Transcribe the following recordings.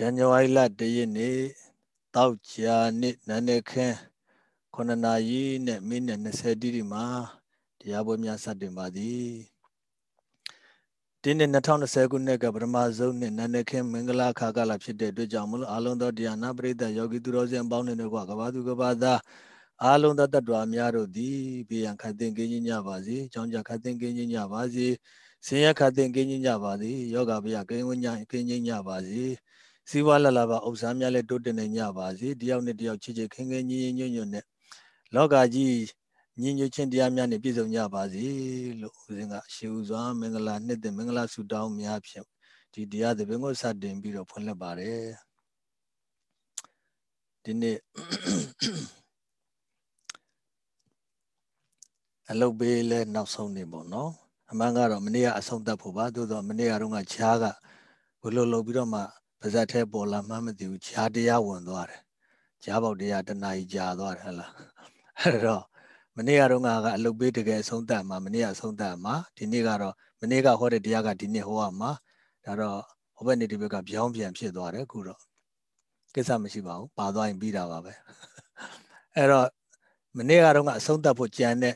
ဇန်နဝါရီလ၁ရက်နေ့တောက်ချာနေ့နန်းနေခင်း9နာရီနဲ့မိနစ်20တိတိမှာတရားပွဲများစတင်ပါသည်ဒီနေ့2020ခုနှစ်ကပထမဆုံးနှစ်နန်းနေခင်းမင်္ဂလာခါကလာဖြစ်တဲ့အတွက်ကြောင့်မလို့အားလုံးသောတရားနာပရိသတ်ယောဂီသူတော်စင်အပေါင်းတွေနဲ့ကကဘာသူကဘာသာအားလုံးသောတ attva များတို့သည်ဘေးရန်ခတ်သိမ်းကင်းကြပါစေ။ကြောင်းကြခတ်သိမ်းကင်းကြပါစေ။ဆင်းရဲခတ်သိမ်းကင်းကြပါစေ။ယောဂဗျာကင်းဝဉ္ညာကင်းကြပါစေ။ စီးပွားလလပါဥစ္စာများလည်းတိုးတက်နိုင်ကြပါစေတယောက်နဲ့တယောက်ချစ်ချစ်ခင်ခင်ညင်ညွတ်ညွတ်နဲ့လောကကြီးညီညွတ်ခြင်းတရားများနဲ့ပြည့်စုံကြပါစေလို့ဦးဇင်းကရှေးဦးစွာမင်္ဂလာနှစ်သိမင်္ဂလာဆုတောင်းများဖြင့်ဒီတရားသဘင်ကိုစတင်ပြီးတော့ဖွင့်လှစ်ပါတယ်ဒီနေ့အလုပ်ပေးလဲနောက်ဆုံးနေပေါ့နော်အမှန်ကတော့မနေ့ကအဆုံးသတ်ဖို့ပါသို့တော့မနေ့ကတော့ခြားကဘလို့လုပ်ပြီးတော့မှ ပါဇက်ထဲပေါ်လာမှမသိဘူးဂျားတရားဝင်သွားတယ်ဂျားပေါက်တရားတဏှာကြီးကြာသွားတယ်ဟလားအဲ့တော့မနေ့ကတော့ငါကအလုပ်ပေးတကယ်အဆုံးသတ်မှာမနေ့ကအဆုံးသတ်မှာဒီနေ့ကတော့မနေ့ကဟောတဲ့တရားကဒီနေ့ဟောရမှာဒါတော့ဟိုဘက်နေ့ဒီဘက်ကပြောင်းပြန်ဖြစ်သွားတယ်အခုတော့ကိစ္စမရှိပါဘူးပါသွားရင်ပြီးတာပါပဲအဲ့တော့မနေ့ကတော့ငါအဆုံးသတ်ဖို့ကြံတဲ့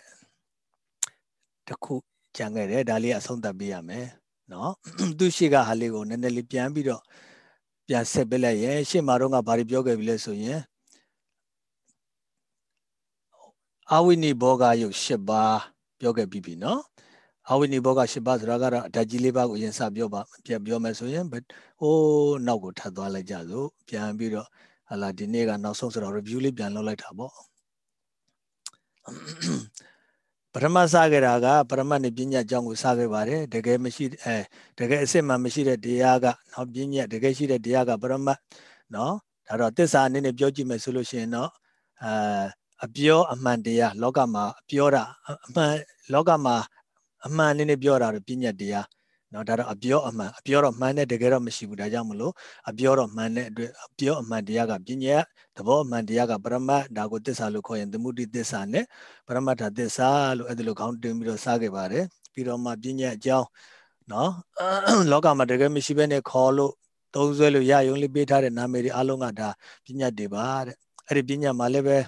တခုကြံခဲ့တယ်ဒါလေးအဆုံးသတ်ပေးရမယ်နော်သူရှိကဟာလေးကိုနည်းနည်းလေးပြန်ပြီးတော့ ပြန်ဆက်ပေးလိုက်ရင်ရှေ့မှာတော့ငါဘာတွေပြောခဲ့ပြီလဲဆိုရင်အဝိနိဘောဂယုတ်၈ပါးပြောခဲ့ပြီးပြီနော်အဝိနိဘောဂ၈ပါးဆိုတာကတော့အဓာတ်ကြီး၄ပါးကိုအရင်စပြောပါပြန်ပြောမယ်ဆိုရင်ဟိုးနောက်ကိုထပ်သွားလိုက်ကြစို့ပြန်ပြီးတော့ဟာလာဒီနေ့ကနောက်ဆုံးဆိုတော့ review လေးပြန်လုပ်လိုက်တာပေါ့ ပထမစခဲ့တာကပရမတ်နဲ့ပညာအကြောင်းကိုစခဲ့ပါတယ်တကယ်မရှိအဲတကယ်အစစ်မှမရှိတဲ့တရားကနော်ပညာတကယ်ရှိတဲ့တရားကပရမတ်နော်ဒါတော့သစ္စာအနေနဲ့ပြောကြည့်မယ်ဆိုလို့ရှိရင်တော့အာအပြောအမှန်တရားလောကမှာပြောတာအမှန်လောကမှာအမှန်အနေနဲ့ပြောတာတော့ပညာတရား နော်ဒါတော့အပြောအမှန်အပြောတော့မှန်တဲ့တကယ်တော့မရှိဘူးဒါကြောင့်မလို့အပြောတော့မှန်တဲ့အတွက်အပြောအမှန်တရားကပညာသဘောအမှန်တရားကပရမတ်ဒါကိုသစ္စာလို့ခေါ်ရင်သမုဒိသစ္စာနဲ့ပရမတ္ထသစ္စာလို့အဲ့ဒါလိုခေါင်းတင်ပြီးတော့စားခဲ့ပါတယ်ပြီးတော့မှပညာအကြောင်းနော်လောကမှာတကယ်မရှိဘဲနဲ့ခေါ်လို့သုံးဆွဲလို့ရယုံလေးပေးထားတဲ့နာမည်တွေအလုံးကဒါပညာတွေပါတဲ့အဲ့ဒီပညာမှာလည်းပဲ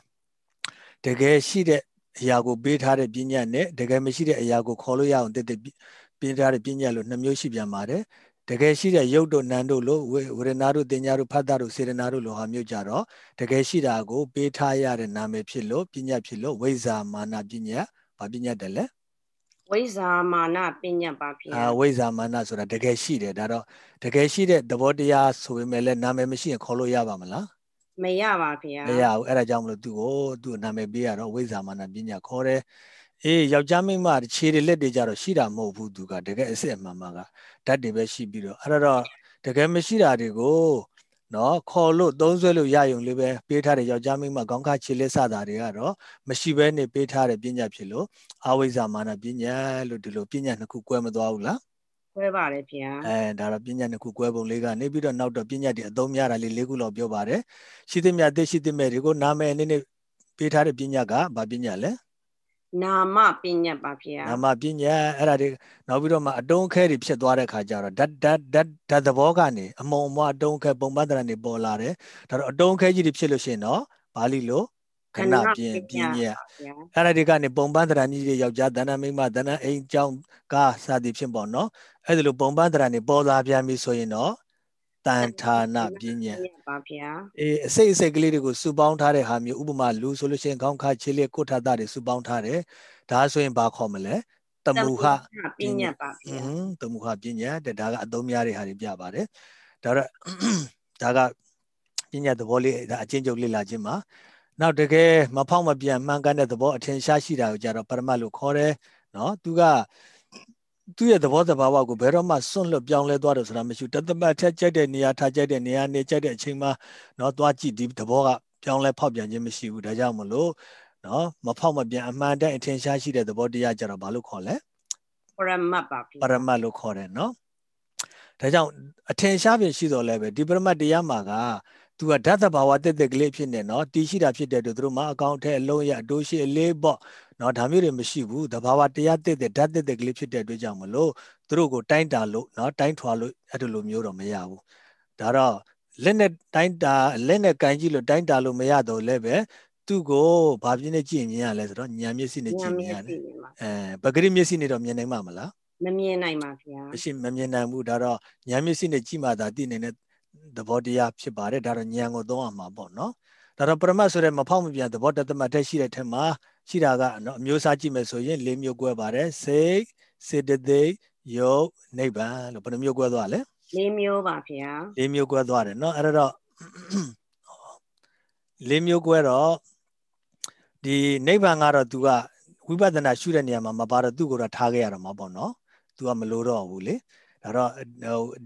တကယ်ရှိတဲ့အရာကိုပေးထားတဲ့ပညာနဲ့တကယ်မရှိတဲ့အရာကိုခေါ်လို့ရအောင်တည်တည် ပေးထားတဲ့ပညာလို့နှစ်မျိုးရှိပြန်ပါတယ်တကယ်ရှိတဲ့ရုပ်တို့နာမ်တို့လို့ဝေဒနာတို့တင်ညာတို့ဖတ်တာတို့စေတနာတို့လိုဟာမျိုးကြတော့တကယ်ရှိတာကိုပေးထားရတဲ့နာမည်ဖြစ်လို့ပညာဖြစ်လို့ဝိဇာမာနပညာဘာပညာတယ်လဲဝိဇာမာနပညာပါဗျာအာဝိဇာမာနဆိုတာတကယ်ရှိတယ်ဒါတော့တကယ်ရှိတဲ့သဘောတရားဆိုပေမဲ့လည်းနာမည်မရှိရင်ခေါ်လို့ရပါမလားမရပါဗျာမရဘူးအဲ့ဒါကြောင့်မလို့သူ့ကိုသူ့နာမည်ပေးရတော့ဝိဇာမာနပညာခေါ်တယ် အေးယောက်ျားမိန်းမခြေတွေလက်တွေကြတော့ရှိတာမဟုတ်ဘူးသူကတကယ်အစ်အမှန်မှန်ကဓာတ်တွေပဲရှိပြီးတော့အဲ့တော့တကယ်မရှိတာတွေကိုနော်ခေါ်လို့သုံးဆွဲလို့ရယုံလေးပဲပေးထားတဲ့ယောက်ျားမိန်းမခေါင်းခါခြေလက်စတာတွေကတော့မရှိဘဲနေပေးထားတဲ့ပညာဖြစ်လို့အဝိဇ္ဇာမာနပညာလို့ဒီလိုပညာနှစ်ခုကွဲမသွားဘူးလားကွဲပါတယ်ဗျာအဲဒါတော့ပညာနှစ်ခုကွဲပုံလေးကနေပြီးတော့နောက်တော့ပညာတွေအသုံးများတာလေးလေးခုလောက်ပြောပါတယ်ရှိသမျှသိရှိသမျှတွေကိုနာမည်အနေနဲ့ပေးထားတဲ့ပညာကဘာပညာလဲ နာမပညာပါဗျာနာမပညာအဲ့ဒါတွေနောက်ပြီးတော့မှအတုံးခဲတွေဖြစ်သွားတဲ့ခါကျတော့ဓာတ်ဓာတ်ဓာတ်ဓာတ်သဘောကနေအမုံအမွားအတုံးခဲပုံပန်းတရနေပေါ်လာတယ်ဒါတော့အတုံးခဲကြီးတွေဖြစ်လို့ရှိရင်တော့ဘာလီလို့ခဏပြင်ပညာအဲ့ဒါတွေကနေပုံပန်းတရကြီးတွေယောက်ျားတဏ္ဍမိမတဏ္ဍအိမ်ကြောင်းကားစသည်ဖြစ်ပေါ့နော်အဲ့ဒါလိုပုံပန်းတရနေပေါ်လာပြန်ပြီဆိုရင်တော့ တန်ဌာနပညာပါဗျာအေးအစိတ်အစိတ်ကလေးတွေကိုစုပေါင်းထားတဲ့ဟာမျိုးဥပမာလူဆိုလို့ရှိရင်ခေါင်းခါခြေလက်ကိုထတာတွေစုပေါင်းထားတယ်ဒါဆိုရင်ဘာခေါ်မလဲတမူဟပညာပါဗျာတမူဟပညာတဲ့ဒါကအသုံးများတဲ့ဟာတွေပြပါတယ်ဒါတော့ဒါကပညာသဘောလေးဒါအချင်းချုပ်လေ့လာခြင်းမှာနောက်တကယ်မဖောက်မပြန်မှန်ကန်တဲ့သဘောအထင်ရှားရှိတာကိုကြတော့ပရမတ်လို့ခေါ်တယ်နော်သူက သူ့ရဲ့သဘောတဘာဝကိုဘယ်တော့မှစွန့်လွတ်ပြောင်းလဲသွားတယ်ဆိုတာမရှိဘူးတသမတ်ထက်ကြိုက်တဲ့နေရာထားကြိုက်တဲ့နေရာနေကြိုက်တဲ့အချိန်မှာเนาะသွားကြည့်ဒီသဘောကပြောင်းလဲဖောက်ပြန်ခြင်းမရှိဘူးဒါကြောင့်မလို့เนาะမဖောက်မပြန်အမှန်တန်အထင်ရှားရှိတဲ့သဘောတရားကြတော့ဘာလို့ခေါ်လဲပရမတ်ပါဗျာပရမတ်လို့ခေါ်တယ်เนาะဒါကြောင့်အထင်ရှားပြင်ရှိတော်လဲပဲဒီပရမတ်တရားမှာကသူကဓာတ်သဘာဝတက်တက်ကလေးဖြစ်နေနော်တီးရှိတာဖြစ်တဲ့တို့သူတို့မှာအကောင့်ထဲအလုံးရအတိုးရှိအလေးပေါ့ နော်ဒါမျိုးတွေမရှိဘူးသဘာဝတရားတက်တဲ့ဓာတ်တက်တက်ကလေးဖြစ်တဲ့အတွက်ကြောင့်မလို့သူတို့ကိုတိုင်းတာလို့နော်တိုင်းထွာလို့အဲ့လိုလိုမျိုးတော့မရဘူးဒါတော့လက်နဲ့တိုင်းတာလက်နဲ့ကန်ကြည့်လို့တိုင်းတာလို့မရတော့လည်းပဲသူ့ကိုဘာပြင်းနဲ့ကြည့်မြင်ရလဲဆိုတော့ညာမျက်စိနဲ့ကြည့်မြင်ရတယ်အဲပဂရိမျက်စိနဲ့တော့မြင်နိုင်မှာမလားမမြင်နိုင်ပါဗျာမရှိမမြင်နိုင်ဘူးဒါတော့ညာမျက်စိနဲ့ကြည့်မှသာသိနေတဲ့သဘောတရားဖြစ်ပါတယ်ဒါတော့ဉာဏ်ကိုသုံးရမှာပေါ့နော်ဒါတော့ပရမတ်ဆိုတဲ့မဖောက်မပြန်သဘောတသမတ်တက်ရှိတဲ့ထက်မှာ ရှိတာကနော်အမျိုးအစားကြည့်မယ်ဆိုရင်၄မျိုးကွဲပါတယ်စိတ်စေတသိက်ယုတ်နိဗ္ဗာန်လို့ဘယ်နှမျိုးကွဲသွားလဲ၄မျိုးပါဗျာ၄မျိုးကွဲသွားတယ်နော်အဲ့တော့၄မျိုးကွဲတော့ဒီနိဗ္ဗာန်ကတော့ तू ကဝိပဿနာရှုတဲ့နေရာမှာမပါတော့သူ့ကိုယ်တော့ထားခဲ့ရတော့မှာပေါ့နော် तू ကမလို့တော့ဘူးလေဒါတော့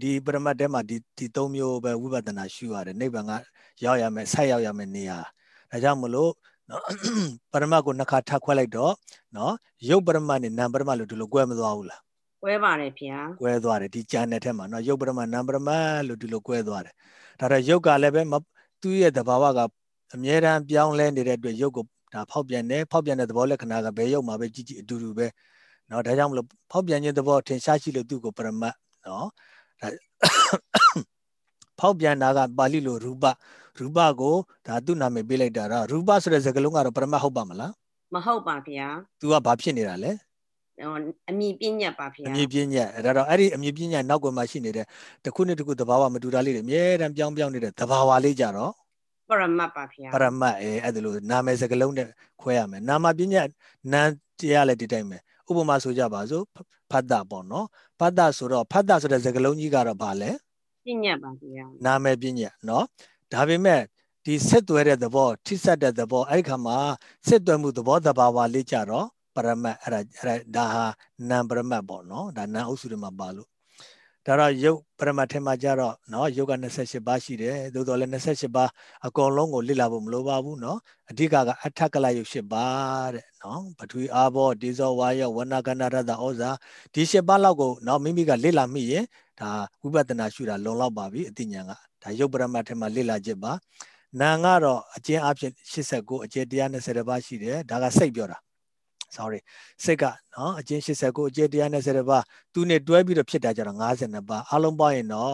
ဒီပရမတ်ထဲမှာဒီဒီ၃မျိုးပဲဝိပဿနာရှုရတယ်နိဗ္ဗာန်ကရောက်ရမယ်ဆက်ရောက်ရမယ်နေရာဒါကြောင့်မလို့ နော်ပရမတ်ကိုနှစ်ခါထပ်ခွဲလိုက်တော့နော်ရုပ်ပရမတ်နဲ့နာမ်ပရမတ်လို့ဒီလိုကွဲမသွားဘူးလားကွဲပါတယ်ဗျာကွဲသွားတယ်ဒီကြံတဲ့ထဲမှာနော်ရုပ်ပရမတ်နာမ်ပရမတ်လို့ဒီလိုကွဲသွားတယ်ဒါတော့ရုပ်ကလည်းပဲသူ့ရဲ့သဘာဝကအမြဲတမ်းပြောင်းလဲနေတဲ့အတွက်ရုပ်ကိုဒါဖောက်ပြန်တယ်ဖောက်ပြန်တဲ့သဘောလက္ခဏာကဘယ်ရုပ်မှာပဲကြည့်ကြည့်အတူတူပဲနော်ဒါကြောင့်မလို့ဖောက်ပြန်ခြင်းသဘောထင်ရှားရှိလို့သူ့ကိုပရမတ်နော်ဒါဖောက်ပြန်တာကပါဠိလိုရူပ ရူပကိုဒါသူ့နာမည်ပေးလိုက်တာတော့ရူပဆိုတဲ့စကားလုံးကတော့ပရမတ်ဟုတ်ပါမလားမဟုတ်ပါဗျာ तू ကဘာဖြစ်နေတာလဲအမြင့်ပြညတ်ပါဗျာအမြင့်ပြညတ်ဒါတော့အဲ့ဒီအမြင့်ပြညတ်နောက်ကွယ်မှာရှိနေတဲ့တခုနဲ့တခုသဘာဝမတူတာလေးတွေအများတမ်းပြောင်းပြောင်းနေတဲ့သဘာဝလေးကြတော့ပရမတ်ပါဗျာပရမတ်အဲအဲ့ဒါလိုနာမည်စကားလုံးနဲ့ခွဲရမယ်နာမပညာနာတရားလည်းဒီတိုင်းပဲဥပမာဆိုကြပါစို့ဖတ်တာပေါ့နော်ဖတ်တာဆိုတော့ဖတ်တာဆိုတဲ့စကားလုံးကြီးကတော့ဘာလဲပညာပါဗျာနာမည်ပညာနော် ဒါပေမဲ့ဒီဆက်သွဲတဲ့သဘောထိဆက်တဲ့သဘောအဲ့ဒီခါမှာဆက်သွဲမှုသဘောတဘာဝလေးကြတော့ပရမတ်အဲ့ဒါအဲ့ဒါဟာနံပရမတ်ပေါ့နော်ဒါနံအုပ်စုတွေမှာပါလို့ဒါတော့ယုတ်ပရမတ်ထဲမှာကြတော့နော်ယုတ်က28ပါးရှိတယ်သို့တော်လည်း28ပါးအကုန်လုံးကိုလေ့လာဖို့မလိုပါဘူးနော်အဓိကကအထက်ကလယုတ်7ပါးတဲ့နော်ပထဝီအာဘောဒေဇောဝါယောဝနာကနာရတဩဇာဒီ7ပါးလောက်ကိုနော်မိမိကလေ့လာမိရင်ဒါဝိပဿနာရှုတာလုံလောက်ပါပြီအသိဉာဏ်က ဒါယုတ်ပရမတ်ထဲမှာလေ့လာချက်ပါနာကတော့အကျဉ်းအဖြစ်89အကျဉ်း120ပါးရှိတယ်ဒါကစိတ်ပြောတာ sorry စိတ်ကနော်အကျဉ်း89အကျဉ်း120ပါးသူနဲ့တွဲပြီးတော့ဖြစ်တာကြတော့52ပါးအလုံးပေါင်းရင်တော့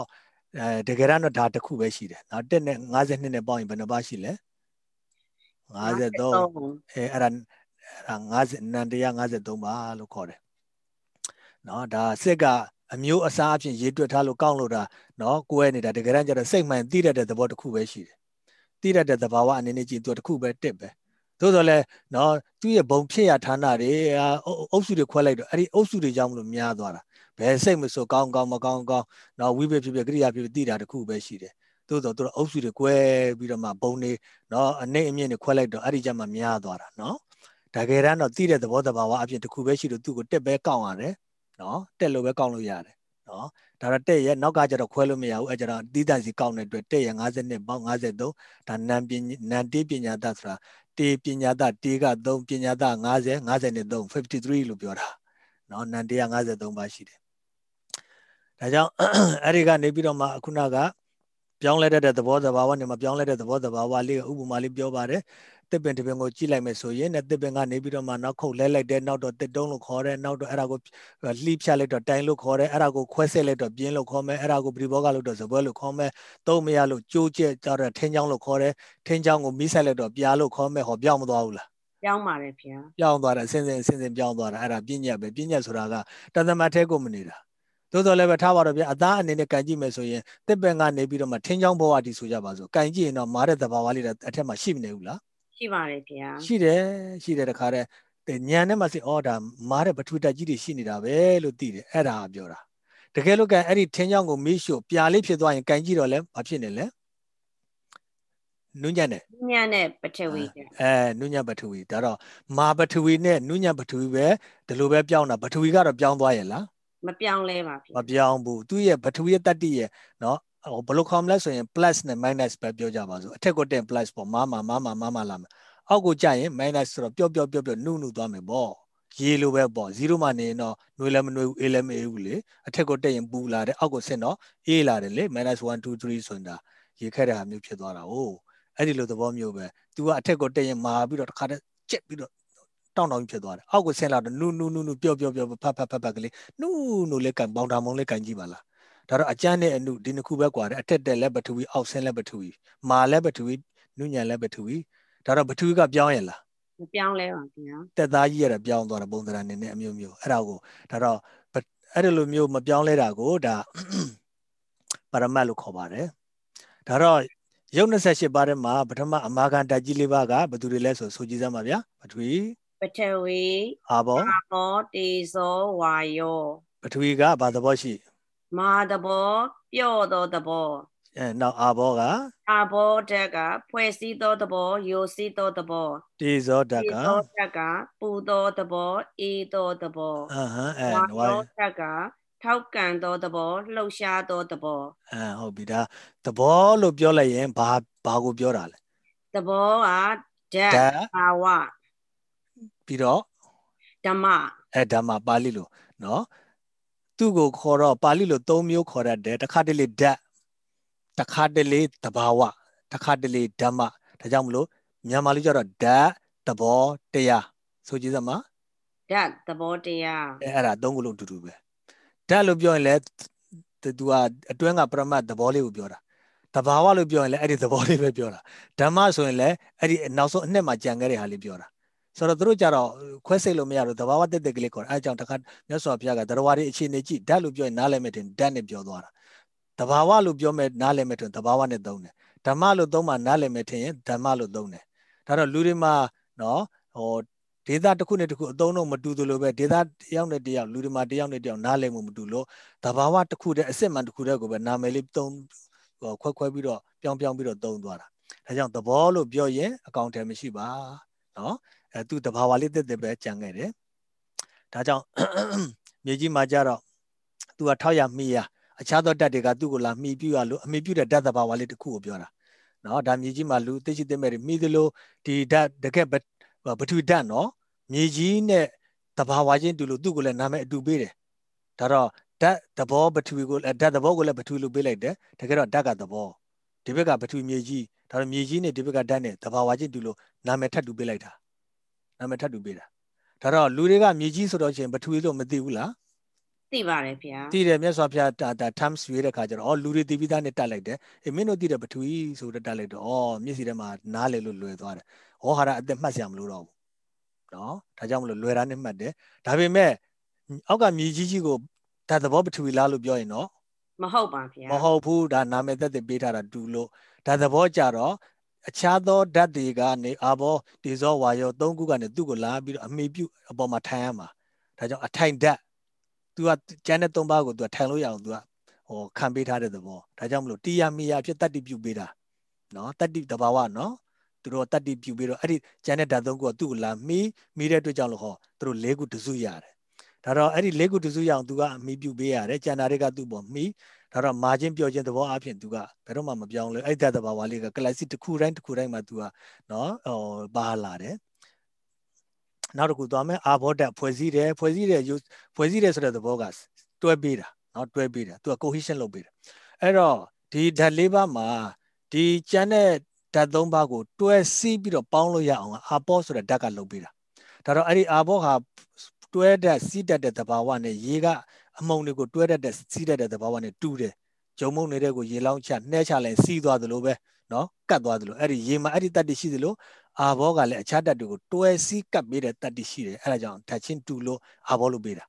အဲတကယ်တော့ဒါတစ်ခုပဲရှိတယ်နော်တက်နဲ့52နဲ့ပေါင်းရင်ဘယ်နှပါးရှိလဲ53အဲအဲ့ဒါ50နန်153ပါလို့ခေါ်တယ်နော်ဒါစစ်က အမျိုးအစားအဖြစ်ရေးတွက်ထားလို့ကောက်လို့တာနော်ကိုယ်နေတာတကယ်တမ်းကျတော့စိတ်မှန်သိတတ်တဲ့သဘောတစ်ခုပဲရှိတယ်သိတတ်တဲ့သဘာဝအနေနဲ့ကြည့်သူတစ်ခုပဲတစ်ပဲသို့တော်လဲနော်သူ့ရဲ့ဘုံဖြစ်ရဌာနတွေအုပ်စုတွေခွဲလိုက်တော့အဲ့ဒီအုပ်စုတွေကြောင့်မလို့များသွားတာဘယ်စိတ်မဆိုကောင်းကောင်းမကောင်းကောင်းနော်ဝိပဖြစ်ဖြစ်ကရိယာဖြစ်ဖြစ်သိတာတစ်ခုပဲရှိတယ်သို့တော်သူတို့အုပ်စုတွေကွဲပြီးတော့မှဘုံတွေနော်အနေအမြင့်တွေခွဲလိုက်တော့အဲ့ဒီကြမှာများသွားတာနော်တကယ်တမ်းတော့သိတဲ့သဘောတဘာဝအဖြစ်တစ်ခုပဲရှိလို့သူ့ကိုတက်ပဲကောက်ရတယ် နော်တက်လို့ပဲကောက်လို့ရတယ်နော်ဒါတော့တက်ရဲ့နောက်ကကျတော့ခွဲလို့မရဘူးအဲကျတော့တီးတန့်စီကောက်တဲ့အတွက်တက်ရဲ့52ပေါင်း53ဒါနံပညာနံတေးပညာတတ်ဆိုတာတေးပညာတတ်တေးက3ပညာတတ်50 53 53လို့ပြောတာနော်နံတေးက53ပါရှိတယ်ဒါကြောင့်အဲ့ဒီကနေပြီးတော့မှခုနကပြောင်းလဲတဲ့သဘောသဘာဝနဲ့မပြောင်းလဲတဲ့သဘောသဘာဝလေးဥပမာလေးပြောပါတယ် တစ်ပင်တစ်ပင်ကိုကြည့်လိုက်မယ်ဆိုရင်တစ်ပင်ကနေပြီးတော့မှနောက်ခုတ်လဲလိုက်တဲ့နောက်တော့တစ်တုံးလို့ခေါ်တယ်နောက်တော့အဲ့ဒါကိုလှိဖြတ်လိုက်တော့တိုင်လို့ခေါ်တယ်အဲ့ဒါကိုခွဲဆက်လိုက်တော့ပြင်းလို့ခေါ်မယ်အဲ့ဒါကိုပရိဘောကလို့တော့ဇပွဲလို့ခေါ်မယ်သုံးမရလို့ကြိုးကျက်ကြတော့ထင်းချောင်းလို့ခေါ်တယ်ထင်းချောင်းကိုမိဆိုင်လိုက်တော့ပြားလို့ခေါ်မယ်ဟောပြောင်းမသွားဘူးလားပြောင်းပါတယ်ဗျာပြောင်းသွားတယ်အစင်းစင်းအစင်းစင်းပြောင်းသွားတာအဲ့ဒါပြဉ္ညက်ပဲပြဉ္ညက်ဆိုတာကတသမတ်ထဲကိုမနေတာသို့တော်လည်းပဲထားပါတော့ဗျအသားအနေနဲ့ကန်ကြည့်မယ်ဆိုရင်တစ်ပင်ကနေပြီးတော့မှထင်းချောင်းဘဝတီဆိုကြပါစို့ကန်ကြည့်ရင်တော့မားတဲ့သဘာဝလေးအထက်မှာရှိမနေဘူးလား ရှိပါတယ်ဗျာရှိတယ်ရှိတယ်တခါတည်းညံနဲ့မှစိအော်ဒါမားတဲ့ပထဝီတက်ကြီးတွေရှိနေတာပဲလို့သိတယ်အဲ့ဒါပြောတာတကယ်လို့ကန်အဲ့ဒီထင်းချောင်းကိုမေးရှို့ပြာလေးဖြစ်သွားရင်ကန်ကြည့်တော့လဲမဖြစ်နေလဲနုညံ့နဲ့နုညံ့နဲ့ပထဝီအဲနုညံ့ပထဝီဒါတော့မာပထဝီနဲ့နုညံ့ပထဝီပဲဒီလိုပဲပြောင်းတာပထဝီကတော့ပြောင်းသွားရဲ့လားမပြောင်းလဲပါဗျမပြောင်းဘူးသူ့ရဲ့ပထဝီရဲ့တတ္တိရဲ့เนาะ ဟိုဘယ်လိုခေါ်မလဲဆိုရင် plus နဲ့ minus ပဲပြောကြပါစို့အထက်ကိုတင် plus ပေါ့မာမာမာမာမာမာလာမယ်အောက်ကိုကြရင် minus ဆိုတော့ပျော့ပျော့ပျော့ပျော့နုနုသွားမယ်ပေါ့ရေလိုပဲပေါ့0မှနေရင်တော့နှွေးလည်းမနှွေးဘူးအေးလည်းမအေးဘူးလေအထက်ကိုတက်ရင်ပူလာတယ်အောက်ကိုဆင်းတော့အေးလာတယ်လေ -1 2 3ဆိုတာရေခက်တဲ့ဟာမျိုးဖြစ်သွားတာ哦အဲ့ဒီလိုသဘောမျိုးပဲ तू ကအထက်ကိုတက်ရင်မာပြီးတော့တစ်ခါတည်းကျက်ပြီးတော့တောင်းတောင်းဖြစ်သွားတယ်အောက်ကိုဆင်းလာတော့နုနုနုနုပျော့ပျော့ပျော့ဖတ်ဖတ်ဖတ်ဖတ်ကလေးနုနုလေးကန်ပေါင်တာမုံလေးကန်ကြည့်ပါလား ဒါတော့အကျမ်းနဲ့အနုဒီနှစ်ခုပဲကွာတယ်အထက်တက်လည်းပထဝီအောက်ဆင်းလည်းပထဝီမာလည်းပထဝီနုညံလည်းပထဝီဒါတော့ပထဝီကပြောင်းရလားမပြောင်းလဲပါဗျာတက်သားကြီးရတာပြောင်းသွားတာပုံသဏ္ဍာန်နဲ့အမျိုးမျိုးအဲ့ဒါကိုဒါတော့အဲ့ဒီလိုမျိုးမပြောင်းလဲတာကိုဒါပရမတ်လို့ခေါ်ပါတယ်ဒါတော့ရုပ်28ပါးထဲမှာပထမအမာခံတက်ကြီးလေးပါးကဘယ်သူတွေလဲဆိုဆိုကြည့်စမ်းပါဗျာပထဝီပထဝီအာဘောအာဘောတေဇောဝါယောပထဝီကဘာသဘောရှိ မာသဘောပြော့သောသဘောအဲနောက်အာဘောကအာဘောဓာတ်ကဖွဲ့စည်းသောသဘောယိုစည်းသောသဘောတေဇောဓာတ်တေကဇောဓာတ်ကပူသောသဘောအေးသောသဘောအဟမ်းအဲဝါဝါယောဓာတ်ကထောက်ကန်သောသဘောလှုပ်ရှားသောသဘောအဲဟုတ်ပြီဒါသဘောလို့ပြောလိုက်ရင်ဘာဘာကိုပြောတာလဲသဘောကဓာတ်ဓာတ်ဘာဝပြီးတော့ဓမ္မအဲဓမ္မပါဠိလိုနော် သူ့ကိုခေါ်တော့ပါဠိလို၃မျိုးခေါ်ရတယ်တစ်ခါတလေဓာတ်တစ်ခါတလေသဘာဝတစ်ခါတလေဓမ္မဒါကြောင့်မလို့မြန်မာလိုကျတော့ဓာတ်သဘောတရားဆိုကြည့်စမ်းပါဓာတ်သဘောတရားအဲအဲ့ဒါသုံးခုလုံးအတူတူပဲဓာတ်လို့ပြောရင်လည်းသူကအတွင်းကပရမတ်သဘောလေးကိုပြောတာတဘာဝလို့ပြောရင်လည်းအဲ့ဒီသဘောလေးပဲပြောတာဓမ္မဆိုရင်လည်းအဲ့ဒီနောက်ဆုံးအနှစ်မှာကြံခဲ့တဲ့ဟာလေးပြောတာ ဆိုတော့သူတို့ကြတော့ခွဲစိတ်လို့မရတော့တဘာဝတက်တက်ကလေးခေါ်တယ်အဲအကြောင်းတစ်ခါမြတ်စွာဘုရားကတရားဝါတွေအခြေအနေကြည့်ဓာတ်လို့ပြောရင်နားလည်မဲ့တင်ဓာတ်နဲ့ပြောသွားတာတဘာဝလို့ပြောမဲ့နားလည်မဲ့တင်တဘာဝနဲ့သုံးတယ်ဓမ္မလို့သုံးမှနားလည်မဲ့ထင်ရင်ဓမ္မလို့သုံးတယ်ဒါတော့လူတွေမှာနော်ဟိုဒေသတစ်ခုနဲ့တစ်ခုအသုံးတော့မတူသလိုပဲဒေသတစ်ယောက်နဲ့တစ်ယောက်လူတွေမှာတစ်ယောက်နဲ့တစ်ယောက်နားလည်မှုမတူလို့တဘာဝတစ်ခုတည်းအစစ်မှန်တစ်ခုတည်းကိုပဲနာမည်လေးသုံးဟိုခွဲခွဲပြီးတော့ပြောင်းပြောင်းပြီးတော့သုံးသွားတာဒါကြောင့်သဘောလို့ပြောရင်အကောင့်ထဲမရှိပါနော် အဲသူတဘာဝလေးတက်တက်ပဲကြံခဲ့တယ်ဒါကြောင့်မြေကြီးမှာကြတော့သူကထောက်ရမိရအခြားသောဓာတ်တွေကသူ့ကိုလာမှီပြရလို့အမိပြုတဲ့ဓာတ်သဘာဝလေးတစ်ခုကိုပြောတာနော်ဒါမြေကြီးမှာလူသိရှိသိမဲ့တွေမိသလိုဒီဓာတ်တကက်ပထဝီဓာတ်နော်မြေကြီးနဲ့တဘာဝချင်းတူလို့သူ့ကိုလည်းနာမည်အတူပေးတယ်ဒါတော့ဓာတ်သဘောပထဝီကိုဓာတ်သဘောကိုလည်းပထဝီလို့ပေးလိုက်တယ်တကယ်တော့ဓာတ်ကသဘောဒီဘက်ကပထဝီမြေကြီးဒါတော့မြေကြီးနဲ့ဒီဘက်ကဓာတ်နဲ့သဘာဝချင်းတူလို့နာမည်ထပ်တူပေးလိုက်တာ နာမည်ထပ်တူပေးတာဒါတော့လူတွေကမြေကြီးဆိုတော့ချင်းပထဝီလို့မသိဘူးလားသိပါတယ်ဗျာသိတယ်မြတ်စွာဘုရားတာတာ terms ရွေးတဲ့ခါကျတော့အော်လူတွေသိပြီးသားနဲ့တက်လိုက်တယ်အေးမင်းတို့သိတဲ့ပထဝီဆိုတော့တက်လိုက်တော့အော်မျက်စိထဲမှာနားလေလို့လွယ်သွားတယ်ဟောဟာရအသက်မှတ်စရာမလိုတော့ဘူးနော်ဒါကြောင့်မလို့လွယ်တာနဲ့မှတ်တယ်ဒါပေမဲ့အောက်ကမြေကြီးကြီးကိုဒါသဘောပထဝီလားလို့ပြောရင်တော့မဟုတ်ပါဗျာမဟုတ်ဘူးဒါနာမည်သက်သက်ပေးထားတာတူလို့ဒါသဘောကြတော့ အခြားသောဓာတ်တွေကနေအာဘောတေဇောဝါယောသုံးခုကနေသူ့ကိုလာပြီးတော့အမိပြုအပေါ်မှာထိုင်ရမှာဒါကြောင့်အထိုင်ဓာတ် तू ကကျန်တဲ့သုံးပါးကို तू ထိုင်လို့ရအောင် तू ကဟိုခံပေးထားတဲ့သဘောဒါကြောင့်မလို့တရားမိယာဖြစ်တတ္တိပြုပေးတာနော်တတ္တိတဘာဝနော်သူတို့တတ္တိပြုပြီးတော့အဲ့ဒီကျန်တဲ့ဓာတ်သုံးခုကသူ့ကိုလာမီးမီးတဲ့အတွက်ကြောင့်လို့ဟောသူတို့၄ခုတစုရတယ်ဒါတော့အဲ့ဒီ၄ခုတစုရအောင် तू ကအမီးပြုပေးရတယ်ကျန်တာတွေကသူ့ပေါ်မီး ဒါတော့မာချင်းပြောခြင်းသဘောအဖြစ် तू ကဘယ်တော့မှမပြောင်းလဲအဲ့ဒီဓာတ်တဘာဝလေးကကလပ်စီတစ်ခုတိုင်းတစ်ခုတိုင်းမှာ तू ကနော်ဟိုပါလာတယ်နောက်တစ်ခုသွားမယ်အာဘောဓာတ်ဖွဲ့စည်းတယ်ဖွဲ့စည်းတယ်ဖွဲ့စည်းတယ်ဆိုတဲ့သဘောကတွဲပေးတာနော်တွဲပေးတာသူက cohesion လုပ်ပေးတာအဲ့တော့ဒီဓာတ်လေးပါးမှာဒီကျန်တဲ့ဓာတ်သုံးပါးကိုတွဲစီးပြီးတော့ပေါင်းလို့ရအောင်အာဘောဆိုတဲ့ဓာတ်ကလုပ်ပေးတာဒါတော့အဲ့ဒီအာဘောဟာတွဲတဲ့စီးတတ်တဲ့သဘာဝနဲ့ရေက အမုံတွေကိုတွဲတတ်တဲ့စီးတတ်တဲ့သဘာဝနဲ့တူတယ်ဂျုံမုံနေတဲ့ကိုရေလောင်းချနှဲချလိုက်စီးသွားသလိုပဲနော်ကတ်သွားသလိုအဲ့ဒီရေမှာအဲ့ဒီတတ်တရှိသလိုအာဘောကလည်းအခြားတတ်တွေကိုတွဲစီးကပ်ပေးတဲ့တတ်တရှိတယ်အဲ့ဒါကြောင့်ဓာတ်ချင်းတူလို့အာဘောလို့ပေးတာ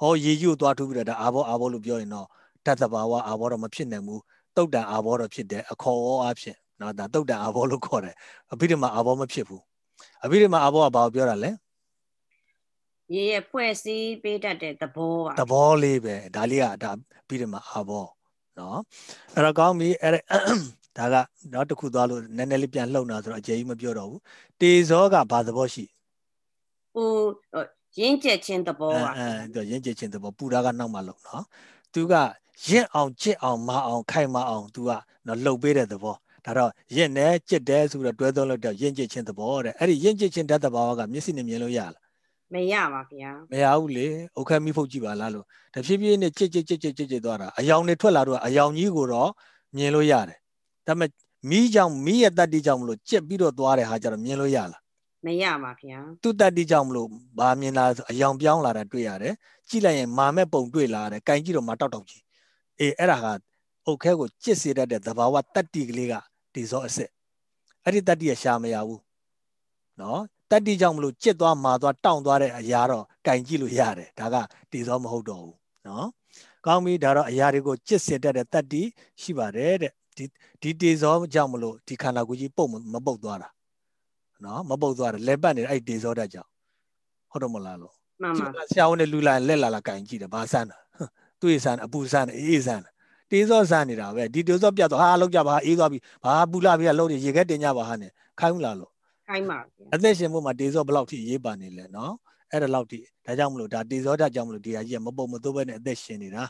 ဟောရေကြီးကိုသွားထူးပြီးတော့ဒါအာဘောအာဘောလို့ပြောရင်တော့တတ်သဘာဝအာဘောတော့မဖြစ်နိုင်ဘူးတုတ်တန်အာဘောတော့ဖြစ်တယ်အခေါ်ရောအဖြစ်နော်ဒါတုတ်တန်အာဘောလို့ခေါ်တယ်အဘိဓမ္မာအာဘောမဖြစ်ဘူးအဘိဓမ္မာအာဘောကဘာကိုပြောတာလဲ ရေရဲ့ဖွဲ့စည်းပေးတတ်တဲ့သဘောပါသဘောလေးပဲဒါလေးကဒါပြီးတယ်မှာအာဘောနော်အဲ့တော့ကောင်းပြီအဲ့ဒါကနောက်တစ်ခုသွားလို့နည်းနည်းလေးပြန်လှုပ်လာဆိုတော့အကျေကြီးမပြောတော့ဘူးတေဇောကဘာသဘောရှိပူရင်းကျက်ခြင်းသဘောအဲပါအဲသူရင့်ကျက်ခြင်းသဘောပူတာကနောက်မှလှုပ်နော်သူကရင့်အောင်ကြစ်အောင်မအောင်ခိုင်မအောင်သူကနော်လှုပ်ပေးတဲ့သဘောဒါတော့ရင့်တယ်ကြစ်တယ်ဆိုတော့တွဲသုံးလို့တော့ရင့်ကျက်ခြင်းသဘောတဲ့အဲ့ဒီရင့်ကျက်ခြင်းဓာတ်သဘာဝကမျက်စိနဲ့မြင်လို့ရလား မရပါဗျာမရဘူးလေဥက္ကမိဖုတ်ကြည့်ပါလားလို့တဖြည်းဖြည်းနဲ့ကြစ်ကြစ်ကြစ်ကြစ်ကြစ်ကြစ်သွားတာအယောင်တွေထွက်လာတော့အယောင်ကြီးကိုတော့မြင်လို့ရတယ်ဒါပေမဲ့မီးကြောင့်မီးရဲ့တတ္တိကြောင့်မလို့ကြက်ပြီးတော့သွားတဲ့ဟာကြတော့မြင်လို့ရလားမရပါဗျာသူ့တတ္တိကြောင့်မလို့ဘာမြင်လာဆိုအယောင်ပြောင်းလာတာတွေ့ရတယ်ကြည့်လိုက်ရင်မာမဲ့ပုံတွေ့လာတယ်ကင်ကြည့်တော့မာတောက်တောက်ကြီးအေးအဲ့ဒါကအုတ်ခဲကိုကြစ်စေတတ်တဲ့သဘာဝတတ္တိကလေးကတေဇောအစစ်အဲ့ဒီတတ္တိရရှာမရဘူးနော် တတ္တိကြောင့်မလို့ကြစ်သွားမာသွားတောင့်သွားတဲ့အရာတော့ကင်ကြည့်လို့ရတယ်ဒါကတေဇောမဟုတ်တော့ဘူးနော်ကောင်းပြီဒါတော့အရာတွေကိုကြစ်စေတတ်တဲ့တတ္တိရှိပါတယ်တဲ့ဒီဒီတေဇောကြောင့်မလို့ဒီခန္ဓာကိုယ်ကြီးပုတ်မပုတ်သွားတာနော်မပုတ်သွားတယ်လက်ပတ်နေအဲ့တေဇောတတ်ကြောင့်ဟုတ်တော့မလားလို့မှန်ပါဆရာဝန်နဲ့လူလာလက်လာလာကင်ကြည့်တယ်ဘာဆန်းတာသူ့ရဆန်းအပူဆန်းအေးအေးဆန်းတေဇောဆန်းနေတာပဲဒီတေဇောပြတ်သွားဟာလောက်ကြပါအေးသွားပြီဘာပူလာပြီလုံးနေရေခဲတင်ကြပါဟာနဲ့ခိုင်းမလားလို့ ခိုင်းပါအသက်ရှင်မှုမှာတေဇောဘယ်လောက်ထိရေးပါနေလဲနော်အဲ့ဒါလောက်ထိဒါကြောင့်မလို့ဒါတေဇောဓာတ်ကြောင့်မလို့ဒီဟာကြီးကမပုတ်မသိုးပဲနဲ့အသက်ရှင်နေတာ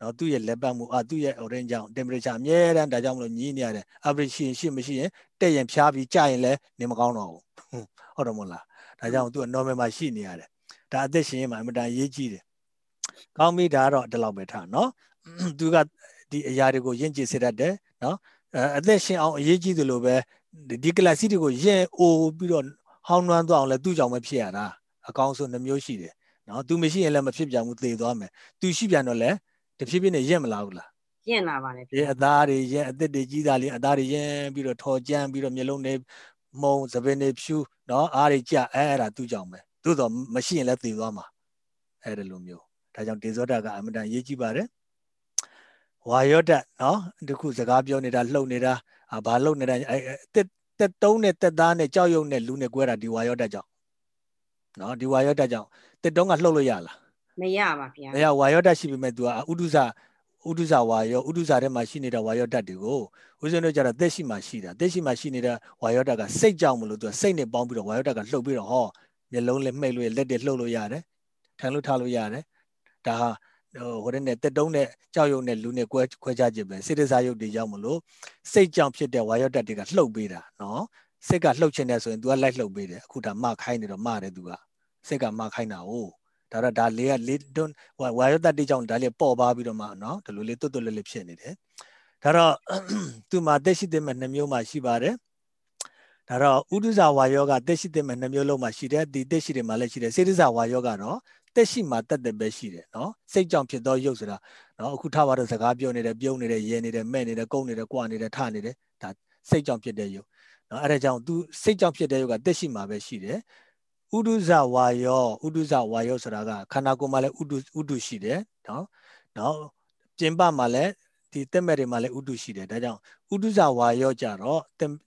နော်သူ့ရဲ့လက်ပတ်မှုအာသူ့ရဲ့ orange ကြောင့် temperature အမြဲတမ်းဒါကြောင့်မလို့ညီးနေရတယ် average ရှိရှိမရှိရင်တက်ရင်ဖျားပြီးကြာရင်လည်းနေမကောင်းတော့ဘူးဟုတ်တယ်မဟုတ်လားဒါကြောင့်သူက normal မှာရှိနေရတယ်ဒါအသက်ရှင်ရင်မှအမတန်ရေးကြီးတယ်ကောင်းပြီဒါကတော့ဒီလောက်ပဲထားနော်သူကဒီအရာတွေကိုယဉ်ကျေးစေတတ်တယ်နော်အသက်ရှင်အောင်အရေးကြီးသလိုပဲ ဒီကလစီတွေကိုယဉ်အိုပြီးတော့ဟောင်းနှွမ်းသွားအောင်လဲသူ့ကြောင့်ပဲဖြစ်ရတာအကောင်းဆုံးနှမျိုးရှိတယ်နော်သူမရှိရင်လည်းမဖြစ်ပြန်ဘူးသေသွားမယ်သူရှိပြန်တော့လည်းတဖြည်းဖြည်းနဲ့ယဉ်မလာဘူးလားယဉ်လာပါလေဒီအသားတွေယဉ်အသက်တွေကြီးသားလေးအသားတွေယဉ်ပြီးတော့ထော်ကြမ်းပြီးတော့မျိုးလုံးတွေမုံသပင်တွေဖြူနော်အားတွေကြအဲအဲ့ဒါသူ့ကြောင့်ပဲသို့တော့မရှိရင်လည်းသေသွားမှာအဲ့ဒါလိုမျိုးဒါကြောင့်ဒေဇောတာကအမတန်ရေးကြည့်ပါတယ်ဝါယောဓာတ်နော်ဒီခုစကားပြောနေတာလှုပ်နေတာ ဘာလှုပ်နေတာအဲတက်တက်တုံးနဲ့တက်သားနဲ့ကြောက်ရွံ့နဲ့လူနဲ့ကွဲတာဒီဝါယောဓာတ်ကြောင့်နော်ဒီဝါယောဓာတ်ကြောင့်တက်တုံးကလှုပ်လို့ရလားမရပါဗျာမရဝါယောဓာတ်ရှိပေမဲ့ तू ကဥဒုဇဥဒုဇဝါယောဥဒုဇထဲမှာရှိနေတဲ့ဝါယောဓာတ်တွေကိုဦးဇင်းတို့ကျတော့သက်ရှိမှရှိတာသက်ရှိမှရှိနေတဲ့ဝါယောဓာတ်ကစိတ်ကြောင့်မလို့ तू စိတ်နဲ့ပေါင်းပြီးတော့ဝါယောဓာတ်ကလှုပ်ပြီးတော့ဟောမျက်လုံးလည်းမှိတ်လို့လက်တွေလှုပ်လို့ရတယ်ထိုင်လို့ထားလို့ရတယ်ဒါဟာ ဟိုတဲ့နဲ့တက်တုံးနဲ့ကြောက်ရွံ့နဲ့လူနဲ့ကွဲခွဲခြားခြင်းပဲစိတ္တစာယုတ်တွေရောက်မလို့စိတ်ကြောင့်ဖြစ်တဲ့ဝါယောဓာတ်တွေကလှုပ်ပေးတာနော်စိတ်ကလှုပ်ခြင်းနဲ့ဆိုရင် तू ကလိုက်လှုပ်ပေးတယ်အခုဒါမခိုင်းနေတော့မတယ် तू ကစိတ်ကမခိုင်းတာ哦ဒါတော့ဒါလေးကလေးတွန်းဝါယောဓာတ်တွေကြောင့်ဒါလေးပေါ်ပါပြီးတော့မှနော်ဒီလိုလေးတွတ်တွတ်လေးလေးဖြစ်နေတယ်ဒါတော့သူ့မှာတက်ရှိတဲ့မဲ့နှမျိုးမှရှိပါတယ်ဒါတော့ဥဒုဇဝါယောကတက်ရှိတဲ့မဲ့နှမျိုးလုံးမှရှိတယ်ဒီတက်ရှိတယ်မှလည်းရှိတယ်စေတဇဝါယောကတော့ တက်ရှိမှတက်တဲ့ပဲရှိတယ်နော်စိတ်ကြောင့်ဖြစ်သောရုပ်ဆိုတာနော်အခုထားပါတော့စကားပြောနေတယ်ပြုံးနေတယ်ရဲနေတယ်မဲ့နေတယ်ကုန်းနေတယ်ကြွနေတယ်ထနေတယ်ဒါစိတ်ကြောင့်ဖြစ်တဲ့ရုပ်နော်အဲ့ဒါကြောင့် तू စိတ်ကြောင့်ဖြစ်တဲ့ရုပ်ကတက်ရှိမှပဲရှိတယ်ဥဒုဇဝါယောဥဒုဇဝါယောဆိုတာကခန္ဓာကိုယ်မှာလည်းဥဒုဥဒုရှိတယ်နော်နော်ပြင်ပမှာလည်း ဒီတက်မဲ့တွေမှာလည်းဥဒုရှိတယ်ဒါကြောင့်ဥဒုဇဝါယောကြတော့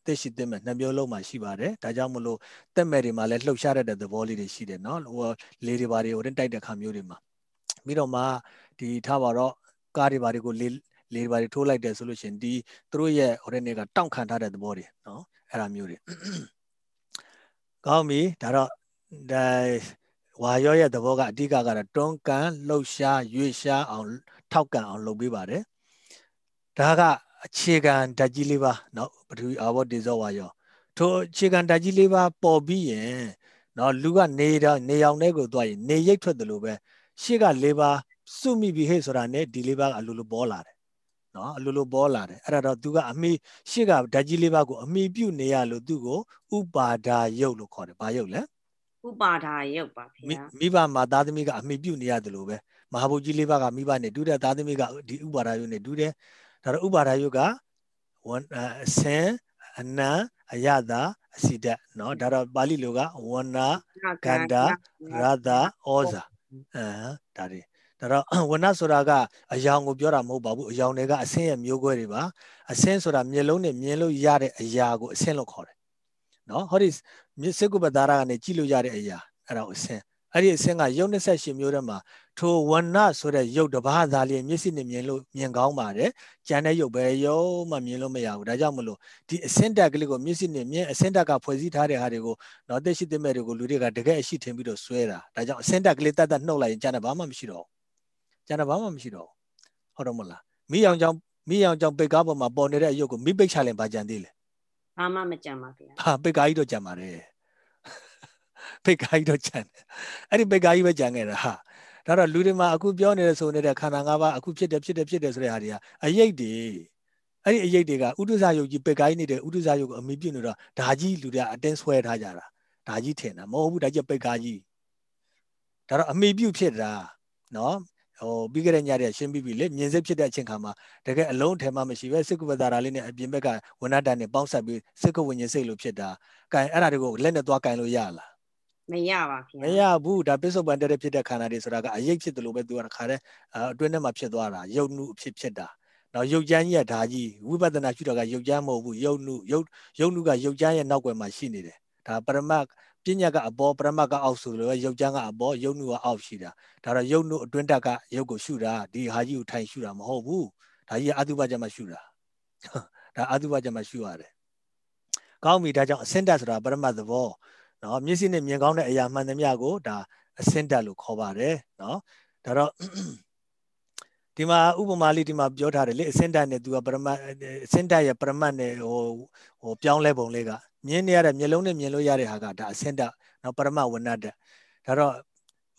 တက်ရှိတက်မဲ့နှစ်မျိုးလုံးမှာရှိပါတယ်ဒါကြောင့်မလို့တက်မဲ့တွေမှာလည်းလှုပ်ရှားရတဲ့သဘောလေးတွေရှိတယ်နော်ဟိုလေတွေဘာတွေဟိုတိုက်တဲ့ခါမျိုးတွေမှာပြီးတော့မှဒီထားပါတော့ကားတွေဘာတွေကိုလေလေတွေဘာတွေထိုးလိုက်တယ်ဆိုလို့ရှိရင်ဒီသူတို့ရဲ့ဟိုတဲ့နေကတောင့်ခံထားတဲ့သဘောတွေနော်အဲ့ဒါမျိုးတွေကောင်းပြီဒါတော့ဒါဝါရောရဲ့သဘောကအဓိကကတော့တွန်းကန်လှုပ်ရှားရွေ့ရှားအောင်ထောက်ကန်အောင်လုပ်ပေးပါတယ် ဒါကအခြေခံဓာတ်ကြီးလေးပါเนาะပထဝီအာဘောတေဇောဝါယောထိုအခြေခံဓာတ်ကြီးလေးပါပေါ်ပြီးရင်เนาะလူကနေတော့နေအောင်တဲ့ကိုသွားရင်နေရိပ်ထွက်တယ်လို့ပဲရှေ့ကလေးပါစုမိပြီဟဲ့ဆိုတာနဲ့ဒီလေးပါအလိုလိုပေါ်လာတယ်နော်အလိုလိုပေါ်လာတယ်အဲ့ဒါတော့သူကအမိရှေ့ကဓာတ်ကြီးလေးပါကိုအမိပြုတ်နေရလို့သူ့ကိုဥပါဒာယုတ်လို့ခေါ်တယ်။ဘာယုတ်လဲဥပါဒာယုတ်ပါဗျာမိဘမှာသားသမီးကအမိပြုတ်နေရတယ်လို့ပဲမဟာဘုကြီးလေးပါးကမိဘနဲ့တူတဲ့သားသမီးကဒီဥပါဒာယုတ်နဲ့တူတယ် ဒါတော့ဥပါဒာယုတ်ကဝန်အစင်အနံအယတာအစီဒတ်เนาะဒါတော့ပါဠိလိုကဝဏကန္တာရတာဩဇာအဲဒါတွေဒါတော့ဝဏဆိုတာကအယောင်ကိုပြောတာမဟုတ်ပါဘူးအယောင်တွေကအစင်းရဲ့မျိုးကွဲတွေပါအစင်းဆိုတာမျက်လုံးနဲ့မြင်လို့ရတဲ့အရာကိုအစင်းလို့ခေါ်တယ်နော်ဟောဒီမြစ်စကုပတာရကနေကြည့်လို့ရတဲ့အရာအဲ့ဒါကိုအစင်းအဲ့ဒီအစင်းကရုပ်28မျိုးထဲမှာ ထိုဝဏဆိုတဲ့ရုပ်တစ်ပါးသာလျင်မျက်စိနဲ့မြင်လို့မြင်ကောင်းပါတယ်။ကြံတဲ့ရုပ်ပဲရုပ်မှမြင်လို့မရဘူး။ဒါကြောင့်မလို့ဒီအစင်းတက်ကလေးကိုမျက်စိနဲ့မြင်အစင်းတက်ကဖွဲ့စည်းထားတဲ့ဟာတွေကိုတော့သိရှိသိမဲ့တွေကိုလူတွေကတကယ်အရှိထင်ပြီးတော့ဆွဲတာ။ဒါကြောင့်အစင်းတက်ကလေးတတ်တတ်နှုတ်လိုက်ရင်ကြံတဲ့ဘာမှမရှိတော့ဘူး။ကြံတဲ့ဘာမှမရှိတော့ဘူး။ဟုတ်တော့မလား။မိအောင်ကြောင့်မိအောင်ကြောင့်ပိတ်ကားပေါ်မှာပေါ်နေတဲ့အရုပ်ကိုမိပိတ်ချလိုက်ပါကြံသေးလေ။ဘာမှမကြံပါဗျာ။ဟာပိတ်ကားကြီးတော့ကြံပါတယ်။ပိတ်ကားကြီးတော့ကြံတယ်အဲ့ဒီပိတ်ကားကြီးပဲကြံခဲ့တာဟာ ဒါတော့လူတွေမှာအခုပြောနေတဲ့ဆိုနေတဲ့ခန္ဓာ၅ပါးအခုဖြစ်တယ်ဖြစ်တယ်ဖြစ်တယ်ဆိုတဲ့ဟာတွေကအယိတ်တွေအဲ့ဒီအယိတ်တွေကဥဒုဇယုတ်ကြီးပိတ်ကားကြီးနေတဲ့ဥဒုဇယုတ်ကိုအမိပြုတ်နေတော့ဒါကြီးလူတွေကအတင်းဆွဲထားကြတာဒါကြီးထင်တာမဟုတ်ဘူးဒါကြီးပိတ်ကားကြီးဒါတော့အမိပြုတ်ဖြစ်တာနော်ဟိုပြီးခဲ့တဲ့ညတည်းရှင်းပြီးပြီလေမြင်စိတ်ဖြစ်တဲ့အချိန်ခါမှာတကယ်အလုံးထဲမှာမရှိပဲစိတ်ကုပ္ပတာရာလေးနဲ့အပြင်ဘက်ကဝဏ္ဏတန်နဲ့ပေါင်းဆက်ပြီးစိတ်ကုဝิญဉ်စိတ်လို့ဖြစ်တာ။ကဲအဲ့ဒါတွေကိုလက်နဲ့သွားကင်လို့ရလား မရပါဗျာမရဘူးဒါပစ္စုပန်တဲ့ဖြစ်တဲ့ခန္ဓာတွေဆိုတာကအရေးဖြစ်တယ်လို့ပဲသူကတခါတည်းအတွင်းထဲမှာဖြစ်သွားတာယုတ်နုအဖြစ်ဖြစ်တာနော်ယုတ်ကျမ်းကြီးကဒါကြီးဝိပဿနာရှုတာကယုတ်ကျမ်းမဟုတ်ဘူးယုတ်နုယုတ်ယုတ်နုကယုတ်ကျမ်းရဲ့နောက်ွယ်မှာရှိနေတယ်ဒါပရမတ်ပညာကအပေါ်ပရမတ်ကအောက်ဆိုလို့ယုတ်ကျမ်းကအပေါ်ယုတ်နုကအောက်ရှိတာဒါတော့ယုတ်နုအတွင်းတက်ကယုတ်ကိုရှုတာဒီဟာကြီးကိုထိုင်ရှုတာမဟုတ်ဘူးဒါကြီးကအတုပကြမှာရှုတာဒါအတုပကြမှာရှုရတယ်ကောင်းပြီဒါကြောင့်အစင်တက်ဆိုတာပရမတ်သဘော နော်မျက်စိနဲ့မြင်ကောင်းတဲ့အရာမှန်သမျှကိုဒါအစင်တက်လို့ခေါ်ပါတယ်နော်ဒါတော့ဒီမှာဥပမာလေးဒီမှာပြောထားတယ်လေအစင်တက်နဲ့သူကပရမတ်အစင်တက်ရဲ့ပရမတ်နဲ့ဟိုဟိုပြောင်းလဲပုံလေးကမြင်နေရတဲ့မျက်လုံးနဲ့မြင်လို့ရတဲ့ဟာကဒါအစင်တက်နော်ပရမတ်ဝဏ္ဏတက်ဒါတော့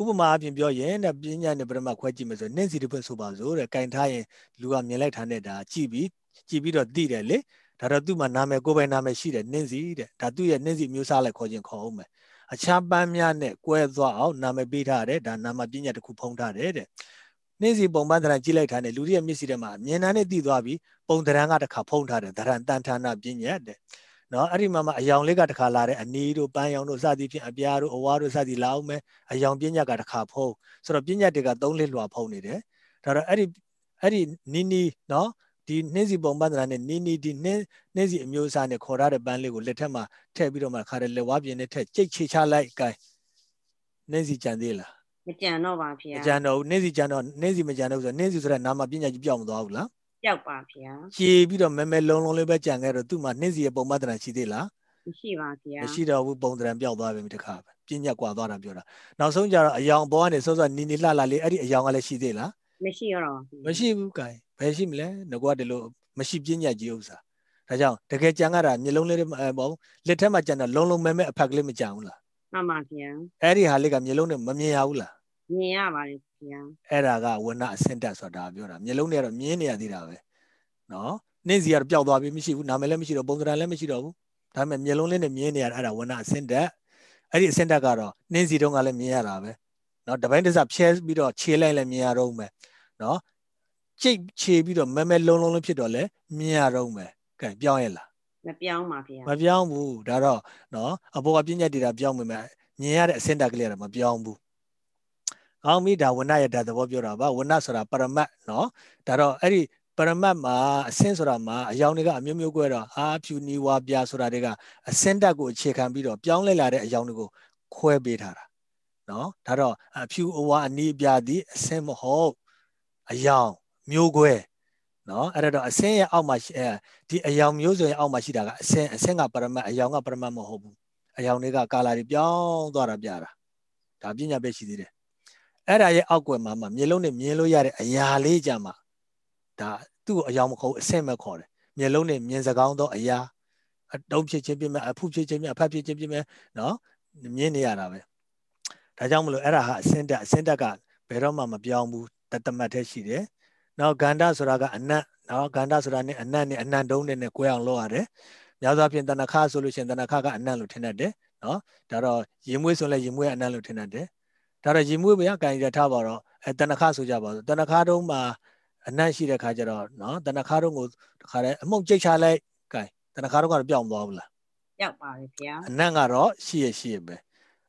ဥပမာအပြင်ပြောရင်တဲ့ပညာနဲ့ပရမတ်ခွဲကြည့်မယ်ဆိုနင့်စီတစ်ဖွင့်ဆိုပါစို့တဲ့ကင်ထားရင်လူကမြင်လိုက်ထားတဲ့ဒါကြည့်ပြီးကြည့်ပြီးတော့သိတယ်လေ ဒါတော့သူ့မှာနာမည်ကိုယ်ပိုင်နာမည်ရှိတယ်နင်းစီတဲ့ဒါသူ့ရဲ့နင်းစီမျိုးစားလိုက်ခေါ်ခြင်းခေါ်အောင်မယ်အခြားပန်းများနဲ့ကွဲသွားအောင်နာမည်ပေးထားတယ်ဒါနာမပညာတစ်ခုဖုံးထားတယ်တဲ့နင်းစီပုံပန်းတရံကြည့်လိုက်တာနဲ့လူတွေရဲ့မျက်စိထဲမှာမြင်တာနဲ့သိသွားပြီးပုံတရံကတစ်ခါဖုံးထားတယ်တရံတန်ဌာနပညာတဲ့နော်အဲ့ဒီမှာမှအယောင်လေးကတစ်ခါလာတဲ့အနီးတို့ပန်းယောင်တို့စသည်ဖြင့်အပြားတို့အဝါတို့စသည်လာအောင်မယ်အယောင်ပညာကတစ်ခါဖုံးဆိုတော့ပညာတွေကသုံးလေးလွှာဖုံးနေတယ်ဒါတော့အဲ့ဒီအဲ့ဒီနီးနီးနော် ဒီနှင်းစီပုံပန်းတရာနဲ့နီးနီးဒီနှင်းနှင်းစီအမျိုးအစားနဲ့ခေါ်ထားတဲ့ပန်းလေးကိုလက်ထက်မှာထည့်ပြီးတော့မှခါတဲ့လက်ဝါးပြင်းနဲ့ထည့်ကြိတ်ချေချလိုက်ကိုင်းနှင်းစီကြံသေးလားမကြံတော့ပါဗျာမကြံတော့နှင်းစီကြံတော့နှင်းစီမကြံတော့ဆိုတော့နှင်းစီဆိုတဲ့နာမပညာကြီးပြောင်းမသွားဘူးလားပြောက်ပါဗျာရှည်ပြီးတော့မဲမဲလုံးလုံးလေးပဲကြံခဲ့တော့သူ့မှာနှင်းစီရဲ့ပုံပန်းတရာရှိသေးလားမရှိပါဗျာမရှိတော့ဘူးပုံတရံပြောက်သွားပြီတခါပဲပညာကွာသွားတာပြောတာနောက်ဆုံးကျတော့အယောင်ဘောကနေစောစောနီနီလှလှလေးအဲ့ဒီအယောင်ကလည်းရှိသေးလားမရှိတော့မရှိဘူးကဲ ဘယ်ရှိမလဲငကွာဒီလိုမရှိပညာကြီးဥစ္စာဒါကြောင့်တကယ်ကြံရတာမျိုးလုံးလေးပေါ့လက်ထက်မှာကြံတာလုံးလုံးမဲမဲအဖက်ကလေးမကြံဘူးလားမှန်ပါဗျာအဲ့ဒီဟာလေးကမျိုးလုံးနဲ့မမြင်ရဘူးလားမြင်ရပါတယ်ဗျာအဲ့ဒါကဝဏအစင်တက်ဆိုတာပြောတာမျိုးလုံးတွေကတော့မြင်နေရသေးတာပဲနော်နှင်းစီကတော့ပျောက်သွားပြီမရှိဘူးနာမည်လည်းမရှိတော့ပုံစံလည်းမရှိတော့ဘူးဒါပေမဲ့မျိုးလုံးလေးနဲ့မြင်နေရတာအဲ့ဒါဝဏအစင်တက်အဲ့ဒီအစင်တက်ကတော့နှင်းစီတုန်းကလည်းမြင်ရတာပဲနော်တပိုင်းတစဖြဲပြီးတော့ခြေလိုက်လည်းမြင်ရတော့မယ်နော် ကြိတ်ခြေပြီးတော့မဲမဲလုံးလုံးလေးဖြစ်တော့လဲမြင်ရတော့မယ်ကဲပြောင်းရဲ့လားမပြောင်းပါဗျာမပြောင်းဘူးဒါတော့နော်အပေါ်ကပြဉ္ညာတေတာပြောင်းမိမယ်မြင်ရတဲ့အစင်တက်ကလေးကတော့မပြောင်းဘူးကောင်းပြီဒါဝဏရဲ့ဒါသဘောပြောတာပါဝဏဆိုတာပရမတ်နော်ဒါတော့အဲ့ဒီပရမတ်မှာအစင်းဆိုတာမှာအယောင်တွေကအမျိုးမျိုးကွဲတော့အာဖြူနီဝါပြဆိုတာတွေကအစင်းတက်ကိုအခြေခံပြီးတော့ပြောင်းလဲလာတဲ့အယောင်တွေကိုခွဲပေးထားတာနော်ဒါတော့အဖြူအဝါအနီးပြသည်အစင်းမဟုတ်အယောင် မျိုးကွဲနော်အဲ့တော့အစင်းရဲ့အောက်မှာဒီအယောင်မျိုးစုံရဲ့အောက်မှာရှိတာကအစင်းအစင်းကပရမတ်အယောင်ကပရမတ်မဟုတ်ဘူးအယောင်တွေကကာလာတွေပြောင်းသွားတာပြတာဒါပညာပဲရှိသေးတယ်အဲ့ဒါရဲ့အောက်ကွယ်မှာမှမျိုးလုံးနဲ့မြင်လို့ရတဲ့အရာလေးကြမှာဒါသူ့ကိုအယောင်မခေါ်အစင်းမခေါ်တယ်မျိုးလုံးနဲ့မြင်စကောင်းသောအရာအတုံးဖြစ်ခြင်းပြမယ်အဖုဖြစ်ခြင်းပြအဖတ်ဖြစ်ခြင်းပြမယ်နော်မြင်နေရတာပဲဒါကြောင့်မလို့အဲ့ဒါဟာအစင်းတက်အစင်းတက်ကဘယ်တော့မှမပြောင်းဘူးတတမတ်တည်းရှိတယ် နောက်ဂန္ဓဆိုတာကအနတ်နော်ဂန္ဓဆိုတာနဲ့အနတ်နဲ့အနတ်တုံးနဲ့နဲ့꿰အောင်လုပ်ရတယ်များသောအားဖြင့်တဏ္ဍခါဆိုလို့ရှိရင်တဏ္ဍခါကအနတ်လို့ထင်တတ်တယ်နော်ဒါတော့ရင်မွေးဆိုလဲရင်မွေးအနတ်လို့ထင်တတ်တယ်ဒါတော့ရင်မွေးဘယ်ကင်ရထားပါတော့အဲတဏ္ဍခါဆိုကြပါစို့တဏ္ဍခါတုံးမှာအနတ်ရှိတဲ့ခါကျတော့နော်တဏ္ဍခါတုံးကိုတခါတည်းအမှုန့်ကြိတ်ချလိုက်ကင်တဏ္ဍခါတုံးကတော့ပြောင်းသွားဘူးလားပြောက်ပါပြီဗျာအနတ်ကတော့ရှိရရှိရပဲ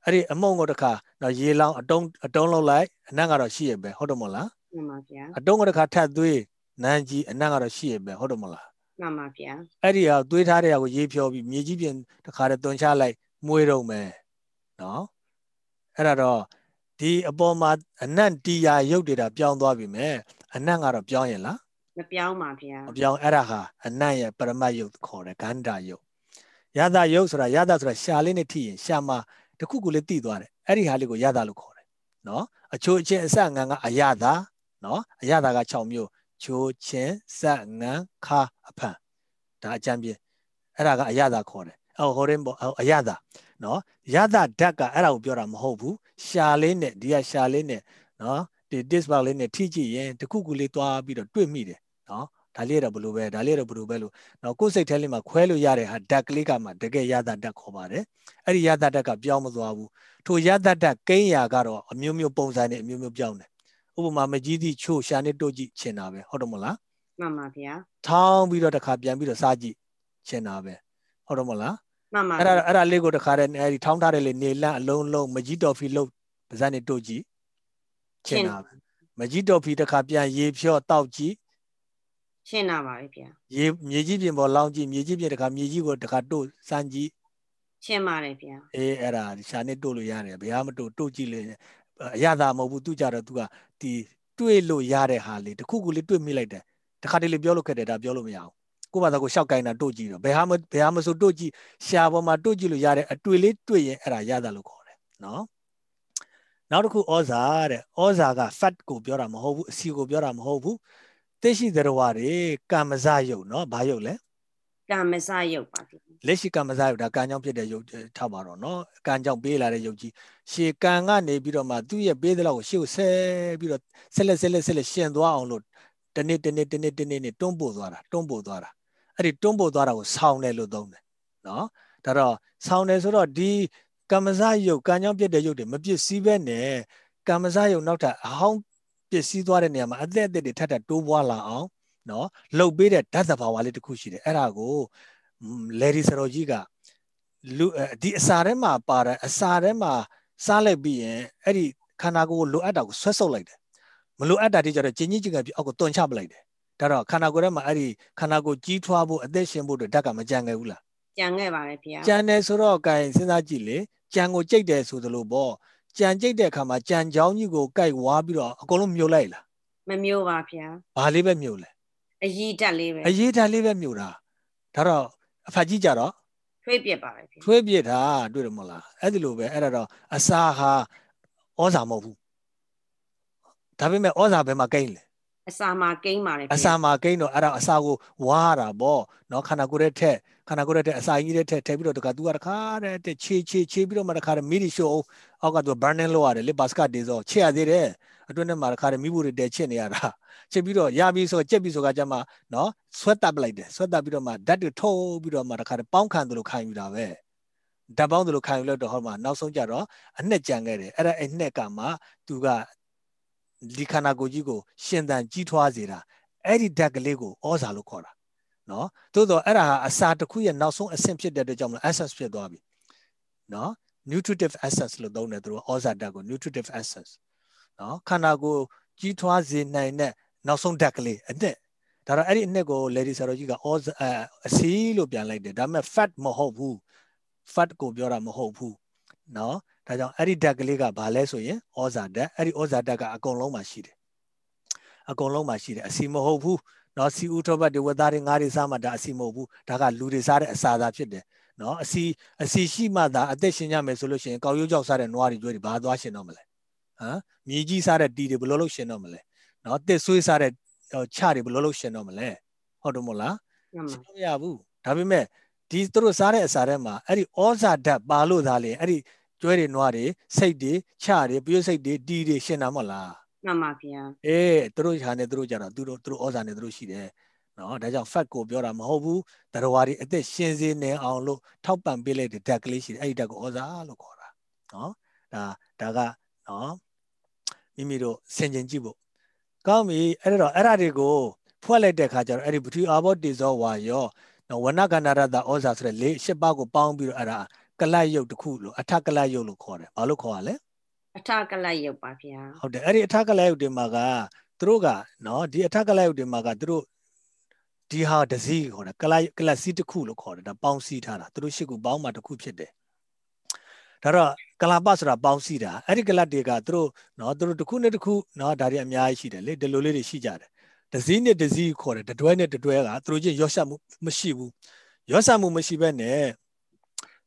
အဲ့ဒီအမှုန့်ကိုတခါတော့ရေလောင်းအတုံးအတုံးလောက်လိုက်အနတ်ကတော့ရှိရပဲဟုတ်တယ်မဟုတ်လား မှန်ပါဗျာအတုံးကတစ်ခါထပ်သွေးနန်းကြီးအနံ့ကတော့ရှိရပဲဟုတ်တယ်မလားမှန်ပါဗျာအဲ့ဒီဟာသွေးထားတဲ့ဟာကိုရေးဖြောပြီးမြေကြီးပြင်တစ်ခါတည်းတွန်ချလိုက်မွေးတော့မယ်နော်အဲ့ဒါတော့ဒီအပေါ်မှာအနံ့တီယာရုပ်တွေတာပြောင်းသွားပြီမဲ့အနံ့ကတော့ပြောင်းရင်လားမပြောင်းပါဗျာမပြောင်းအဲ့ဒါဟာအနံ့ရဲ့ပရမတ်ရုပ်ခေါ်တယ်ဂန္ဓာရုပ်ရသရုပ်ဆိုတာရသဆိုတာရှာလေးနဲ့ထိရင်ရှာမှာတခုခုလေးတိသွားတယ်အဲ့ဒီဟာလေးကိုရသလို့ခေါ်တယ်နော်အချိုးအချင်းအစငန်းကအရသာ နော်အရသာက6မျိုးချိုးချင်းစက်ငန်းခါအဖန်ဒါအကြံပြအဲ့ဒါကအရသာခေါ်တယ်အော်ဟိုရင်ပေါ့အရသာနော်ရသာဓာတ်ကအဲ့ဒါကိုပြောတာမဟုတ်ဘူးရှာလေးနဲ့ဒီကရှာလေးနဲ့နော်ဒီ display လေးနဲ့ထိကြည့်ရင်တခုခုလေးသွားပြီးတော့တွေ့မိတယ်နော်ဒါလေးတော့ဘလို့ပဲဒါလေးတော့ဘလို့ပဲလို့နော်ကိုယ်စိတ်ထဲလေးမှာခွဲလို့ရတဲ့ဟာဓာတ်ကလေးကမှတကယ်ရတာဓာတ်ခေါ်ပါတယ်အဲ့ဒီရတာဓာတ်ကပြောင်းမသွားဘူးထိုရတာဓာတ်ကိန်းရာကတော့အမျိုးမျိုးပုံစံနဲ့အမျိုးမျိုးပြောင်းတယ် ဥပမာမကြီးသည့်ချို့ရှာနေတို့ကြည့်ချင်တာပဲဟုတ်တယ်မလားမှန်ပါဗျာထောင်းပြီးတော့တစ်ခါပြန်ပြီးတော့စားကြည့်ချင်တာပဲဟုတ်တယ်မလားမှန်ပါအဲ့ဒါအဲ့ဒါလေးကိုတစ်ခါတည်းအဲ့ဒီထောင်းထားတဲ့လေနေလန့်အလုံးလုံးမကြီးတော်ဖီလို့ပါဇက်နေတို့ကြည့်ချင်တာပဲမကြီးတော်ဖီတစ်ခါပြန်ရေဖြော့တောက်ကြည့်ရှင်းတာပါပဲဗျာရေမြေကြီးပြင်ပေါ်လောင်းကြည့်မြေကြီးပြင်တစ်ခါမြေကြီးကိုတစ်ခါတို့စမ်းကြည့်ရှင်းပါတယ်ဗျာအေးအဲ့ဒါရှာနေတို့လို့ရတယ်ဘယ်ဟာမတို့တို့ကြည့်လေအရသာမဟုတ်ဘူးသူကြတော့သူက ဒီတွေ့လို့ရတဲ့ဟာလေးတစ်ခုခုလေးတွေ့မိလိုက်တယ်တစ်ခါတလေပြောလို့ခက်တယ်ဒါပြောလို့မရအောင်ကိုယ့်ဘာသာကိုရှောက်ကိုင်းတာတို့ကြည့်တော့ဘယ်ဟာမဘယ်ဟာမဆိုတို့ကြည့်ရှာပေါ်မှာတို့ကြည့်လို့ရတဲ့အတွေ့လေးတွေ့ရင်အဲ့ဒါရသာလို့ခေါ်တယ်နော်နောက်တစ်ခုဩဇာတဲ့ဩဇာက fat ကိုပြောတာမဟုတ်ဘူးအစီကိုပြောတာမဟုတ်ဘူးသိရှိသရဝတွေကမ္မဇယုတ်နော်ဘာယုတ်လဲ ကံမစရုပ်ပါဗျာလက်ရှိကံမစားရုပ်ဒါကံကြောင့်ဖြစ်တဲ့ရုပ်ထားပါတော့နော်ကံကြောင့်ပေးလာတဲ့ရုပ်ကြီးရှေကံကနေပြီးတော့မှသူ့ရဲ့ပေးတဲ့လောက်ကိုရှေ့ကိုဆဲပြီးတော့ဆက်လက်ဆက်လက်ဆက်လက်ရှင်သွားအောင်လို့တနေ့တနေ့တနေ့တနေ့နဲ့တွန်းပို့သွားတာတွန်းပို့သွားတာအဲ့ဒီတွန်းပို့သွားတာကိုဆောင်းတယ်လို့သုံးတယ်နော်ဒါတော့ဆောင်းတယ်ဆိုတော့ဒီကံမစားရုပ်ကံကြောင့်ဖြစ်တဲ့ရုပ်တွေမပြည့်စည်ပဲနဲ့ကံမစားရုပ်နောက်ထပ်အဟောင်းပြည့်စည်သွားတဲ့နေရာမှာအသက်အသက်တွေထပ်ထပ်တိုးပွားလာအောင် နော်လှုပ်ပေးတဲ့ဓာတ်သဘာဝလေးတစ်ခုရှိတယ်အဲ့ဒါကိုလေဒီစရောကြီးကလူဒီအစာထဲမှာပါတဲ့အစာထဲမှာစားလိုက်ပြီးရင်အဲ့ဒီခန္ဓာကိုယ်လိုအပ်တာကိုဆွဲဆုပ်လိုက်တယ်မလိုအပ်တာတွေကြတော့ကျင်းကြီးကျင်ကပြီးအောက်ကိုတွန်ချပလိုက်တယ်ဒါတော့ခန္ဓာကိုယ်ထဲမှာအဲ့ဒီခန္ဓာကိုယ်ကြီးထွားဖို့အသက်ရှင်ဖို့အတွက်ဓာတ်ကမကြံခဲ့ဘူးလားကြံခဲ့ပါတယ်ဗျာကြံတယ်ဆိုတော့ကဲစဉ်းစားကြည့်လေကြံကိုကြိတ်တယ်ဆိုသလိုပေါ့ကြံကြိတ်တဲ့အခါမှာကြံချောင်းကြီးကိုကြိုက်ဝါပြီးတော့အကုန်လုံးမြုပ်လိုက်လားမမျိုးပါဗျာဘာလေးပဲမြုပ်လဲ အยีတက်လေးပဲ အရေးဓာတ်လေးပဲမြုပ်တာဒါတော့အဖတ်ကြီးကြတော့ ထွေးပြစ်ပါပဲဗျာ ထွေးပြစ်တာတွေ့တယ်မဟုတ်လားအဲ့ဒီလိုပဲအဲ့ဒါတော့အစာဟာဩဇာမဟုတ်ဘူးဒါပေမဲ့ဩဇာဘယ်မှာကိန်းလဲ အစာမှာကိန်းပါတယ်ဗျာ အစာမှာကိန်းတော့အဲ့ဒါအစာကိုဝါရတာပေါ့နော်ခန္ဓာကိုယ်ရဲ့ထက်ခန္ဓာကိုယ်ရဲ့ထက်အစာကြီးရဲ့ထက်ထည့်ပြီးတော့တခါ तू ကတခါတဲ့တဲ့ခြေခြေခြေပြီးတော့မှတခါမီဒီရှိုးအောက်က तू burning လုပ်ရတယ်လေဘတ်စကတ်တေးဆိုချစ်ရသေးတယ်အတွင်းထဲမှာတခါမိဖို့တွေတဲချစ်နေရတာ ချစ်ပြီးတော့ရပြီးဆိုကြက်ပြီးဆိုကကြမှာနော်ဆွဲတက်ပလိုက်တယ်ဆွဲတက်ပြီးတော့မှဓာတ်တွေထုတ်ပြီးတော့မှတခါပေါင်းခံတယ်လို့ခံယူတာပဲဓာတ်ပေါင်းတယ်လို့ခံယူလို့တော့ဟောမှာနောက်ဆုံးကြတော့အနှစ်ကြံခဲ့တယ်အဲ့ဒါအနှစ်ကမှ तू ကဒီခန္ဓာကိုယ်ကြီးကို ရှင်သန်ကြီးထွားစေတာအဲ့ဒီဓာတ်ကလေးကိုဩဇာလို့ခေါ်တာနော်သို့တော့အဲ့ဒါဟာအစာတစ်ခုရဲ့နောက်ဆုံးအဆင့်ဖြစ်တဲ့အတွက်ကြောင့်မလို့ essence ဖြစ်သွားပြီနော် nutritive essence လို့သုံးတယ်သူတို့ဩဇာဓာတ်ကို nutritive essence နော်ခန္ဓာကိုယ်ကြီးထွားစေနိုင်တဲ့ နောက်ဆုံးဓာတ်ကလေးအနှစ်ဒါတော့အဲ့ဒီအနှစ်ကို lady ဆရာတော်ကြီးကဩဇာအစီလို့ပြန်လိုက်တယ်ဒါပေမဲ့ fat မဟုတ်ဘူး fat ကိုပြောတာမဟုတ်ဘူးနော်ဒါကြောင့်အဲ့ဒီဓာတ်ကလေးကဘာလဲဆိုရင်ဩဇာဓာတ်အဲ့ဒီဩဇာဓာတ်ကအကုန်လုံးမှာရှိတယ်အကုန်လုံးမှာရှိတယ်အစီမဟုတ်ဘူးနော်စီဦးထောပတ်တွေဝက်သားတွေငါးတွေစားမှဒါအစီမဟုတ်ဘူးဒါကလူတွေစားတဲ့အစာသာဖြစ်တယ်နော်အစီအစီရှိမှသာအသက်ရှင်ကြမယ်ဆိုလို့ရှိရင်ကောက်ရိုးကြောက်စားတဲ့နွားတွေကြွေးတွေဘာသွားရှင်တော့မလဲဟမ်မြေကြီးစားတဲ့တီတွေဘယ်လိုလုပ်ရှင်တော့မလဲ နော်တစ်ဆွေးစားတဲ့ချတွေဘယ်လိုလုပ်ရှင်တော့မလဲဟုတ်တယ်မို့လားမှန်ပါရှင်းမရဘူးဒါပေမဲ့ဒီသူတို့စားတဲ့အစာထဲမှာအဲ့ဒီဩဇာဓာတ်ပါလို့သားလေအဲ့ဒီကျွဲတွေနွားတွေစိတ်တွေချတွေပြည့်စိတ်တွေတီတွေရှင်တာမဟုတ်လားမှန်ပါဗျာအေးသူတို့ဟာနဲ့သူတို့ကြတော့သူတို့သူတို့ဩဇာနဲ့သူတို့ရှိတယ်နော်ဒါကြောင့် fat ကိုပြောတာမဟုတ်ဘူးတရဝါတွေအသက်ရှင်စေနေအောင်လို့ထောက်ပံ့ပေးလိုက်တဲ့ဓာတ်ကလေးရှိတယ်အဲ့ဒီဓာတ်ကိုဩဇာလို့ခေါ်တာနော်ဒါဒါကနော်မိမိတို့ဆင်ခြင်ကြည့်ဖို့ ကောင်းပြီအဲ့တော့အဲ့ဒါတွေကိုဖွဲ့လိုက်တဲ့ခါကျတော့အဲ့ဒီပထဝီအာဘောတေဇောဝါယောနော်ဝဏကန္နာရတဩဇာဆိုတဲ့လေးရှစ်ပါးကိုပေါင်းပြီးတော့အဲ့ဒါကလတ်ယုတ်တစ်ခုလို့အထကလတ်ယုတ်လို့ခေါ်တယ်ဘာလို့ခေါ်ရလဲအထကလိုက်ရုပ်ပါဗျာဟုတ်တယ်အဲ့ဒီအထကလတ်ယုတ်တွေမှာကသူတို့ကနော်ဒီအထကလတ်ယုတ်တွေမှာကသူတို့ဒီဟာဒစီခေါ်တယ်ကလတ်ကလတ်စီတစ်ခုလို့ခေါ်တယ်ဒါပေါင်းစည်းထားတာသူတို့ရှစ်ခုပေါင်းမှတစ်ခုဖြစ်တယ်ဒါတော့ ကလာပဆိုတာပေါင်းစည်းတာအဲ့ဒီကလတ်တွေကသူတို့နော်သူတို့တစ်ခုနဲ့တစ်ခုနော်ဒါတွေအများကြီးရှိတယ်လေဒီလိုလေးတွေရှိကြတယ်ဒစီနဲ့ဒစီခေါ်တယ်တတွဲနဲ့တတွဲကသူတို့ချင်းရော့ရှက်မှုမရှိဘူးရော့ရှက်မှုမရှိဘဲနဲ့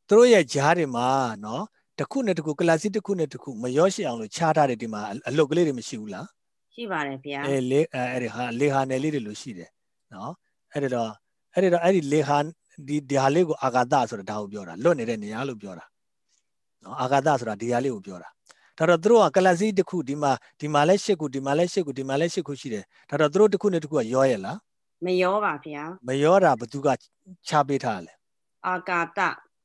သူတို့ရဲ့ဂျားတွေမှာနော်တစ်ခုနဲ့တစ်ခုကလတ်စီတစ်ခုနဲ့တစ်ခုမရော့ရှက်အောင်လို့ခြားထားတယ်ဒီမှာအလုတ်ကလေးတွေမရှိဘူးလားရှိပါတယ်ဗျာအဲလေအဲအဲ့ဒီဟာလေဟာနယ်လေးတွေလို့ရှိတယ်နော်အဲ့ဒါတော့အဲ့ဒါတော့အဲ့ဒီလေဟာဒီဒီဟာလေးကိုအာဂါသဆိုတာဒါကိုပြောတာလွတ်နေတဲ့နေရာလို့ပြောတာ နော်အာဂါသဆိုတာဒီဟာလေးကိုပြောတာဒါတော့သူတို့ကကလစီတစ်ခုဒီမှာဒီမှာလဲ၈ခုဒီမှာလဲ၈ခုဒီမှာလဲ၈ခုရှိတယ်ဒါတော့သူတို့တစ်ခုနဲ့တစ်ခုကရောရဲ့လားမရောပါဗျာမရောတာဘသူကချပေးထားလဲအာကာတ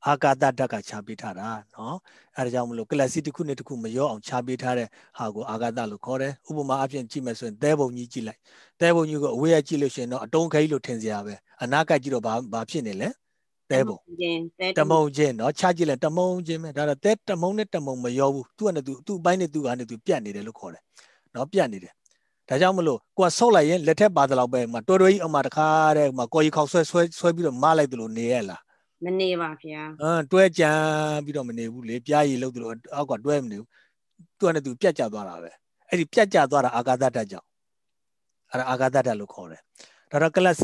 အာကာသဓာတ်ကခြားပေးထားတာနော်အဲဒါကြောင့်မလို့ကလပ်စီတစ်ခုနဲ့တစ်ခုမရောအောင်ခြားပေးထားတဲ့ဟာကိုအာကာသလို့ခေါ်တယ်ဥပမာအဖြစ်ကြည့်မယ်ဆိုရင်သဲပုံကြီးကြည့်လိုက်သဲပုံကြီးကိုအဝေးကကြည့်လို့ရှိရင်တော့အတုံးခဲကြီးလို့ထင်စရာပဲအနာကကြည့်တော့ဘာဘာဖြစ်နေလဲ သဲပုံ ချင်းတဲ တမုံချင်းเนาะခြားကြည့်လိုက်တမုံချင်းပဲဒါတော့တဲတမုံနဲ့တမုံမရောဘူးသူကနဲ့သူသူ့အပိုင်းနဲ့သူကနဲ့သူပြတ်နေတယ်လို့ခေါ်တယ်เนาะပြတ်နေတယ်ဒါကြောင့်မလို့ကိုကဆုတ်လိုက်ရင်လက်ထက်ပါသလောက်ပဲမှာတော်တော်ကြီးအမှတခါတဲ့မှာကော်ရီခေါက်ဆွဲဆွဲဆွဲပြီးတော့မလိုက်တယ်လို့နေရလား မနေပါဗျာ အမ်တွဲကြံပြီးတော့မနေဘူးလေပြားရည်လို့တယ်လို့အောက်ကတွဲမနေဘူးသူကနဲ့သူပြတ်ကျသွားတာပဲအဲ့ဒီပြတ်ကျသွားတာအာကာသဓာတ်ကြောင့်အဲ့ဒါအာကာသဓာတ်လို့ခေါ်တယ်ဒါတော့ကလပ်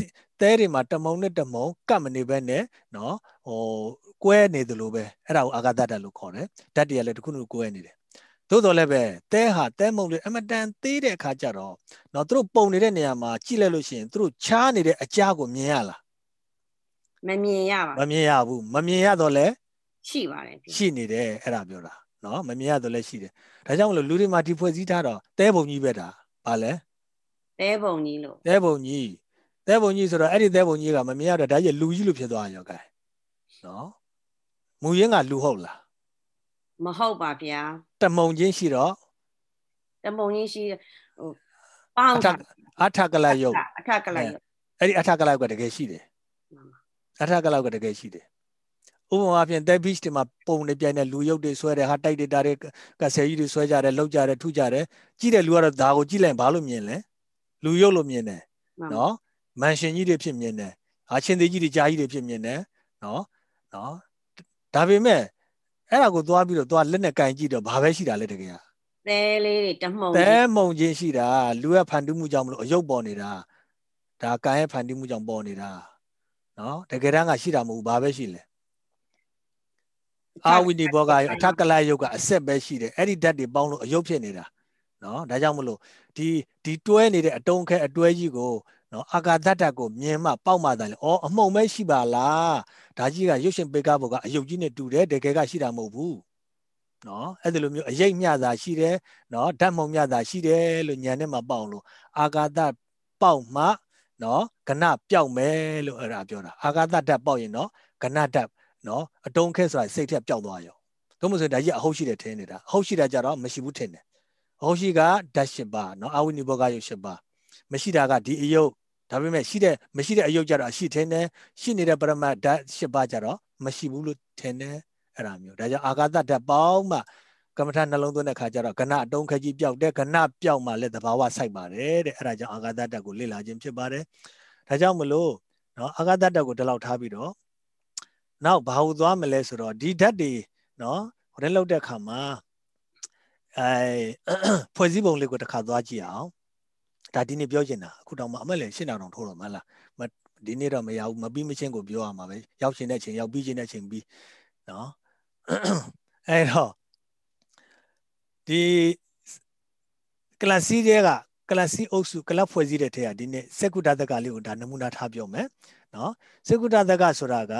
သဲတွေမှာတမုံနဲ့တမုံကတ်မနေပဲနဲ့နော်ဟိုကွဲနေတယ်လို့ပဲအဲ့ဒါကိုအာကာသဓာတ်လို့ခေါ်တယ်ဓာတ်တွေကလည်းတစ်ခုတစ်ခုကွဲနေတယ်သို့တော်လည်းပဲသဲဟာသဲမုံတွေအမတန်သေးတဲ့အခါကျတော့နော်သူတို့ပုံနေတဲ့နေရာမှာကြည့်လိုက်လို့ရှိရင်သူတို့ချားနေတဲ့အကြားကိုမြင်ရလားမမြင်ရပါမမြင်ရဘူးမမြင်ရတော့လဲရှိပါတယ်ဗျာရှိနေတယ်အဲ့ဒါပြောတာနော်မမြင်ရတော့လည်းရှိတယ်ဒါကြောင့်မလို့လူတွေမှာဒီဖွဲ့စည်းထားတော့တဲပုံကြီးပဲတာဘာလဲတဲပုံကြီးလို့တဲပုံကြီး တဲပုံကြီးဆိုတော့အဲ့ဒီတဲပုံကြီးကမမြင်ရတော့ဒါကြီးလူကြီးလို့ဖြစ်သွားရောကဲနော်မူရင်းကလူဟုတ်လားမဟုတ်ပါဗျာတမုံချင်းရှိတော့တပုံကြီးရှိဟိုပေါင်းအထက်အထက်ကလယုတ်အထက်ကလိုက်ရုပ်အဲ့ဒီအထက်ကလယုတ်ကတကယ်ရှိတယ်အထက်ကလယုတ်ကတကယ်ရှိတယ်ဥပမာအပြင်တဲဘစ်တွေမှာပုံနေပြိုင်တဲ့လူရုပ်တွေဆွဲတယ်ဟာတိုက်တွေတာတွေကဆယ်ကြီးတွေဆွဲကြတယ်လှုပ်ကြတယ်ထုကြတယ်ကြည့်တဲ့လူကတော့ဒါကိုကြည့်လိုက်ရင်ဘာလို့မြင်လဲလူရုပ်လို့မြင်တယ်နော် မန်ရှင်ကြီးတွေဖြစ်မြင်တယ်အာချင်းသေးကြီးတွေကြားကြီးတွေဖြစ်မြင်တယ်နော်နော်ဒါပေမဲ့အဲ့ဒါကိုသွားပြီးတော့သွားလက်နဲ့ကင်ကြည့်တော့ဘာပဲရှိတာလဲတကယ်ကသဲလေးတွေတမှုံသဲကြီးမုံချင်းရှိတာလူရဲ့ဖန်တီးမှုကြောင့်မလို့အယုတ်ပေါ်နေတာဒါကံရဲ့ဖန်တီးမှုကြောင့်ပေါ်နေတာနော်တကယ်တမ်းကရှိတာမဟုတ်ဘူးဘာပဲရှိလဲအာဝိနိဘောကအထက်ကလယုတ်ကအဆက်ပဲရှိတယ်အဲ့ဒီဓာတ်တွေပေါင်းလို့အယုတ်ဖြစ်နေတာနော်ဒါကြောင့်မလို့ဒီဒီတွဲနေတဲ့အတုံးခဲအတွဲကြီးကို နော်အာကာသတ္တကိုမြင်မှပေါက်မှတယ်လေဩအမှုံပဲရှိပါလားဒါကြီးကရုပ်ရှင်ပေကဘောကအယုတ်ကြီးနဲ့တူတယ်တကယ်ကရှိတာမဟုတ်ဘူးနော်အဲ့ဒီလိုမျိုးအရိပ်မျှတာရှိတယ်နော်ဓာတ်မုံမျှတာရှိတယ်လို့ညာနဲ့မှပေါက်လို့အာကာသပေါက်မှနော်ကဏပျောက်မယ်လို့အဲ့ဒါပြောတာအာကာသဓာတ်ပေါက်ရင်နော်ကဏဓာတ်နော်အတုံးခဲဆိုတာစိတ်ထက်ပျောက်သွားရောသို့မဟုတ်ဆိုဒါကြီးအဟုတ်ရှိတယ်ထင်နေတာအဟုတ်ရှိတာကြတော့မရှိဘူးထင်တယ်အဟုတ်ရှိကဓာတ်၈ပါးနော်အာဝိနိဘောကယုတ်၈ပါးမရှိတာကဒီအယုတ် ဒါပေမဲ့ရှိတဲ့မရှိတဲ့အယုတ်ကြတော့အရှိထင်တယ်ရှိနေတဲ့ပရမတ်ဓာတ်၈ပါးကြတော့မရှိဘူးလို့ထင်တယ်အဲ့ဒါမျိုးဒါကြောင့်အာကာသဓာတ်ပေါင်းမှကမ္မထာနှလုံးသွင်းတဲ့ခါကျတော့ကဏအတုံးခကြီးပျောက်တယ်ကဏပျောက်မှလည်းသဘာဝစိုက်ပါတယ်တဲ့အဲ့ဒါကြောင့်အာကာသဓာတ်ကိုလေ့လာခြင်းဖြစ်ပါတယ်ဒါကြောင့်မလို့နော်အာကာသဓာတ်ကိုဒီလောက်ထားပြီးတော့နောက်ဘာလို့သွားမလဲဆိုတော့ဒီဓာတ်တွေနော်ဟိုတဲ့လောက်တဲ့ခါမှာအဲဖွဲ့စည်းပုံလေးကိုတစ်ခါသွားကြည့်အောင် ဒါဒီနေ့ပြောချင်တာအခုတောင်မှအမက်လည်းရှင်းတောင်ထိုးတော့မလားမဒီနေ့တော့မရဘူးမပြီးမချင်းကိုပြောရမှာပဲရောက်ရှင်တဲ့ချိန်ရောက်ပြီးချင်းတဲ့ချိန်ပြီးနော်အဲ့တော့ဒီကလပ်စီတွေကကလပ်စီအုပ်စုကလပ်ဖွဲ့စည်းတဲ့ထဲကဒီနေ့စက္ကုတတကလေးကိုဒါနမူနာထားပြောမယ်နော်စက္ကုတတကဆိုတာက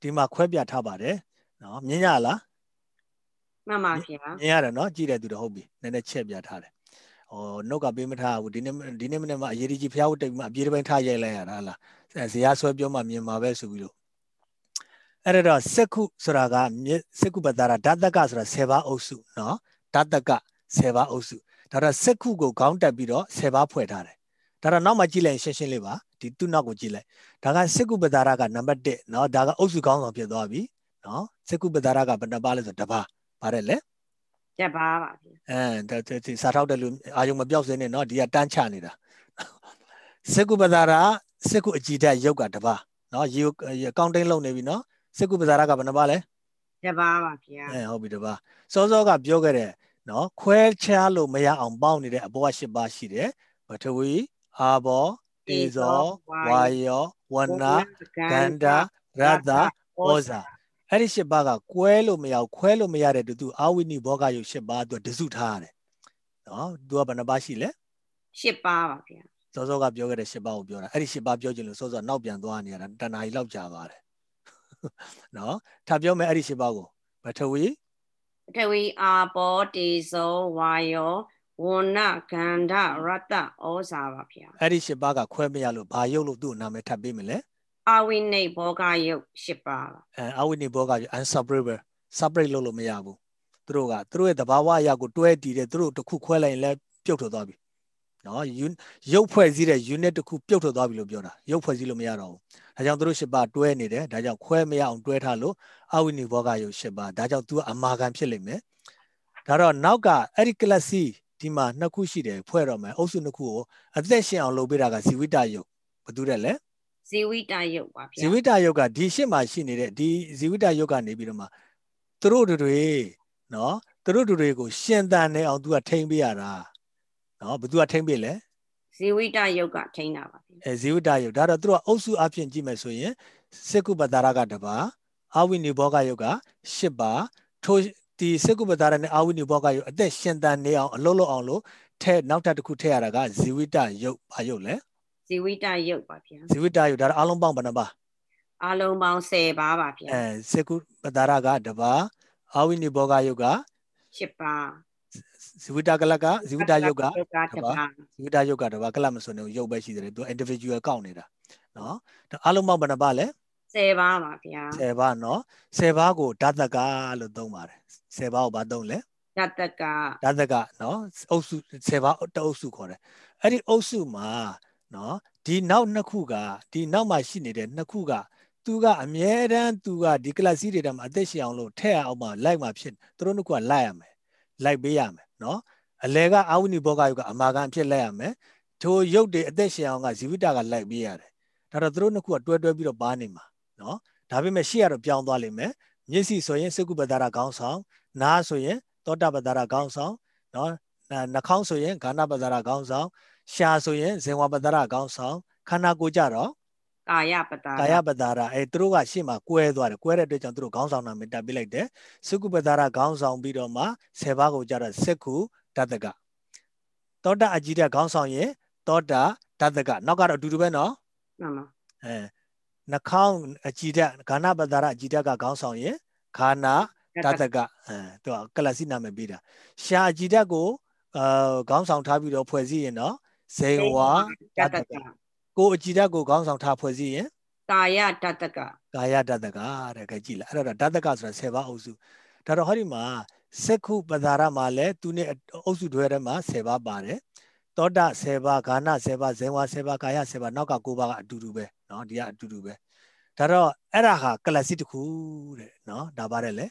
ဒီမှာခွဲပြထားပါတယ်နော်မြင်ရလားမှန်ပါဗျာမြင်ရတယ်နော်ကြည့်တဲ့သူတော့ဟုတ်ပြီနည်းနည်းချက်ပြထားတယ် ဟောနှုတ်ကပေးမထားဘူးဒီနေ့ဒီနေ့မနေ့မှအရေးကြီးဖျားဝတ်တိတ်မှအပြေးတစ်ပိုင်းထားရိုက်လိုက်ရတာဟလားဇရာဆွဲပြောမှမြင်မှာပဲဆိုပြီးလို့အဲ့တော့စက္ခုဆိုတာကစက္ခုပတာရဓာတကဆိုတာ10ပါးအုပ်စုနော်ဓာတက10ပါးအုပ်စုဒါတော့စက္ခုကိုခေါင်းတက်ပြီးတော့10ပါးဖွဲ့ထားတယ်ဒါတော့နောက်မှကြည့်လိုက်ရှင်းရှင်းလေးပါဒီသူ့နောက်ကိုကြည့်လိုက်ဒါကစက္ခုပတာရကနံပါတ်1နော်ဒါကအုပ်စုခေါင်းဆောင်ဖြစ်သွားပြီနော်စက္ခုပတာရကဘယ်နှပါးလဲဆိုတော့တစ်ပါးပါတယ်လေ ရက်ပါပါဗျာအဲဒါစာထောက်တဲ့လူအာယုံမပြောက်စင်းနဲ့နော်ဒီကတန်းချနေတာစကုပဇာရာစကုအကြည်ဓာတ်ရုပ်ကတပါနော်ရေကောင်းတိန်လုံနေပြီနော်စကုပဇာရာကဘယ်နှပါလဲတပါပါဗျာအဲဟုတ်ပြီတပါစောစောကပြောခဲ့တဲ့နော်ခွဲခြားလို့မရအောင်ပေါင်းနေတဲ့အဘောက၈ပါးရှိတယ်ပထဝီအာဘောတေဇောဝါယောဝဏ္ဏကန္တာရတ္တဩဇာ အဲ့ဒီ၈ပါးကကွဲလို့မရအောင်ခွဲလို့မရတဲ့တူသူအာဝိနိဘောဂယုတ်၈ပါးသူတစုထားရတယ်နော်သူကဘယ်နှပါးရှိလဲရှစ်ပါပါဗျာစောစောကပြောခဲ့တဲ့၈ပါးကိုပြောတာအဲ့ဒီ၈ပါးပြောချင်လို့စောစောနောက်ပြန်သွားနေရတာတဏှာကြီးလောက်ကြာပါတယ်နော်ထပ်ပြောမယ်အဲ့ဒီ၈ပါးကိုပထဝီပထဝီအာဘောတေဇောဝါယောဝဏကန္ဓရတ္တဩဇာပါဗျာအဲ့ဒီ၈ပါးကခွဲမရလို့ဘာယုတ်လို့သူ့နာမည်ထပ်ပေးမလဲ အာဝိနိဘောဂယုတ်၈ပါးပါအဲအဝိနိဘောက unseparable separate လုပ်လို့မရဘူးသူတို့ကသူတို့ရဲ့သဘာဝအရာကိုတွဲတည်တယ်သူတို့တစ်ခုခွဲလိုက်ရင်လည်းပြုတ်ထွက်သွားပြီနော် un- ရုပ်ဖွဲ့စည်းတဲ့ unit တစ်ခုပြုတ်ထွက်သွားပြီလို့ပြောတာရုပ်ဖွဲ့စည်းလို့မရတော့ဘူးဒါကြောင့်သူတို့၈ပါးတွဲနေတယ်ဒါကြောင့်ခွဲမရအောင်တွဲထားလို့အဝိနိဘောကယုတ်၈ပါးဒါကြောင့် तू အမာခံဖြစ်လိမ့်မယ်ဒါတော့နောက်ကအဲ့ဒီ class C ဒီမှာနှစ်ခုရှိတယ်ဖွဲ့တော့မယ်အုပ်စုနှစ်ခုကိုအသက်ရှင်အောင်လုပ်ပေးတာကဇီဝိတယုတ်ဘာတူတယ်လဲ ဇီဝိတယုတ်ပါဗျာဇီဝိတယုတ်ကဒီရှစ်မှာရှိနေတဲ့ဒီဇီဝိတယုတ်ကနေပြီးတော့မှသူတို့တွေနော်သူတို့တွေကိုရှင်သန်နေအောင် तू ကထိမ့်ပေးရတာနော်ဘသူကထိမ့်ပေးလဲဇီဝိတယုတ်ကထိန်းတာပါဗျာအဲဇီဝိတယုတ်ဒါတော့သူတို့ကအုပ်စုအဖြစ်ကြည့်မယ်ဆိုရင်စေကုပတာရကတပါအာဝိနိဘောကယုတ်ကရှစ်ပါထိုဒီစေကုပတာရနဲ့အာဝိနိဘောကယုတ်အသက်ရှင်သန်နေအောင်အလုံးလုံးအောင်လို့ထဲနောက်ထပ်တစ်ခုထည့်ရတာကဇီဝိတယုတ်ဘာယုတ်လဲ ဇီဝိတယုတ်ပါဗျာဇီဝိတယုတ်ဒါတော့အလုံးပေါင်းဘယ်နှပါအလုံးပေါင်း10ပါပါဗျာအဲစေကုပတာရကတပါအာဝိနိဘောကယုတ်က၈ပါးဇီဝိတကလကဇီဝိတယုတ်ကယုတ်ကတစ်ပါးဇီဝိတယုတ်ကတပါကလမစွန်နေယုတ်ပဲရှိတယ်သူ individual ကောက်နေတာနော်ဒါအလုံးပေါင်းဘယ်နှပါလဲ10ပါးပါဗျာ10ပါနော်10ပါကိုဓာတကလို့သုံးပါတယ်10ပါကိုဘာသုံးလဲဓာတကဓာတကနော်အုပ်စု10ပါတအုပ်စုခေါ်တယ်အဲ့ဒီအုပ်စုမှာ နော်ဒီနောက်နှစ်ခုကဒီနောက်မှာရှိနေတဲ့နှစ်ခုကသူကအမြဲတမ်းသူကဒီ class တွေတည်းမှာအသက်ရှင်အောင်လို့ထည့်အောင်မှလိုက်မှဖြစ်သူတို့နှစ်ခုကလိုက်ရမယ်လိုက်ပေးရမယ်နော်အလဲကအာဝိနိဘောဂယုကအမာခံအဖြစ်လိုက်ရမယ်ထိုရုပ်တွေအသက်ရှင်အောင်ကဇီဝိတကလိုက်ပေးရတယ်ဒါတော့သူတို့နှစ်ခုကတွဲတွဲပြီးတော့ပါနေမှာနော်ဒါပေမဲ့ရှေ့ကတော့ပြောင်းသွားလိမ့်မယ်မျက်စိဆိုရင်စကုပ္ပတာရခေါင်းဆောင်နားဆိုရင်သောတာပတ္တရာခေါင်းဆောင်နော်နှနှာခေါင်းဆိုရင်ဂါဏပတ္တရာခေါင်းဆောင် ရှာဆိုရင်ဇေဝပတ္တရာခေါင်းဆောင်ခန္ဓာကိုယ်ကြတော့ကာယပတာကာယပတ္တရာအဲသူတို့ကရှေ့မှာကွဲသွားတယ်ကွဲတဲ့အတွက်ကြောင့်သူတို့ခေါင်းဆောင်နာမည်တက်ပေးလိုက်တယ်စကုပ္ပတာရခေါင်းဆောင်ပြီးတော့မှ10ပါးကိုကြတော့စက္ခုတတ္တကသောတာအကြည့်တဲ့ခေါင်းဆောင်ရင်သောတာတတ္တကနောက်ကတော့အတူတူပဲနော်မှန်ပါအဲနှာခေါင်းအကြည့်တဲ့ဂါဏပတ္တရာအကြည့်တဲ့ကခေါင်းဆောင်ရင်ခန္ဓာတတကအဲသူကကလစီနာမည်ပေးတာရှာအကြည်တက်ကိုအာခေါင်းဆောင်ထားပြီးတော့ဖွဲ့စည်းရင်တော့ ဇေဝ ဓာတက ကိုအကြည်တက်ကိုခေါင်းဆောင်ထားဖွဲ့စည်းရင် ကာယဓာတက ကာယတတကတဲ့ကြည့်လိုက်အဲ့တော့တတကဆိုတာ10ပါးအုပ်စုဒါတော့ဟောဒီမှာစက္ခုပဒါရမှာလဲသူနဲ့အုပ်စုတွဲထဲမှာ10ပါးပါတယ်သောတာ10ပါးဂါဏ10ပါးဇေဝ10ပါးကာယ10ပါးနောက်က9ပါးကအတူတူပဲเนาะဒီကအတူတူပဲဒါတော့အဲ့ဒါဟာကလစီတစ်ခုတဲ့เนาะဒါပါတယ်လေ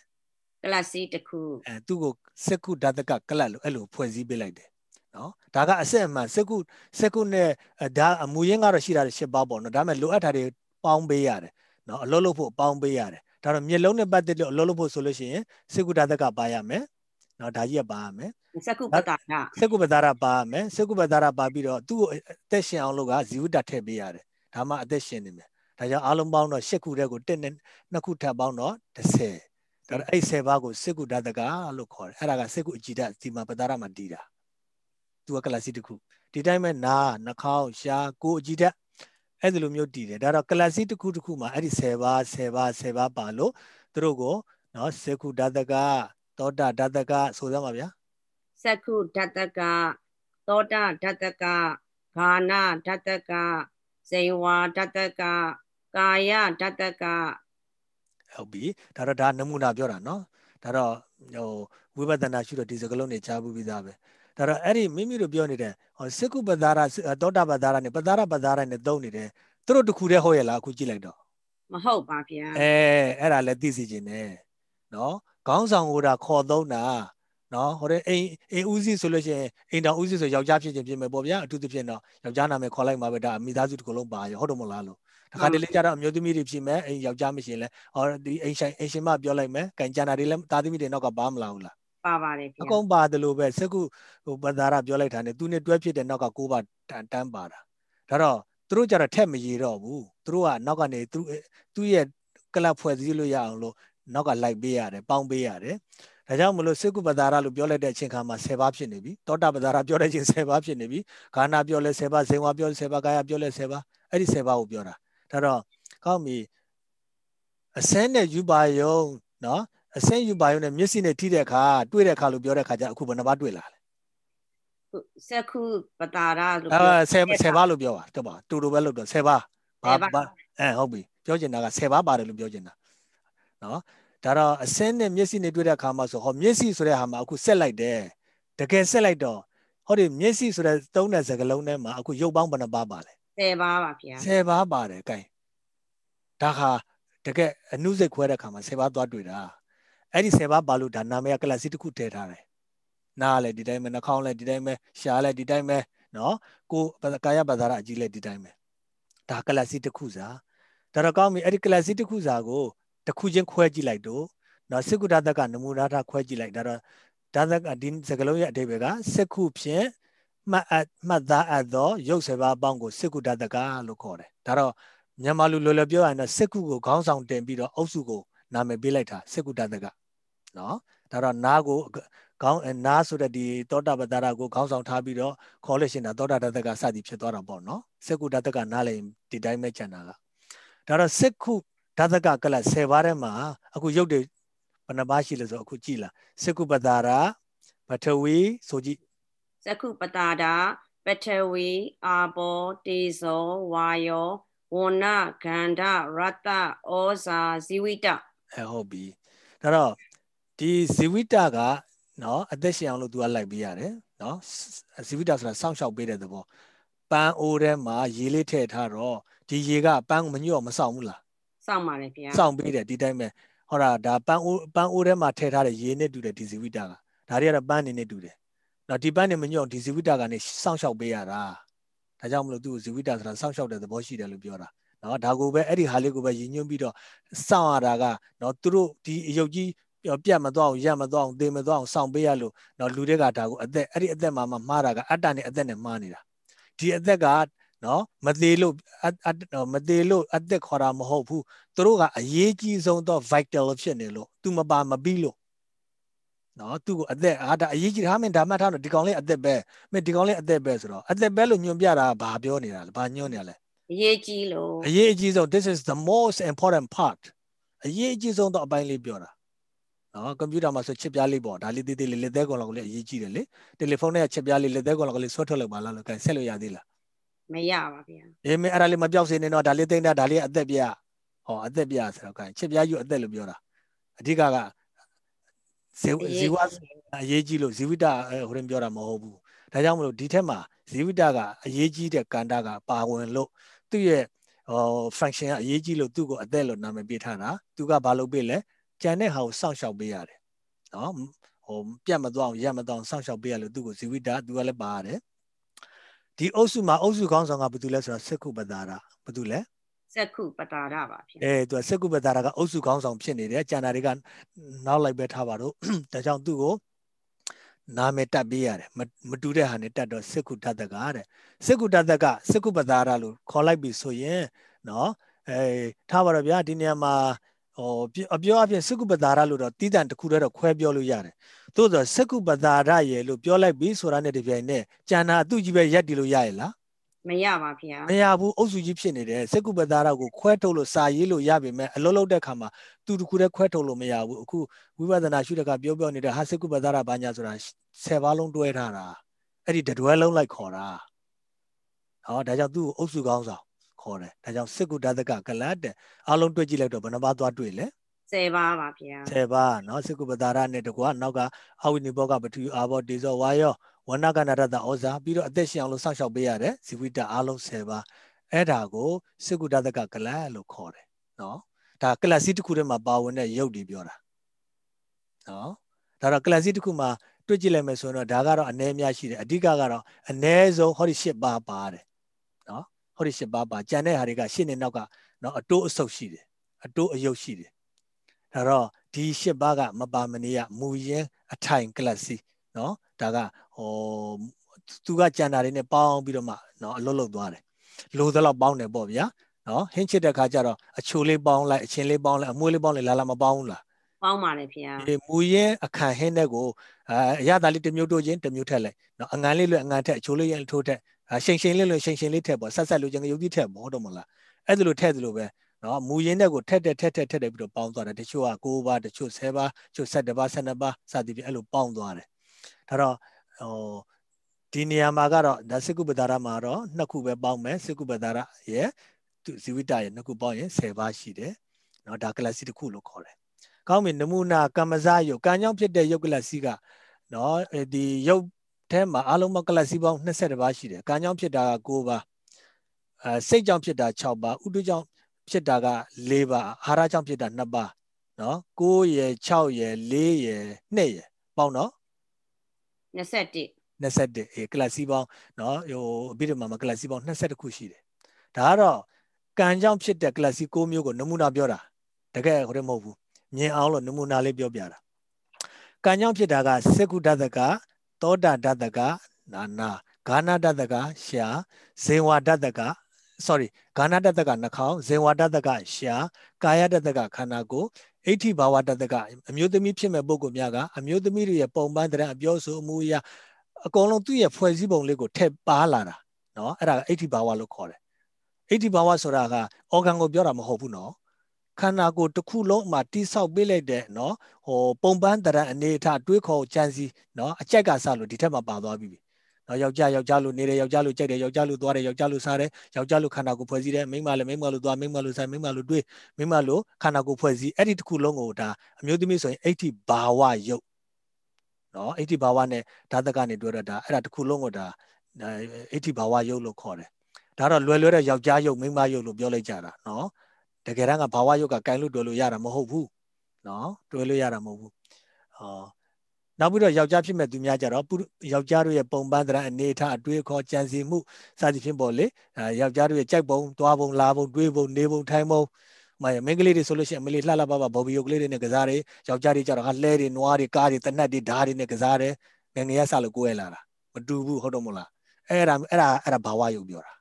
ကလစီတစ်ခု အဲသူ့ကိုစက္ခုဓာတကကလတ်လို့အဲ့လိုဖွဲ့စည်းပေးလိုက်တယ် နော်ဒါကအစစ်အမှန်စက္ခုစက္ခုနဲ့အဲဒါအမူရင်းကတော့ရှိတာ၈ပါးပေါ့နော်ဒါပေမဲ့လိုအပ်တာတွေပေါင်းပေးရတယ်နော်အလုပ်လုပ်ဖို့ပေါင်းပေးရတယ်ဒါတော့မျက်လုံးနဲ့ပတ်သက်လို့အလုပ်လုပ်ဖို့ဆိုလို့ရှိရင်စက္ခုဓာတကပါရမယ်နော်ဒါကြီးကပါရမယ်စက္ခုပတာကစက္ခုပဒါရပါရမယ်စက္ခုပဒါရပါပြီးတော့သူ့ကိုအသက်ရှင်အောင်လုပ်ကဇီဝတထည့်ပေးရတယ်ဒါမှအသက်ရှင်နေမယ်ဒါကြောင့်အားလုံးပေါင်းတော့၈ခုတည်းကိုတစ်နဲ့နှစ်ခုထပ်ပေါင်းတော့30ဒါတော့အဲ့10ပါးကိုစက္ကုဓာတကလို့ခေါ်တယ်အဲ့ဒါကစက္ကုအကြည်ဓာတ်ဒီမှာပတာရမှာတည်တာ သူကကလစီတစ်ခုဒီတိုင်းပဲနာနှာခေါင်းရှားကိုယ်အကြည်ဓာတ်အဲ့ဒီလိုမျိုးတည်တယ်ဒါတော့ကလစီတစ်ခုတစ်ခုမှာအဲ့ဒီ10ပါး10ပါး10ပါးပါလို့သူတို့ကိုနော်စက္ကုဓာတကသောတာဓာတကဆိုရမှာဗျာစက္ခုဓာတကသောတာဓာတကဂာဏဓာတကဇေဝဓာတကကာယဓာတကဟုတ်ပြီဒါတော့ဒါနမူနာပြောတာနော်ဒါတော့ဟိုဝိပဿနာရှုတော့ဒီစကလုံးတွေကြားဘူးပြီးသားပဲ ဒါတော့အဲ့ဒီမိမိတို့ပြောနေတဲ့ဟောစကုပဒါရသောတာပဒါရနဲ့ပဒါရပဒါရနဲ့သုံးနေတယ်သူတို့တခုတည်းဟုတ်ရဲ့လားအခုကြည့်လိုက်တော့မဟုတ်ပါဗျာအဲအဲ့ဒါလည်းသိစီခြင်းနဲ့နော်ခေါင်းဆောင်ဟိုတာခေါ်သုံးတာနော်ဟိုတဲ့အိမ်အိမ်ဦးစီးဆိုလို့ရှိရင်အိမ်တော်ဦးစီးဆိုယောက်ျားဖြစ်ခြင်းဖြစ်မယ်ပေါ့ဗျာအထူးသဖြင့်တော့ယောက်ျားနာမည်ခေါ်လိုက်မှာပဲဒါမိသားစုတစ်ခုလုံးပါရောဟုတ်တယ်မဟုတ်လားလို့တခါတလေကျတော့အမျိုးသမီးတွေဖြစ်မယ်အိမ်ယောက်ျားမရှိရင်လဲဟောဒီအိမ်ဆိုင်အိမ်ရှင်မပြောလိုက်မယ်ကန်ကြံတာတွေလည်းသားသမီးတွေနောက်ကပါမလာဘူးလား ပါပါတယ်ဗျာအကုန်ပါတယ်လို့ပဲစက္ကုဟိုပဒါရပြောလိုက်တာ ਨੇ သူနဲ့တွဲဖြစ်တဲ့နောက်ကကိုးပါတန်တန်းပါတာဒါတော့သူတို့ကြတော့ထက်မရေတော့ဘူးသူတို့ကနောက်ကနေသူသူ့ရဲ့ကလပ်ဖွဲ့စည်းလို့ရအောင်လို့နောက်ကလိုက်ပေးရတယ်ပေါင်းပေးရတယ်ဒါကြောင့်မလို့စက္ကုပဒါရလို့ပြောလိုက်တဲ့အချိန်ခါမှာ10ပါးဖြစ်နေပြီတောတာပဒါရပြောတဲ့အချိန်10ပါးဖြစ်နေပြီခန္ဓာပြောလဲ10ပါးဇေဝပြောလဲ10ပါးကာယပြောလဲ10ပါးအဲ့ဒီ10ပါးကိုပြောတာဒါတော့ကောင်းပြီအစင်းနဲ့ယူပါယုံနော် အစင်းယူပါယုံနဲ့မျက်စိနဲ့ထိတဲ့အခါတွေ့တဲ့အခါလို့ပြောတဲ့အခါကျအခုဘယ်နှပါးတွေ့လာလဲစက္ခုပတာရလို့အဲ10 10ပါးလို့ပြောပါတော့ပါတူတူပဲလို့တော့10ပါးဘာဘာအဲဟုတ်ပြီပြောချင်တာက10ပါးပါတယ်လို့ပြောချင်တာနော်ဒါတော့အစင်းနဲ့မျက်စိနဲ့တွေ့တဲ့အခါမှာဆိုဟောမျက်စိဆိုတဲ့ဟာမှာအခုဆက်လိုက်တယ်တကယ်ဆက်လိုက်တော့ဟောဒီမျက်စိဆိုတဲ့သုံးတဲ့စကားလုံးထဲမှာအခုရုပ်ပေါင်းဘယ်နှပါးပါလဲ10ပါးပါဗျာ10ပါးပါတယ်ကဲဒါဟာတကယ်အနုစိတ်ခွဲတဲ့အခါမှာ10ပါးသွားတွေ့တာ အဲ့ဒီ10ပါးပါလို့ဒါနာမည်ကကလစီတစ်ခုထည့်ထားတယ်နားလည်းဒီတိုင်းပဲနှာခေါင်းလည်းဒီတိုင်းပဲရှားလည်းဒီတိုင်းပဲနော်ကိုကာယပဇာရအကြီးလည်းဒီတိုင်းပဲဒါကလစီတစ်ခုစာဒါတော့ကောင်းပြီအဲ့ဒီကလစီတစ်ခုစာကိုတစ်ခုချင်းခွဲကြည့်လိုက်တော့နော်စေကုဒတကနမူနာထားခွဲကြည့်လိုက်ဒါတော့ဒါသကဒီစကလုံးရဲ့အဓိပ္ပာယ်ကစက္ခုဖြင့်မှတ်အပ်မှတ်သားအပ်သောရုပ်စေပါအပေါင်းကိုစေကုဒတကလို့ခေါ်တယ်ဒါတော့မြန်မာလူလော်လော်ပြောရရင်တော့စက္ခုကိုခေါင်းဆောင်တင်ပြီးတော့အုပ်စုကိုနာမည်ပေးလိုက်တာစေကုဒတက နော်ဒါတော့နားကိုခေါင်းနားဆိုတဲ့ဒီသောတာပတ္တရာကိုခေါင်းဆောင်ထားပြီးတော့ခေါ်လို့ရှိရင်သောတာတတကစသည်ဖြစ်သွားတာပေါ့နော်စက္ခုဒတကနားလည်းဒီတိုင်းပဲကျန်တာကဒါတော့စက္ခုဓာတကကလ10ပါးထဲမှာအခုရုပ်တွေဘယ်နှပါးရှိလဲဆိုအခုကြည့်လားစက္ခုပတာရာပထဝီဆိုကြည့်စက္ခုပတာရာပထဝီအာဘောတေဇောဝါယောဝဏဂန္ဓရတ္တဩဇာဇီဝိတအဲဟုတ်ပြီဒါတော့ ဒီဇီဝိတကနော်အသက်ရှင်အောင်လို့ तू ကလိုက်ပေးရတယ်နော်ဇီဝိတဆိုတာစောင့်ရှောက်ပေးတဲ့သဘောပန်းအိုးထဲမှာရေလေးထည့်ထားတော့ဒီရေကပန်းမညော့မဆောင်ဘူးလားစောင့်ပါတယ်ဗျာစောင့်ပေးတယ်ဒီတိုင်းပဲဟောတာဒါပန်းအိုးပန်းအိုးထဲမှာထည့်ထားတဲ့ရေနဲ့တူတယ်ဒီဇီဝိတကဒါတွေကတော့ပန်းနေနဲ့တူတယ်နော်ဒီပန်းနေမညော့ဒီဇီဝိတကနေစောင့်ရှောက်ပေးရတာဒါကြောင့်မလို့သူ့ဇီဝိတဆိုတာစောင့်ရှောက်တဲ့သဘောရှိတယ်လို့ပြောတာနော်ဒါကိုပဲအဲ့ဒီဟာလေးကိုပဲရည်ညွှန်းပြီးတော့စောင့်ရတာကနော်သူတို့ဒီအယုတ်ကြီး ပြတ်မသွားအောင်ရက်မသွားအောင်သေမသွားအောင်စောင့်ပေးရလို့နော်လူတွေကဒါကိုအသက်အဲ့ဒီအသက်မှာမှမှားတာကအတ္တနဲ့အသက်နဲ့မှားနေတာဒီအသက်ကနော်မသေးလို့မသေးလို့အသက်ခေါ်တာမဟုတ်ဘူးသူတို့ကအရေးကြီးဆုံးတော့ vital ဖြစ်နေလို့ तू မပါမပြီးလို့နော်သူ့ကိုအသက်အာဒါအရေးကြီးတာမင်းဒါမှတ်ထားတော့ဒီကောင်လေးအသက်ပဲမင်းဒီကောင်လေးအသက်ပဲဆိုတော့အသက်ပဲလို့ညွှန်ပြတာဘာပြောနေတာလဲဘာညွှန်နေတာလဲအရေးကြီးလို့အရေးကြီးဆုံး this is the most important part အရေးကြီးဆုံးတော့အပိုင်းလေးပြောတာ နော်ကွန်ပျူတာမှာဆိုချစ်ပြားလေးပေါ့ဒါလေးသေးသေးလေးလက်သေးကောင်လောက်လေးအရေးကြီးတယ်လေတယ်လီဖုန်းနဲ့ချစ်ပြားလေးလက်သေးကောင်လောက်လေးဆွဲထုတ်လိုက်ပါလားလို့ကန်ဆက်လို့ရသေးလားမရပါဗျာအေးမင်းအဲ့ဒါလေးမပြောက်စေနဲ့တော့ဒါလေးသိမ့်တာဒါလေးအသက်ပြဟောအသက်ပြဆိုတော့ကန်ချစ်ပြားယူအသက်လို့ပြောတာအဓိကကဇေဇေဝအရေးကြီးလို့ဇီဝိတဟိုရင်ပြောတာမဟုတ်ဘူးဒါကြောင့်မလို့ဒီထက်မှာဇီဝိတကအရေးကြီးတဲ့ကန္တာကပါဝင်လို့သူ့ရဲ့ဟော function ကအရေးကြီးလို့သူ့ကိုအသက်လို့နာမည်ပေးထားတာသူကဘာလုပ်ပေးလဲ ကြံတဲ့ဟာကိုစောင့်ရှောက်ပေးရတယ်နော်ဟိုပြတ်မသွားအောင်ရက်မသွားအောင်စောင့်ရှောက်ပေးရလို့သူ့ကိုဇီဝိတသူကလည်းပါရတယ်ဒီအုပ်စုမှာအုပ်စုခေါင်းဆောင်ကဘာတူလဲဆိုတော့စက္ခုပတာရဘာတူလဲစက္ခုပတာရပါဗျအဲသူကစက္ခုပတာရကအုပ်စုခေါင်းဆောင်ဖြစ်နေတယ်ကျန်တာတွေကနောက်လိုက်ပဲထားပါတော့ဒါကြောင့်သူ့ကိုနာမည်တက်ပေးရတယ်မတူတဲ့ဟာနဲ့တက်တော့စက္ခုတတကတဲ့စက္ခုတတကစက္ခုပတာရလို့ခေါ်လိုက်ပြီဆိုရင်နော်အဲထားပါတော့ဗျာဒီနေရာမှာ ဟောအပြောအပြင်စကုပတာရလို့တော့တီးတန်တစ်ခုတည်းတော့ခွဲပြောလို့ရတယ်။သို့သောစကုပတာရရဲ့လို့ပြောလိုက်ပြီဆိုတာနဲ့တပြိုင်နက်ကျန်တာအတူကြီးပဲရက်တီလို့ရရဲ့လားမရပါဗျာမရဘူးအုပ်စုကြီးဖြစ်နေတယ်စကုပတာရကိုခွဲထုတ်လို့စာရေးလို့ရပေမဲ့အလုံးလုံးတဲ့ခါမှာသူတခုတည်းခွဲထုတ်လို့မရဘူးအခုဝိပဿနာရှုတဲ့ကပြောပြောနေတဲ့ဟာစကုပတာရဘာညာဆိုတာဆယ်ပါးလုံးတွဲထားတာအဲ့ဒီတတွဲလုံးလိုက်ခေါ်တာဟောဒါကြောင့်သူ့ကိုအုပ်စုကောင်းဆောင် ခေါ်တယ်ဒါကြောင့်စစ်ကုတသကကလတ်တဲ့အားလုံးတွေ့ကြည့်လိုက်တော့ဘယ်နှပါးသွားတွေ့လဲ10ပါးပါဗျာ10ပါးเนาะစစ်ကုပတာရနဲ့တကွာနောက်ကအဝိနိဘောကပထူအာဘောတေဇောဝါယောဝဏကနာရတဩဇာပြီးတော့အသက်ရှင်အောင်လို့စောင့်ရှောက်ပေးရတယ်ဇီဝိတအားလုံး10ပါးအဲ့ဒါကိုစစ်ကုတသကကလတ်လို့ခေါ်တယ်เนาะဒါကလတ်စီတစ်ခုထဲမှာပါဝင်တဲ့ရုပ်တွေပြောတာเนาะဒါတော့ကလတ်စီတစ်ခုမှာတွေ့ကြည့်လိုက်မယ်ဆိုရင်တော့ဒါကတော့အ ਨੇ များရှိတယ်အဓိကကတော့အ ਨੇ ဆုံးဟောဒီ၈ပါးပါတယ် ဟောဒီ၈ပါးပါကြံတဲ့ဟာတွေကရှင်းနေနောက်ကနော်အတိုးအဆုပ်ရှိတယ်အတိုးအယုတ်ရှိတယ်ဒါတော့ဒီ၈ပါးကမပါမနေရမူရင်းအထိုင်ကလပ်စီနော်ဒါကဟိုသူကကြံတာတွေနဲ့ပေါင်းပြီးတော့မှနော်အလွတ်လွတ်သွားတယ်လိုသလောက်ပေါင်းတယ်ပေါ့ဗျာနော်ဟင်းချစ်တဲ့ခါကျတော့အချိုလေးပေါင်းလိုက်အချင်းလေးပေါင်းလိုက်အမွှေးလေးပေါင်းလိုက်လာလာမပေါင်းဘူးလားပေါင်းပါလေဖေ။ဒီမူရင်းအခန့်ဟင်းတဲ့ကိုအရသာလေးတစ်မျိုးတို့ချင်းတစ်မျိုးထက်လိုက်နော်အငန်းလေးလွယ်အငန်းထက်အချိုးလေးရင်ထိုးထက် ရှိန်ရှိန်လေးလို့ရှိန်ရှိန်လေးထက်ပေါ့ဆက်ဆက်လို့ကျန်ရုပ်ကြီးထက်ပေါ့တော့မလားအဲ့ဒါလိုထက်သလိုပဲနော်မူရင်းတဲ့ကိုထက်တက်ထက်တက်ထက်တက်ပြီးတော့ပေါင်းသွားတယ်တချို့က9ပါးတချို့10ပါးတချို့17ပါး12ပါးစသည်ဖြင့်အဲ့လိုပေါင်းသွားတယ်ဒါတော့ဟိုဒီနေရာမှာကတော့ဒါစကုပ္ပတာရမှာတော့နှစ်ခုပဲပေါင်းမယ်စကုပ္ပတာရရဲ့သူဇီဝိတရဲ့နှစ်ခုပေါင်းရင်10ပါးရှိတယ်နော်ဒါကလစီတစ်ခုလို့ခေါ်တယ်ကောင်းပြီနမူနာကမ္မဇယုတ်ကံကြောင့်ဖြစ်တဲ့ယုတ်ကလစီကနော်ဒီယုတ် ထဲမှာအလုံးမကလစီပေါင်း22ပါးရှိတယ်ကံကြောင့်ဖြစ်တာက9ပါးအဲစိတ်ကြောင့်ဖြစ်တာ6ပါးဥဒုကြောင့်ဖြစ်တာက4ပါးအာဟာရကြောင့်ဖြစ်တာ2ပါးနော်9ရယ်6ရယ်4ရယ်2ရယ်ပေါင်းနော်21 21အေးကလစီပေါင်းနော်ဟိုအဘိဓမ္မာမှာကလစီပေါင်း22ခုရှိတယ်ဒါကတော့ကံကြောင့်ဖြစ်တဲ့ကလစီ6မျိုးကိုနမူနာပြောတာတကယ်ဟိုတည်းမဟုတ်ဘူးမြင်အောင်လို့နမူနာလေးပြောပြတာကံကြောင့်ဖြစ်တာကစက္ကုဓာတက သောတာဓာတကနာနာဂာနာဓာတကရှာဇေဝဓာတက sorry ဂာနာဓာတကနှာခေါင်းဇေဝဓာတကရှာကာယဓာတကခန္ဓာကိုယ်အဋ္ဌိဘာဝတတကအမျိုးသမီးဖြစ်မဲ့ပုဂ္ဂိုလ်များကအမျိုးသမီးတွေရဲ့ပုံပန်းတဲ့အပြောဆိုအမှုအရာအကုန်လုံးသူ့ရဲ့ဖွဲ့စည်းပုံလေးကိုထည့်ပါလာတာနော်အဲ့ဒါကအဋ္ဌိဘာဝလို့ခေါ်တယ်အဋ္ဌိဘာဝဆိုတာက organ ကိုပြောတာမဟုတ်ဘူးနော် ခန္ဓာကိုယ်တစ်ခုလုံးမှာတိဆောက်ပေးလိုက်တဲ့နော်ဟိုပုံပန်းတရံအနေအထားတွေးခေါ်ကြံစီနော်အကြက်ကစလို့ဒီထက်မှပါသွားပြီနော်ယောက်ျားယောက်ျားလို့နေတယ်ယောက်ျားလို့ကြိုက်တယ်ယောက်ျားလို့သွားတယ်ယောက်ျားလို့စားတယ်ယောက်ျားလို့ခန္ဓာကိုယ်ဖွဲ့စည်းတယ်မိန်းမလည်းမိန်းမလို့သွားမိန်းမလို့စားမိန်းမလို့တွေးမိန်းမလို့ခန္ဓာကိုယ်ဖွဲ့စည်းအဲ့ဒီတစ်ခုလုံးကိုဒါအမျိုးသမီးဆိုရင်အဋ္ဌိဘာဝယုတ်နော်အဋ္ဌိဘာဝနဲ့ဓာတကနေတွေ့ရတာအဲ့ဒါတစ်ခုလုံးကိုဒါအဋ္ဌိဘာဝယုတ်လို့ခေါ်တယ်ဒါတော့လွယ်လွယ်တဲ့ယောက်ျားယုတ်မိန်းမယုတ်လို့ပြောလိုက်ကြတာနော် တကယ်တမ်းကဘာဝယုတ်ကကင်လို့တွေ့လို့ရတာမဟုတ်ဘူးနော်တွေ့လို့ရတာမဟုတ်ဘူးဟောနောက်ပြီးတော့ယောက်ျားဖြစ်မဲ့သူများကြတော့ယောက်ျားတို့ရဲ့ပုံပန်းသဏ္ဍာန်အနေထားအတွေးခေါ်ကြံစီမှုစသဖြင့်ပေါ့လေအဲယောက်ျားတို့ရဲ့ကြိုက်ပုံသွားပုံလာပုံတွေးပုံနေပုံထိုင်ပုံမမင်းကလေးတွေဆိုလို့ရှိရင်မလေးလှလှပပဘော်ဘီယိုကလေးတွေနဲ့ကစားတယ်ယောက်ျားတွေကြတော့ဟာလှဲတွေနွားတွေကားတွေတနတ်တွေဓာတ်တွေနဲ့ကစားတယ်ငငယ်ရဆလို့ကိုယ်ရလာတာမတူဘူးဟုတ်တော့မလားအဲ့ဒါအဲ့ဒါအဲ့ဒါဘာဝယုတ်ပြောတာ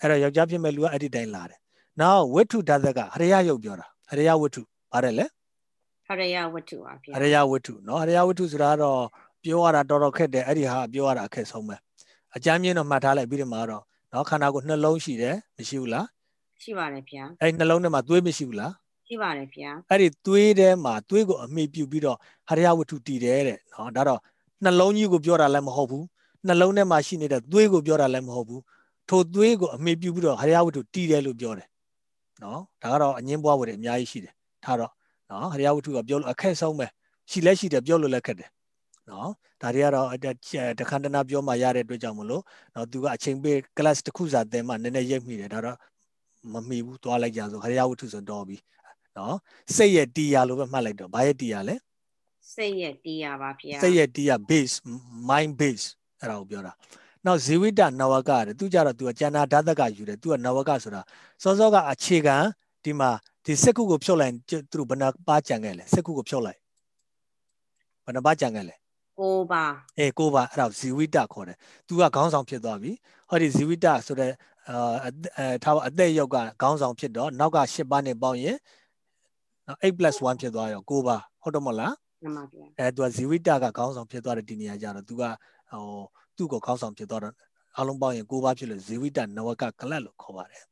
အဲ့တော့ယောက်ျားဖြစ်မဲ့လူကအဲ့ဒီတိုင်းလာတယ် နောက်ဝိထုဓာတ်ကဟရိယယုတ်ပြောတာဟရိယဝိထုပါတယ်လေဟရယဝတ္ထုပါဗျာဟရယဝတ္ထုเนาะဟရယဝတ္ထုဆိုတာတော့ပြောရတာတော်တော်ခက်တယ်အဲ့ဒီဟာပြောရတာအခက်ဆုံးပဲအကြမ်းမြင့်တော့မှတ်ထားလိုက်ပြီးဒီမှာတော့เนาะခန္ဓာကိုယ်နှလုံးရှိတယ်မရှိဘူးလားရှိပါတယ်ဗျာအဲ့နှလုံးထဲမှာသွေးမရှိဘူးလားရှိပါတယ်ဗျာအဲ့ဒီသွေးထဲမှာသွေးကိုအမိပြုပြီးတော့ဟရယဝတ္ထုတည်တယ်တဲ့เนาะဒါတော့နှလုံးကြီးကိုပြောတာလည်းမဟုတ်ဘူးနှလုံးထဲမှာရှိနေတဲ့သွေးကိုပြောတာလည်းမဟုတ်ဘူးထိုသွေးကိုအမိပြုပြီးတော့ဟရယဝတ္ထုတည်တယ်လို့ပြောတယ် နော်ဒါကတော့အငင်းပွားဝတ်တွေအများကြီးရှိတယ်ထားတော့နော်ဟရိယဝတ္ထုကပြောလို့အခက်ဆုံးပဲရှိလဲရှိတယ်ပြောလို့လည်းခက်တယ်နော်ဒါတွေကတော့တခန္တနာပြောမှရတဲ့အတွက်ကြောင့်မလို့နော်သူကအချိန်ပေး class တစ်ခုစာသင်မှနည်းနည်းရိပ်မိတယ်ဒါတော့မမိဘူးသွားလိုက်ကြဆိုဟရိယဝတ္ထုဆိုတော့ပြီနော်စိတ်ရဲ့တရားလို့ပဲမှတ်လိုက်တော့ဘာရဲ့တရားလဲစိတ်ရဲ့တရားပါဗျာစိတ်ရဲ့တရား base mind base အဲ့ဒါကိုပြောတာ နောက်ဇီဝိတနဝကတဲ့သူကြတော့သူကကျန်တာဓာတကယူတယ်သူကနဝကဆိုတာစောစောကအခြေခံဒီမှာဒီစက်ခုကိုဖြုတ်လိုက်သူတို့ဘယ်နှပါကြံခဲ့လဲစက်ခုကိုဖြုတ်လိုက်ဘယ်နှပါကြံခဲ့လဲကိုပါအေးကိုပါအဲ့ဒါဇီဝိတခေါ်တယ်သူကခေါင်းဆောင်ဖြစ်သွားပြီဟောဒီဇီဝိတဆိုတဲ့အဲထားအသက်ရုပ်ကခေါင်းဆောင်ဖြစ်တော့နောက်က10ပါးနဲ့ပေါင်းရင်8 1ဖြစ်သွားရောကိုပါဟုတ်တော့မလားမှန်ပါဗျာအဲသူကဇီဝိတကခေါင်းဆောင်ဖြစ်သွားတဲ့ဒီနေရာကြတော့သူကဟို သူ့ကိုခေါင်းဆောင်ဖြစ်သွားတော့အလုံးပေါင်းရင်ကိုပါဖြစ်လို့ဇီဝိတနဝကကလတ်လို့ခေါ်ပါတယ်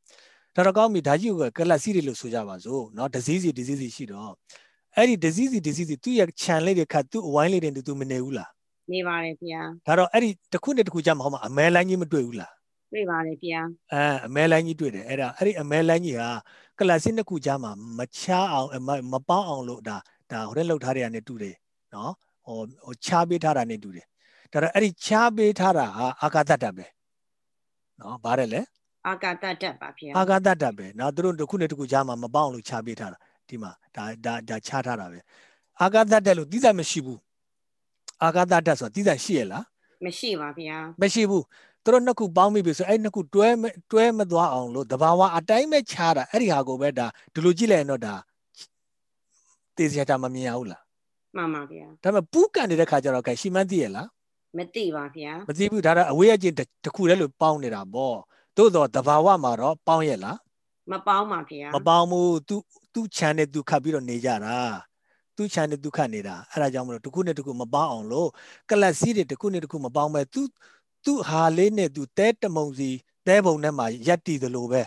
ဒါတော့ကောင်းပြီဒါကြီးကိုကလပ်စီးတယ်လို့ဆိုကြပါစို့เนาะ disease disease ရှိတော့အဲ့ဒီ disease disease သူ့ရဲ့ channel လေးတွေခတ်သူ့အဝိုင်းလေးတွေသူမနေဘူးလားနေပါတယ်ဗျာဒါတော့အဲ့ဒီတစ်ခုနဲ့တစ်ခုကြမှာဟောမှာအမဲလိုင်းကြီးမတွေ့ဘူးလားတွေ့ပါတယ်ဗျာအဲအမဲလိုင်းကြီးတွေ့တယ်အဲ့ဒါအဲ့ဒီအမဲလိုင်းကြီးဟာကလပ်စီးနှစ်ခုကြားမှာမချားအောင်မပေါင်းအောင်လို့ဒါဒါဟိုတဲ့လှုပ်ထားတဲ့ကနေတူတယ်နော်ဟိုဟိုချားပေးထားတာနဲ့တူတယ် ဒါတော့အဲ့ဒီချားပေးထားတာဟာအာကာသတ္တပဲနော်ဗါတယ်လေအာကာတတက်ပါဗျာအာကာတတက်ပဲနော်သူတို့တစ်ခုနဲ့တစ်ခုကြားမှာမပေါအောင်လို့ခြားပေးထားတာဒီမှာဒါဒါဒါခြားထားတာပဲအာကာတတက်လို့တိကျမရှိဘူးအာကာတတက်ဆိုတာတိကျရှိရလားမရှိပါဗျာမရှိဘူးသူတို့နှစ်ခုပေါင်းမိပြီဆိုအဲ့နှစ်ခုတွဲတွဲမသွားအောင်လို့တဘာဝအတိုင်းပဲခြားတာအဲ့ဒီဟာကိုပဲဒါဒီလိုကြည့်လိုက်ရင်တော့ဒါတေးစရာတာမမြင်ရဘူးလားမှန်ပါဗျာဒါပေမဲ့ပူးကန်နေတဲ့ခါကျတော့ကဲရှီမန်းသိရလား မသိပါဗျာမသိဘူးဒါတော့အဝေးအကျင့်တစ်ခုတည်းလို့ပေါင်းနေတာပေါ့သို့တော့တဘာဝမှာတော့ပေါင်းရဲ့လားမပေါင်းပါဗျာမပေါင်းဘူးသူသူခြံနဲ့သူခတ်ပြီးတော့နေကြတာသူခြံနဲ့သူခတ်နေတာအဲ့ဒါကြောင့်မလို့တစ်ခုနဲ့တစ်ခုမပေါင်းအောင်လို့ကလတ်စီးတွေတစ်ခုနဲ့တစ်ခုမပေါင်းပဲသူသူဟာလေးနဲ့သူတဲတမုံစီတဲပုံနဲ့မှရက်တည်သလိုပဲ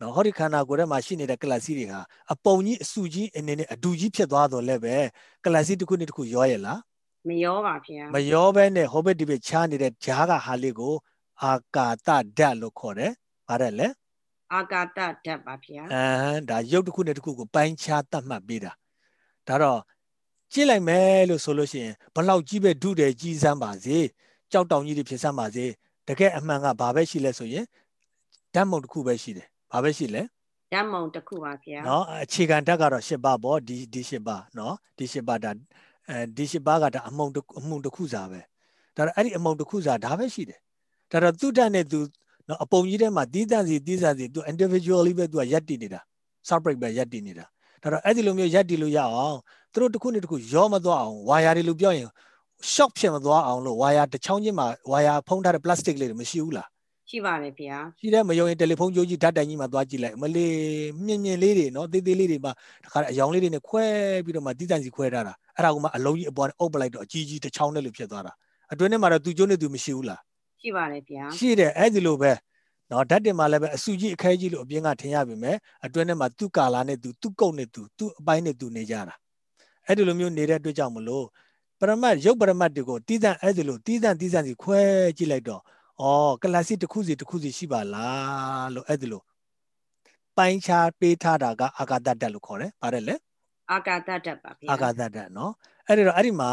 နော်ဟောဒီခန္ဓာကိုယ်ထဲမှာရှိနေတဲ့ကလတ်စီးတွေဟာအပုံကြီးအစုကြီးအနေနဲ့အဒူကြီးဖြစ်သွားတော့လည်းပဲကလတ်စီးတစ်ခုနဲ့တစ်ခုရောရဲ့လား မရောပါဗျာမရောပဲနဲ့ဟောဘက်ဒီဘက်ချားနေတဲ့ဂျားကဟာလေးကို အာကာတဓာတ်လို့ခေါ်တယ်။ဗါတယ်လေအာအာကာတဓာတ်ပါဗျာအဲဒါရုပ်တစ်ခုနဲ့တစ်ခုကိုပိုင်းခြားသတ်မှတ်ပေးတာဒါတော့ကြည့်လိုက်မယ်လို့ဆိုလို့ရှိရင်ဘလောက်ကြီးပဲဒုတယ်ကြီးစမ်းပါစေကြောက်တောင်ကြီးတွေဖြစ်စမ်းပါစေတကယ်အမှန်ကဘာပဲရှိလဲဆိုရင်ဓာတ်မုံတစ်ခုပဲရှိတယ်ဘာပဲရှိလဲဓာတ်မုံတစ်ခုပါဗျာနော်အခြေခံဓာတ်ကတော့၈ပါးပေါ့ဒီဒီ၈ပါးနော်ဒီ၈ပါးဒါ အဲဒီ၈ပါးကဒါအမုံအမှုတစ်ခုစားပဲဒါတော့အဲ့ဒီအမုံတစ်ခုစားဒါပဲရှိတယ်ဒါတော့သူ့ဓာတ်နဲ့သူနော်အပုံကြီးထဲမှာတီးတန့်စီတီးဆန့်စီသူ individually ပဲသူကရက်တည်နေတာ separate ပဲရက်တည်နေတာဒါတော့အဲ့ဒီလိုမျိုးရက်တည်လို့ရအောင်သူတို့တစ်ခုနဲ့တစ်ခုရောမသွားအောင်ဝါယာတွေလို့ပြောရင် shock ဖြစ်မသွားအောင်လို့ဝါယာတစ်ချောင်းချင်းမှာဝါယာဖုံးထားတဲ့ plastic လေးတွေမရှိဘူးလားရှိပါတယ်ဗျာရှိတယ်မယုံရင်တယ်လီဖုန်းကြိုးကြီးဓာတ်တိုင်ကြီးမှာသွားကြည့်လိုက်မလေးမြင့်မြင့်လေးတွေနော်သေးသေးလေးတွေမှာတခါအယောင်လေးတွေနဲ့ခွဲပြီးတော့မှတီးတန့်စီခွဲထားတာ အဲ့ဒါကမှအလုံးကြီးအပေါ်နဲ့အုပ်ပလိုက်တော့အကြီးကြီးတစ်ချောင်းနဲ့လို့ဖြစ်သွားတာအတွင်းထဲမှာတော့သူကျိုးနဲ့သူမရှိဘူးလားရှိပါတယ်ဗျာရှိတယ်အဲ့ဒီလိုပဲနော်ဓာတ်တင်မှာလည်းပဲအစုကြီးအခဲကြီးလို့အပြင်ကထင်ရပြီမဲ့အတွင်းထဲမှာသူ့ကာလာနဲ့သူသူ့ကုတ်နဲ့သူသူ့အပိုင်းနဲ့သူနေကြတာအဲ့ဒီလိုမျိုးနေတဲ့အတွက်ကြောင့်မလို့ပရမတ်ရုပ်ပရမတ်တွေကိုတီးသန့်အဲ့ဒီလိုတီးသန့်တီးသန့်စီခွဲကြည့်လိုက်တော့ဩကလစီတစ်ခုစီတစ်ခုစီရှိပါလားလို့အဲ့ဒီလိုပိုင်းခြားပေးထားတာကအာကာသဓာတ်လို့ခေါ်တယ်။ပါတယ်လေ။ အာကာသဓာတ်ပါဗျာ။အာကာသဓာတ်နော်။အဲ့ဒီတော့အဲ့ဒီမှာ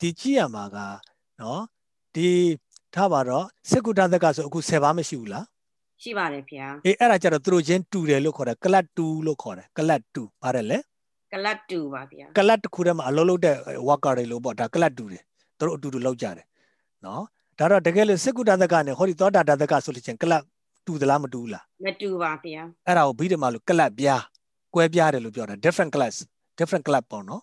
ဒီကြည့်ရမှာကနော်ဒီထားပါတော့စကုတသကဆိုအခု10ပါးမရှိဘူးလားရှိပါတယ်ဗျာအေးအဲ့ဒါကြတော့သူတို့ချင်းတူတယ်လို့ခေါ်တယ်ကလတ်တူလို့ခေါ်တယ်ကလတ်တူပါတယ်လေကလတ်တူပါဗျာကလတ်တစ်ခုထဲမှာအလုံးလုံးတဲ့ worker တွေလို့ပေါ့ဒါကလတ်တူတယ်သူတို့အတူတူလောက်ကြတယ်နော်ဒါတော့တကယ်လို့စကုတသကနဲ့ဟောဒီသောတာတသကဆိုလို့ချင်းကလတ်တူသလားမတူဘူးလားမတူပါဗျာအဲ့ဒါကိုဘိဓမ္မာလို့ကလတ်ပြား ကွဲပြားတယ်လို့ပြောတာ different class different club ပေါ့နော်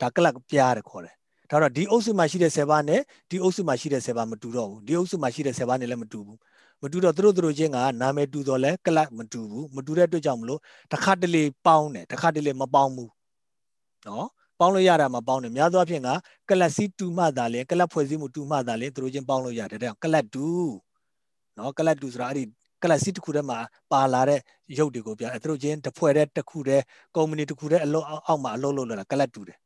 ဒါကလတ်ပြားတယ်ခေါ်တယ်ဒါတော့ဒီအုပ်စုမှာရှိတဲ့10ပါးနဲ့ဒီအုပ်စုမှာရှိတဲ့10ပါးမတူတော့ဘူးဒီအုပ်စုမှာရှိတဲ့10ပါးနဲ့လည်းမတူဘူးမတူတော့သူတို့သူတို့ချင်းကနာမည်တူတော့လဲကလပ်မတူဘူးမတူတဲ့အတွက်ကြောင့်မလို့တစ်ခါတလေပေါင်းတယ်တစ်ခါတလေမပေါင်းဘူးနော်ပေါင်းလို့ရတာမပေါင်းတယ်များသောအားဖြင့်ကကလပ်စီတူမှသာလေကလပ်ဖွဲ့စည်းမှုတူမှသာလေသူတို့ချင်းပေါင်းလို့ရတယ်တဲ့ကလပ်တူနော်ကလပ်တူဆိုတာအဲ့ဒီ ကလပ်စီတစ်ခုထဲမှာပါလာတဲ့ရုပ်တွေကိုပြသူတို့ချင်းတစ်ဖွဲ့တဲ့တစ်ခုတည်းကုမ္ပဏီတစ်ခုတည်းအလုံးအောက်မှာအလုံးလုံးလာတာကလပ်တူတယ်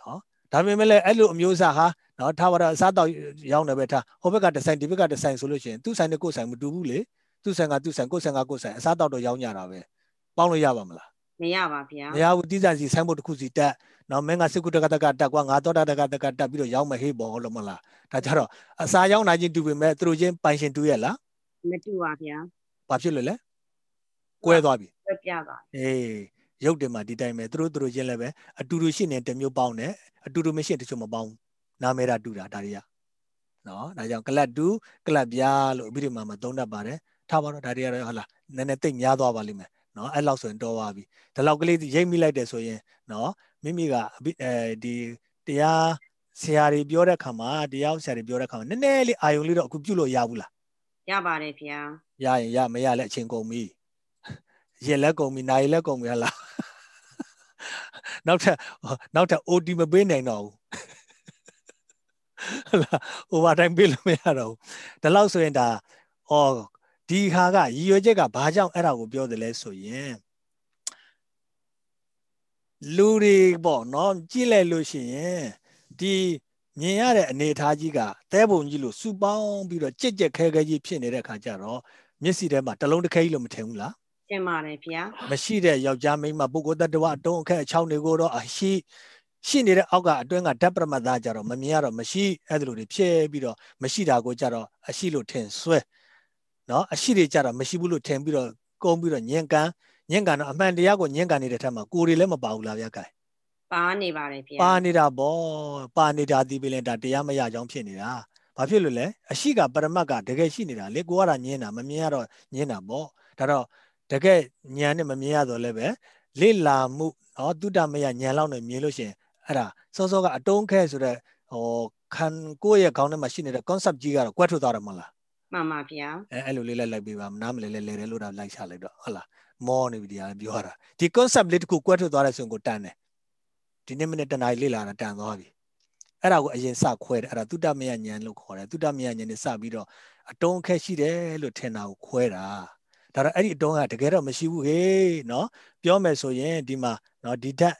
နော်ဒါပေမဲ့လည်းအဲ့လိုအမျိုးအစားဟာနော်ထားပါတော့အစားတောက်ရောင်းတယ်ပဲထားဟိုဘက်ကဒီဇိုင်းဒီဘက်ကဒီဇိုင်းဆိုလို့ရှိရင်သူ့ဆိုင်နဲ့ကိုယ်ဆိုင်မတူဘူးလေသူ့ဆိုင်ကသူ့ဆိုင်ကိုယ်ဆိုင်ကကိုယ်ဆိုင်အစားတောက်တော့ရောင်းကြတာပဲပေါင်းလို့ရပါမလားမရပါဗျာမရဘူးတိဇန်စီဆိုင်ဘုတ်တစ်ခုစီတက်နော်မင်းကစစ်ကုတကတကတက်ကွာငါတော့တကတကတက်ပြီးတော့ရောင်းမဟေးပေါ်ဟုတ်လို့မလားဒါကြတော့အစာရောင်းနိုင်ချင်းတူပေမဲ့သူတို့ချင်းပိုင်ရှင်တူရဲ့လား မတူပါဗျာဘာဖြစ်လို့လဲကွဲသွားပြီကွဲပြသွားအေးရုပ်တင်မှာဒီတိုင်းပဲသူတို့သူတို့ချင်းလည်းပဲအတူတူရှိနေတမျိုးပေါင်းတယ်အတူတူမရှိတချို့မပေါင်းနာမေရာတူတာဒါတွေကနော်ဒါကြောင့်ကလတ်တူကလတ်ပြားလို့အဘိဓမ္မာမှာသုံးတတ်ပါတယ်ထားပါတော့ဒါတွေကတော့ဟုတ်လားနည်းနည်းသိမ့်များသွားပါလိမ့်မယ်နော်အဲ့လောက်ဆိုရင်တော်ပါပြီဒီလောက်ကလေးရိပ်မိလိုက်တယ်ဆိုရင်နော်မိမိကအဲဒီတရားဆရာတွေပြောတဲ့ခါမှာတရားဆရာတွေပြောတဲ့ခါမှာနည်းနည်းလေးအာယုံလေးတော့အခုပြုတ်လို့ရဘူးလား ရပါတယ်ခင်ဗျာရရင်ရမရလဲအချိန်ကုန်ပြီရက်လက်ကုန်ပြီနာရီလက်ကုန်ပြီဟလားနောက်ထပ်နောက်ထပ် OT မပေးနိုင်တော့ဘူးဟုတ်လား overtime ပေးလို့မရတော့ဘူးဒါလောက်ဆိုရင်ဒါဩဒီခါကရည်ရွယ်ချက်ကဘာကြောင့်အဲ့ဒါကိုပြောတယ်လဲဆိုရင်လူတွေပေါ့နော်ကြည့်လိုက်လို့ရှိရင်ဒီ မြင်ရတဲ့အနေအထားကြီးကသဲပုံကြီးလို့စူပေါင်းပြီးတော့ကြက်ကြက်ခဲခဲကြီးဖြစ်နေတဲ့ခါကျတော့မျက်စိထဲမှာတလုံးတစ်ခဲကြီးလို့မထင်ဘူးလားတင်ပါတယ်ဗျာမရှိတဲ့ယောက်ျားမိန်းမပုဂ္ဂိုလ်တ attva အတုံးအခက်အချောင်းတွေကိုတော့အရှိရှိနေတဲ့အောက်ကအတွင်းကဓာတ်ပရမတ်သားကြတော့မမြင်ရတော့မရှိအဲ့လိုတွေဖြစ်ပြီးတော့မရှိတာကိုကြတော့အရှိလို့ထင်ဆွဲเนาะအရှိတွေကြတော့မရှိဘူးလို့ထင်ပြီးတော့ကုန်းပြီးတော့ညင်ကန်ညင်ကန်တော့အမှန်တရားကိုညင်ကန်နေတဲ့ထက်မှာကိုယ်တွေလည်းမပါဘူးလားဗျာကဲ ပါနေပါတယ်ဗျာပါနေတာဗောပါနေတာဒီပင်ဒါတရားမရကြောင်းဖြစ်နေတာဘာဖြစ်လို့လဲအရှိကပရမတ်ကတကယ်ရှိနေတာလေကိုကညင်းတာမမြင်ရတော့ညင်းတာဗောဒါတော့တကယ်ညံနဲ့မမြင်ရတော့လည်းပဲလေ့လာမှုနော်တုတ္တမယညံလောက်နဲ့မြင်လို့ရှိရင်အဲ့ဒါစောစောကအတုံးခဲဆိုတဲ့ဟိုခံကိုယ့်ရဲ့ခေါင်းထဲမှာရှိနေတဲ့ concept ကြီးကတော့ကွက်ထွက်သွားတယ်မဟုတ်လားမှန်ပါဗျာအဲအဲ့လိုလေးလိုက်လိုက်ပေးပါမနားမလဲလဲလဲတယ်လို့တော့လိုက်ချလိုက်တော့ဟုတ်လားမောနေပြီဒီဟာပြောရတာဒီ concept လေးတခုကွက်ထွက်သွားတဲ့ဆိုရင်ကိုတန်တယ် ဒီနေ့မနေ့တနားလေးလာတာတန်သွားပြီအဲ့ဒါကိုအရင်စခွဲတယ်အဲ့ဒါသုတမယဉာဏ်လို့ခေါ်တယ်သုတမယဉာဏ်နဲ့စပြီးတော့အတုံးခက်ရှိတယ်လို့ထင်တာကိုခွဲတာဒါတော့အဲ့ဒီအတုံးကတကယ်တော့မရှိဘူးဟေးနော်ပြောမယ်ဆိုရင်ဒီမှာနော်ဒီဓာတ်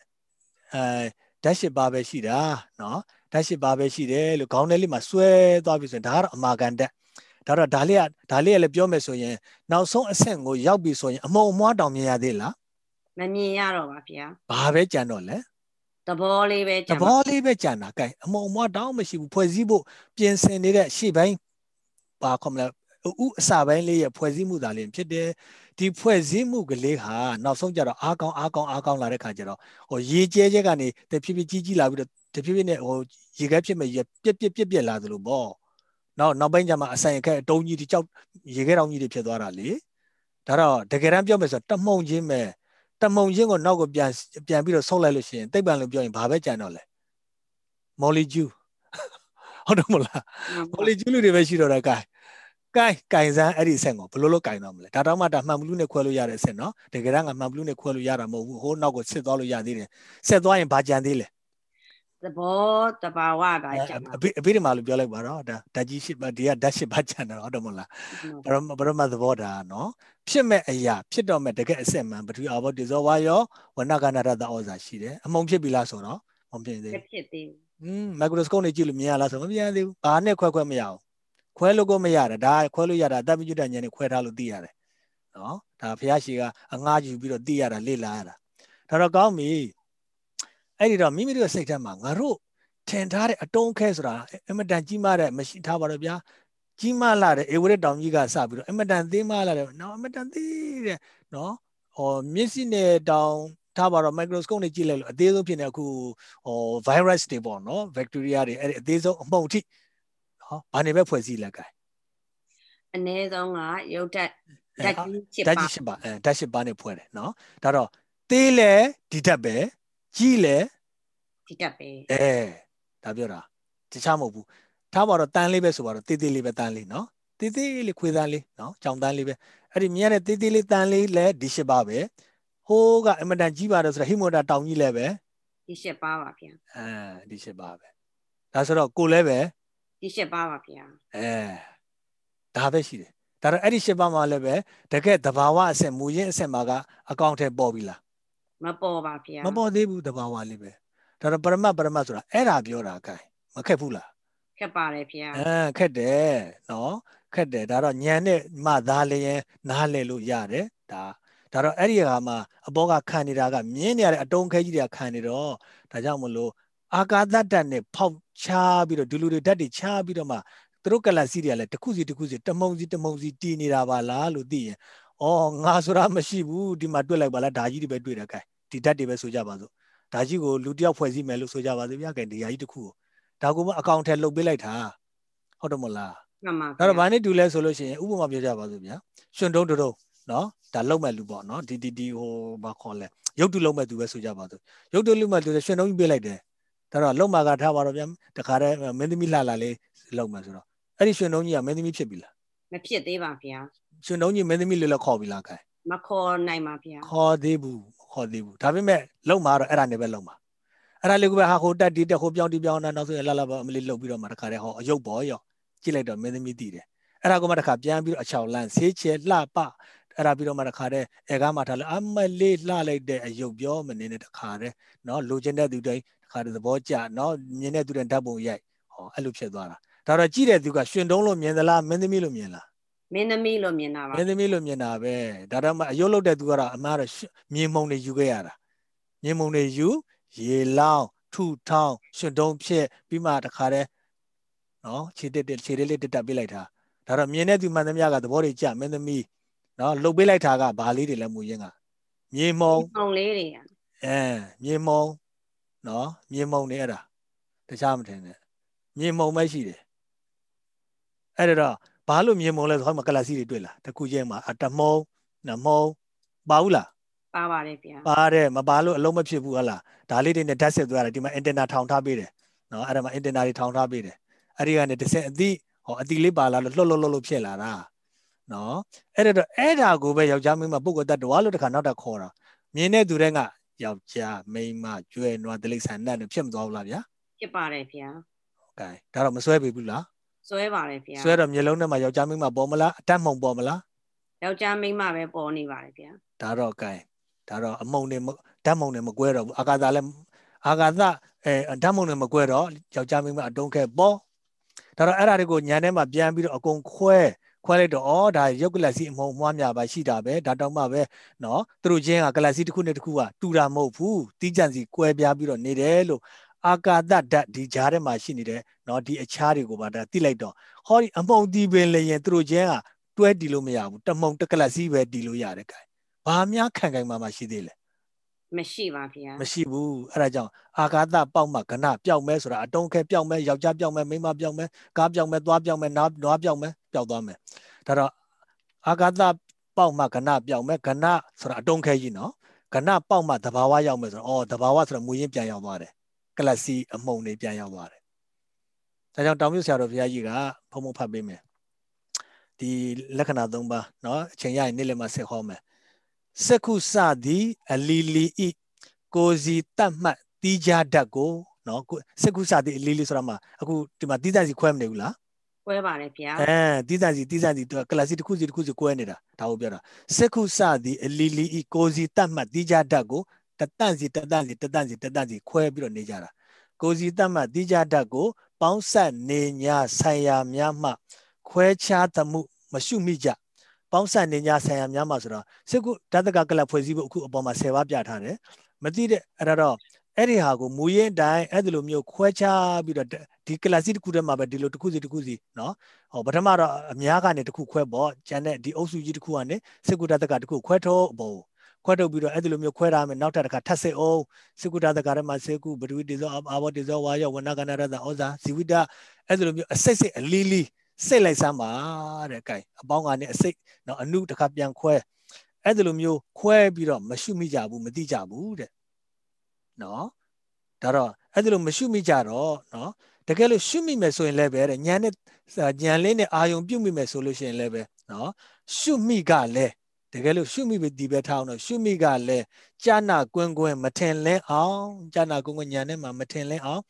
အဲဓာတ်ရှိပါပဲရှိတာနော်ဓာတ်ရှိပါပဲရှိတယ်လို့ခေါင်းထဲလေးမှာဆွဲသွားပြီဆိုရင်ဒါကတော့အမာကန်ဓာတ်ဒါတော့ဒါလေးကဒါလေးကလည်းပြောမယ်ဆိုရင်နောက်ဆုံးအဆင့်ကိုရောက်ပြီဆိုရင်အမုံမွားတောင်မြင်ရသေးလားမမြင်ရတော့ပါဗျာဘာပဲကြံတော့လဲ သဘောလေးပဲသကြံပါဘောလေးပဲကြံတာကဲအမုံအမွားတောင်မရှိဘူးဖွဲ့စည်းဖို့ပြင်ဆင်နေတဲ့ရှေ့ပိုင်းဘာခေါ်မလဲဥအစပိုင်းလေးရဲ့ဖွဲ့စည်းမှုသာလေးဖြစ်တယ်ဒီဖွဲ့စည်းမှုကလေးဟာနောက်ဆုံးကြတော့အားကောင်းအားကောင်းအားကောင်းလာတဲ့ခါကျတော့ဟိုရေကျဲကျဲကနေတဖြည်းဖြည်းကြီးကြီးလာပြီးတော့တဖြည်းဖြည်းနဲ့ဟိုရေခဲဖြစ်မဲ့ရေပြက်ပြက်ပြက်ပြက်လာသလိုပေါ့နောက်နောက်ပိုင်းကျမှအဆိုင်အခက်အတုံးကြီးဒီကြောက်ရေခဲတောင်ကြီးတွေဖြစ်သွားတာလေဒါတော့တကယ်တမ်းပြောမယ်ဆိုတော့တမှုံချင်းပဲ တမှုံချင်းကိုနောက်ကိုပြန်ပြန်ပြီးတော့ဆုတ်လိုက်လို့ရှိရင်သိပ္ပံလို့ပြောရင်ဘာပဲကြံတော့လဲမော်လီဂျူးဟုတ်တယ်မလားမော်လီဂျူးတွေပဲရှိတော့တာကဲကဲကင်စမ်းအဲ့ဒီအဆင့်ကိုဘယ်လိုလုပ်ကင်တော့မလဲဒါတော့မှဒါမှန်ဘလူးနဲ့ခွဲလို့ရတဲ့အဆင့်နော်တကယ်တမ်းကမှန်ဘလူးနဲ့ခွဲလို့ရတာမဟုတ်ဘူးဟိုနောက်ကိုစစ်သွားလို့ရသေးတယ်ဆက်သွားရင်ဘာကြံသေးလဲ သဘောတဘာဝပါကြံပါအဘိအဘိဓမ္မာလို့ပြောလိုက်ပါတော့ဒါဓာတ်ကြီးရှိပါဒီကဓာတ်ရှိပါကြံတယ်ဟုတ်တယ်မဟုတ်လားပရမပရမသဘောဒါနော်ဖြစ်မဲ့အရာဖြစ်တော့မဲ့တကယ်အစစ်မှန်ပထဝီအာဘောတိဇောဝါယောဝနကနာရတဩဇာရှိတယ်အမုံဖြစ်ပြီလားဆိုတော့မဖြစ်သေးမဘူးဖြစ်သေးဘူးอืมမိုက်ခရိုစကုပ်နဲ့ကြည့်လို့မြင်ရလားဆိုမမြင်ရသေးဘူးဘာနဲ့ခွဲခွဲမရအောင်ခွဲလို့ကိုမရတယ်ဒါခွဲလို့ရတာတပ်ပိကျွတ်တဲ့ဉာဏ်နဲ့ခွဲထားလို့သိရတယ်နော်ဒါဘုရားရှိကအငှားယူပြီးတော့သိရတာလေ့လာရတာဒါတော့ကောင်းပြီ အဲ့ဒီတော့မိမိတို့စိတ်ထဲမှာငါတို့ထင်ထားတဲ့အတုံးခဲဆိုတာအမတန်ကြီးမားတဲ့မရှိထားပါတော့ဗျာကြီးမားလာတဲ့ဧဝရတောင်ကြီးကစပြီးတော့အမတန်သေးမားလာတဲ့နော်အမတန်သေးတဲ့နော်ဟောမျက်စိနဲ့တောင်ထားပါတော့ microscope နဲ့ကြည့်လိုက်လို့အသေးဆုံးဖြစ်နေအခုဟော virus တွေပေါ့နော် bacteria တွေအဲ့ဒီအသေးဆုံးအမှုန့်ထိနော်ဘာနေပဲဖွဲ့စည်းလက်ကဲအနည်းဆုံးကရုပ်တက်ဓာတ်ကြီးချစ်ဓာတ်ပါကြီးရှစ်ပါအဲဓာတ်ရှစ်ပါနဲ့ဖွဲ့တယ်နော်ဒါတော့သေးလဲဒီဓာတ်ပဲ ကြီးလဲဒီတက်ပဲအဲဒါပြောတာတခြားမဟုတ်ဘူးထားပါတော့တန်းလေးပဲဆိုပါတော့သေးသေးလေးပဲတန်းလေးနော်သေးသေးလေးခွေးတန်းလေးနော်ကြောင်တန်းလေးပဲအဲ့ဒီမြင်ရတဲ့သေးသေးလေးတန်းလေးလဲဒီရှစ်ပါပဲဟိုးကအင်မတန်ကြီးပါတယ်ဆိုတော့ဟိမိုတာတောင်ကြီးလဲပဲဒီရှစ်ပါပါဗျာအဲဒီရှစ်ပါပဲဒါဆိုတော့ကိုလဲပဲဒီရှစ်ပါပါဗျာအဲဒါပဲရှိတယ်ဒါတော့အဲ့ဒီရှစ်ပါမှာလည်းပဲတကယ်သဘာဝအဆင့်မူရင်းအဆင့်မှာကအကောင့်ထဲပေါ်ပြီလား မပေါ်ပါဗျာမပေါ်သေးဘူးသဘာဝလေးပဲဒါတော့ပရမတ်ပရမတ်ဆိုတာအဲ့ဒါပြောတာကဲမခက်ဘူးလားခက်ပါတယ်ဗျာအဲခက်တယ်နော်ခက်တယ်ဒါတော့ညံနဲ့မှသားလျင်နားလဲလို့ရတယ်ဒါဒါတော့အဲ့ဒီဟာမှာအဘောကခံနေတာကမြင်းနေရတဲ့အတုံးခဲကြီးတွေကခံနေတော့ဒါကြောင့်မလို့အာကာသဓာတ်နဲ့ဖောက်ချပြီးတော့ဒီလူတွေဓာတ်တွေချပြီးတော့မှသူတို့ကလစီတွေကလည်းတစ်ခုစီတစ်ခုစီတမုံစီတမုံစီတီးနေတာပါလားလို့သိရင်ဩငါဆိုတာမရှိဘူးဒီမှာတွေ့လိုက်ပါလားဓာကြီးတွေပဲတွေ့တယ်ကဲ ဒီဓာတ်တွေပဲဆိုကြပါစို့ဓာကြီးကိုလူတစ်ယောက်ဖွဲ့စည်းမယ်လို့ဆိုကြပါစို့ဗျာကဲဒီဓာကြီးတစ်ခုကိုဒါကိုမှအကောင့်ထဲလုတ်ပေးလိုက်တာဟုတ်တယ်မဟုတ်လားမှန်ပါဒါတော့ဘာနဲ့တူလဲဆိုလို့ရှိရင်ဥပမာပြောကြပါစို့ဗျာရှင်တုံးတုံးနော်ဒါလုံးမဲ့လူပေါ့နော်ဒီဒီဒီဟိုဘာခေါ်လဲရုပ်တုလုံးမဲ့သူပဲဆိုကြပါစို့ရုပ်တုလုံးမဲ့သူရှင်တုံးကြီးပေးလိုက်တယ်ဒါတော့လုံးမကထားပါတော့ဗျာတခါတည်းမင်းသမီးလှလာလေးလုံးမဲ့ဆိုတော့အဲ့ဒီရှင်တုံးကြီးကမင်းသမီးဖြစ်ပြီလားမဖြစ်သေးပါဗျာရှင်တုံးကြီးမင်းသမီးလေးလည်းခေါ်ပြီလားခိုင်မခေါ်နိုင်ပါဗျာခေါ်သေးဘူး ခေါ်သေးဘူးဒါပေမဲ့လုံးမှာတော့အဲ့ဒါနဲ့ပဲလုံးမှာအဲ့ဒါလေးကပဲဟာဟိုတက်တီတက်ဟိုပြောင်းတီပြောင်းတာနောက်ဆိုရင်လှလှပါအမလေးလှုပ်ပြီးတော့မှတခါတည်းဟောအယုတ်ပေါ်ရောကြည့်လိုက်တော့မင်းသမီးတည်တယ်အဲ့ဒါကမှတခါပြန်ပြီးတော့အချောင်လန့်ဆေးချဲလှပအဲ့ဒါပြီးတော့မှတခါတည်းအဲကားမှထားလဲအမလေးလှလိုက်တဲ့အယုတ်ပြောမနေနဲ့တခါတည်းနော်လိုချင်တဲ့သူတိုင်းတခါတည်းသဘောကျနော်မြင်တဲ့သူတိုင်းဓာတ်ပုံရိုက်ဟောအဲ့လိုဖြစ်သွားတာဒါတော့ကြည့်တဲ့သူကရှင်တုံးလို့မြင်သလားမင်းသမီးလို့မြင်လား မင်းသမီးလို့မြင်တာပါမင်းသမီးလို့မြင်တာပဲဒါတော့မှအယုတ်လုတ်တဲ့သူကတော့အမှားတော့မြင်မုံတွေယူခဲ့ရတာမြင်မုံတွေယူရေလောင်းထူထောင်းရှင်တုံးဖြစ်ပြီးမှတခါတည်းနော်ခြေတက်တက်ခြေလေးလေးတက်တက်ပေးလိုက်တာဒါတော့မြင်တဲ့သူမှန်သမျှကသဘောတွေကြမင်းသမီးနော်လှုပ်ပေးလိုက်တာကဘာလေးတွေလဲမူရင်းကမြေမုံပုံလေးတွေအဲမြေမုံနော်မြေမုံနေအဲ့ဒါတခြားမထင်နဲ့မြေမုံပဲရှိတယ်အဲ့ဒါတော့ ဘာလို့မြေမုံလဲဆိုတော့မကလစီတွေတွေ့လားတခုချင်းမှာအတမုံနမုံပါဘူးလားပါပါတယ်ဗျာပါတယ်မပါလို့အလုံးမဖြစ်ဘူးဟလားဒါလေးတွေနဲ့ဓာတ်ဆက်သွားတယ်ဒီမှာအင်တင်နာထောင်ထားပေးတယ်နော်အဲ့ဒါမှာအင်တင်နာတွေထောင်ထားပေးတယ်အဲ့ဒီကနေတစ်ဆင့်အသီးဟောအသီးလေးပါလာလို့လှုပ်လှုပ်လှုပ်လှုပ်ဖြစ်လာတာနော်အဲ့ဒါတော့အဲ့ဒါကိုပဲယောက်ျားမင်းမပုဂ္ဂိုလ်တ attva လို့တစ်ခါနောက်တစ်ခေါ်တာမြင်တဲ့သူတွေကယောက်ျားမိန်းမကျွဲနွားတိလိษံနတ်နဲ့ဖြစ်မသွားဘူးလားဗျာဖြစ်ပါတယ်ဗျာကဲဒါတော့မစွဲပြီဘူးလား စွဲပါတယ်ဗျာ စွဲတော့မျိုးလုံးထဲမှာယောက်ျားမိန်းမပေါ်မလားအတက်မှုံပေါ်မလား ယောက်ျားမိန်းမပဲပေါ်နေပါတယ်ဗျာ ဒါတော့ကဲဒါတော့အမုံနဲ့ဓာတ်မုံနဲ့မကွဲတော့ဘူးအာကာသလည်းအာကာသအဲဓာတ်မုံနဲ့မကွဲတော့ယောက်ျားမိန်းမအတုံးခဲပေါ် ဒါတော့အဲ့ဒါတွေကိုညာထဲမှာပြန်ပြီးတော့အကုန်ခွဲခွဲလိုက်တော့ဩဒါရုပ်ကလစီအမုံမွားများပါရှိတာပဲဒါတောင်မှပဲเนาะသူတို့ချင်းကကလစီတစ်ခုနဲ့တစ်ခုကတူတာမဟုတ်ဘူးတီးကြံစီကွဲပြားပြီးတော့နေတယ်လို့ အာကာသဓာတ်ဒီကြားထဲမှာရှိနေတဲ့เนาะဒီအခြားတွေကိုပါဒါသိလိုက်တော့ဟောဒီအမုံတီးပင်လည်းရင်သူတို့ချင်းကတွဲတီးလို့မရဘူးတမုံတကလစီပဲတီးလို့ရတယ်ကဲဘာများခံခိုင်မှမရှိသေးလဲမရှိပါဗျာမရှိဘူးအဲ့ဒါကြောင့်အာဃာတပေါက်မှကဏပျောက်မဲဆိုတာအတုံးခဲပျောက်မဲယောက်ျားပျောက်မဲမိန်းမပျောက်မဲကားပျောက်မဲသွားပျောက်မဲနားနွားပျောက်မဲပျောက်သွားမဲဒါတော့အာဃာတပေါက်မှကဏပျောက်မဲကဏဆိုတာအတုံးခဲကြီးနော်ကဏပေါက်မှတဘာဝရောက်မဲဆိုတော့အော်တဘာဝဆိုတော့မူရင်းပြန်ရောက်သွားတယ် ကလစီအမှုံတွေပြန်ရောက်သွားတယ်ဒါကြောင့်တောင်မြုပ်ဆရာတော်ဘုရားကြီးကဘုံဘုံဖတ်ပေးမယ်ဒီလက္ခဏာ၃ပါးเนาะအချိန်ရရင်နေ့လည်မှာဆက်ဟောမယ်စကုစသည်အလီလီဤကိုစီတတ်မှတ်တီးကြတတ်ကိုနော်စကုစသည်အလီလီဆိုတာမှာအခုဒီမှာတီးတတ်စီခွဲမနေဘူးလားကွဲပါတယ်ဗျာအဲတီးတတ်စီတီးတတ်စီကလစီတစ်ခုစီတစ်ခုစီကွဲနေတာဒါကိုပြောတာစကုစသည်အလီလီဤကိုစီတတ်မှတ်တီးကြတတ်ကို တတန့်စီတတန့်စီတတန့်စီတတန့်စီခွဲပြီးတော့နေကြတာကိုစီတတ်မှတ်တီးကြတတ်ကိုပေါင်းဆက်နေညာဆိုင်ရာများမှခွဲခြားသမှုမရှုမိကြပေါင်းစပ်နေညာဆိုင်ရာများမှာဆိုတော့စစ်ကုဓာတကကလပ်ဖွဲ့စည်းဖို့အခုအပေါ်မှာ10ပါးပြထားတယ်မသိတဲ့အဲ့ဒါတော့အဲ့ဒီဟာကိုမူရင်းတိုင်းအဲ့ဒီလိုမျိုးခွဲခြားပြီးတော့ဒီကလပ်စီတစ်ခုတည်းမှာပဲဒီလိုတစ်ခုစီတစ်ခုစီเนาะဟောပထမတော့အများကနေတစ်ခုခွဲပေါ့ကျန်တဲ့ဒီအုပ်စုကြီးတစ်ခုကနေစစ်ကုဓာတကတစ်ခုခွဲထုတ်အပေါ် ခွဲထုတ်ပြီးတော့အဲ့ဒီလိုမျိုးခွဲထားမယ်နောက်ထပ်တစ်ခါထပ်စစ်အောင်စစ်ကုဓာတကရမှာစေကုဘဒဝိတေဇောအာဘောတေဇောဝါယောဝနကနရတဩဇာဇီဝိတအဲ့ဒီလိုမျိုးအစိတ်စိတ်အလီလီစိတ်လိုက်စမ်းပါတဲ့ကဲအပေါင်းကနေအစိတ်နော်အနုတစ်ခါပြန်ခွဲအဲ့ဒီလိုမျိုးခွဲပြီးတော့မရှုမိကြဘူးမသိကြဘူးတဲ့နော်ဒါတော့အဲ့ဒီလိုမရှုမိကြတော့နော်တကယ်လို့ရှုမိမယ်ဆိုရင်လည်းပဲတဲ့ညံနဲ့ညံလေးနဲ့အာယုံပြုတ်မိမယ်ဆိုလို့ရှိရင်လည်းပဲနော်ရှုမိကလည်း တကယ်လို့ရှုမိပြီးဒီပဲထားအောင်တော့ရှုမိကလည်းကြာနာကွင်းကွင်းမထင်လင်းအောင်ကြာနာကွင်းကွင်းညံနဲ့မှမထင်လင်းအောင်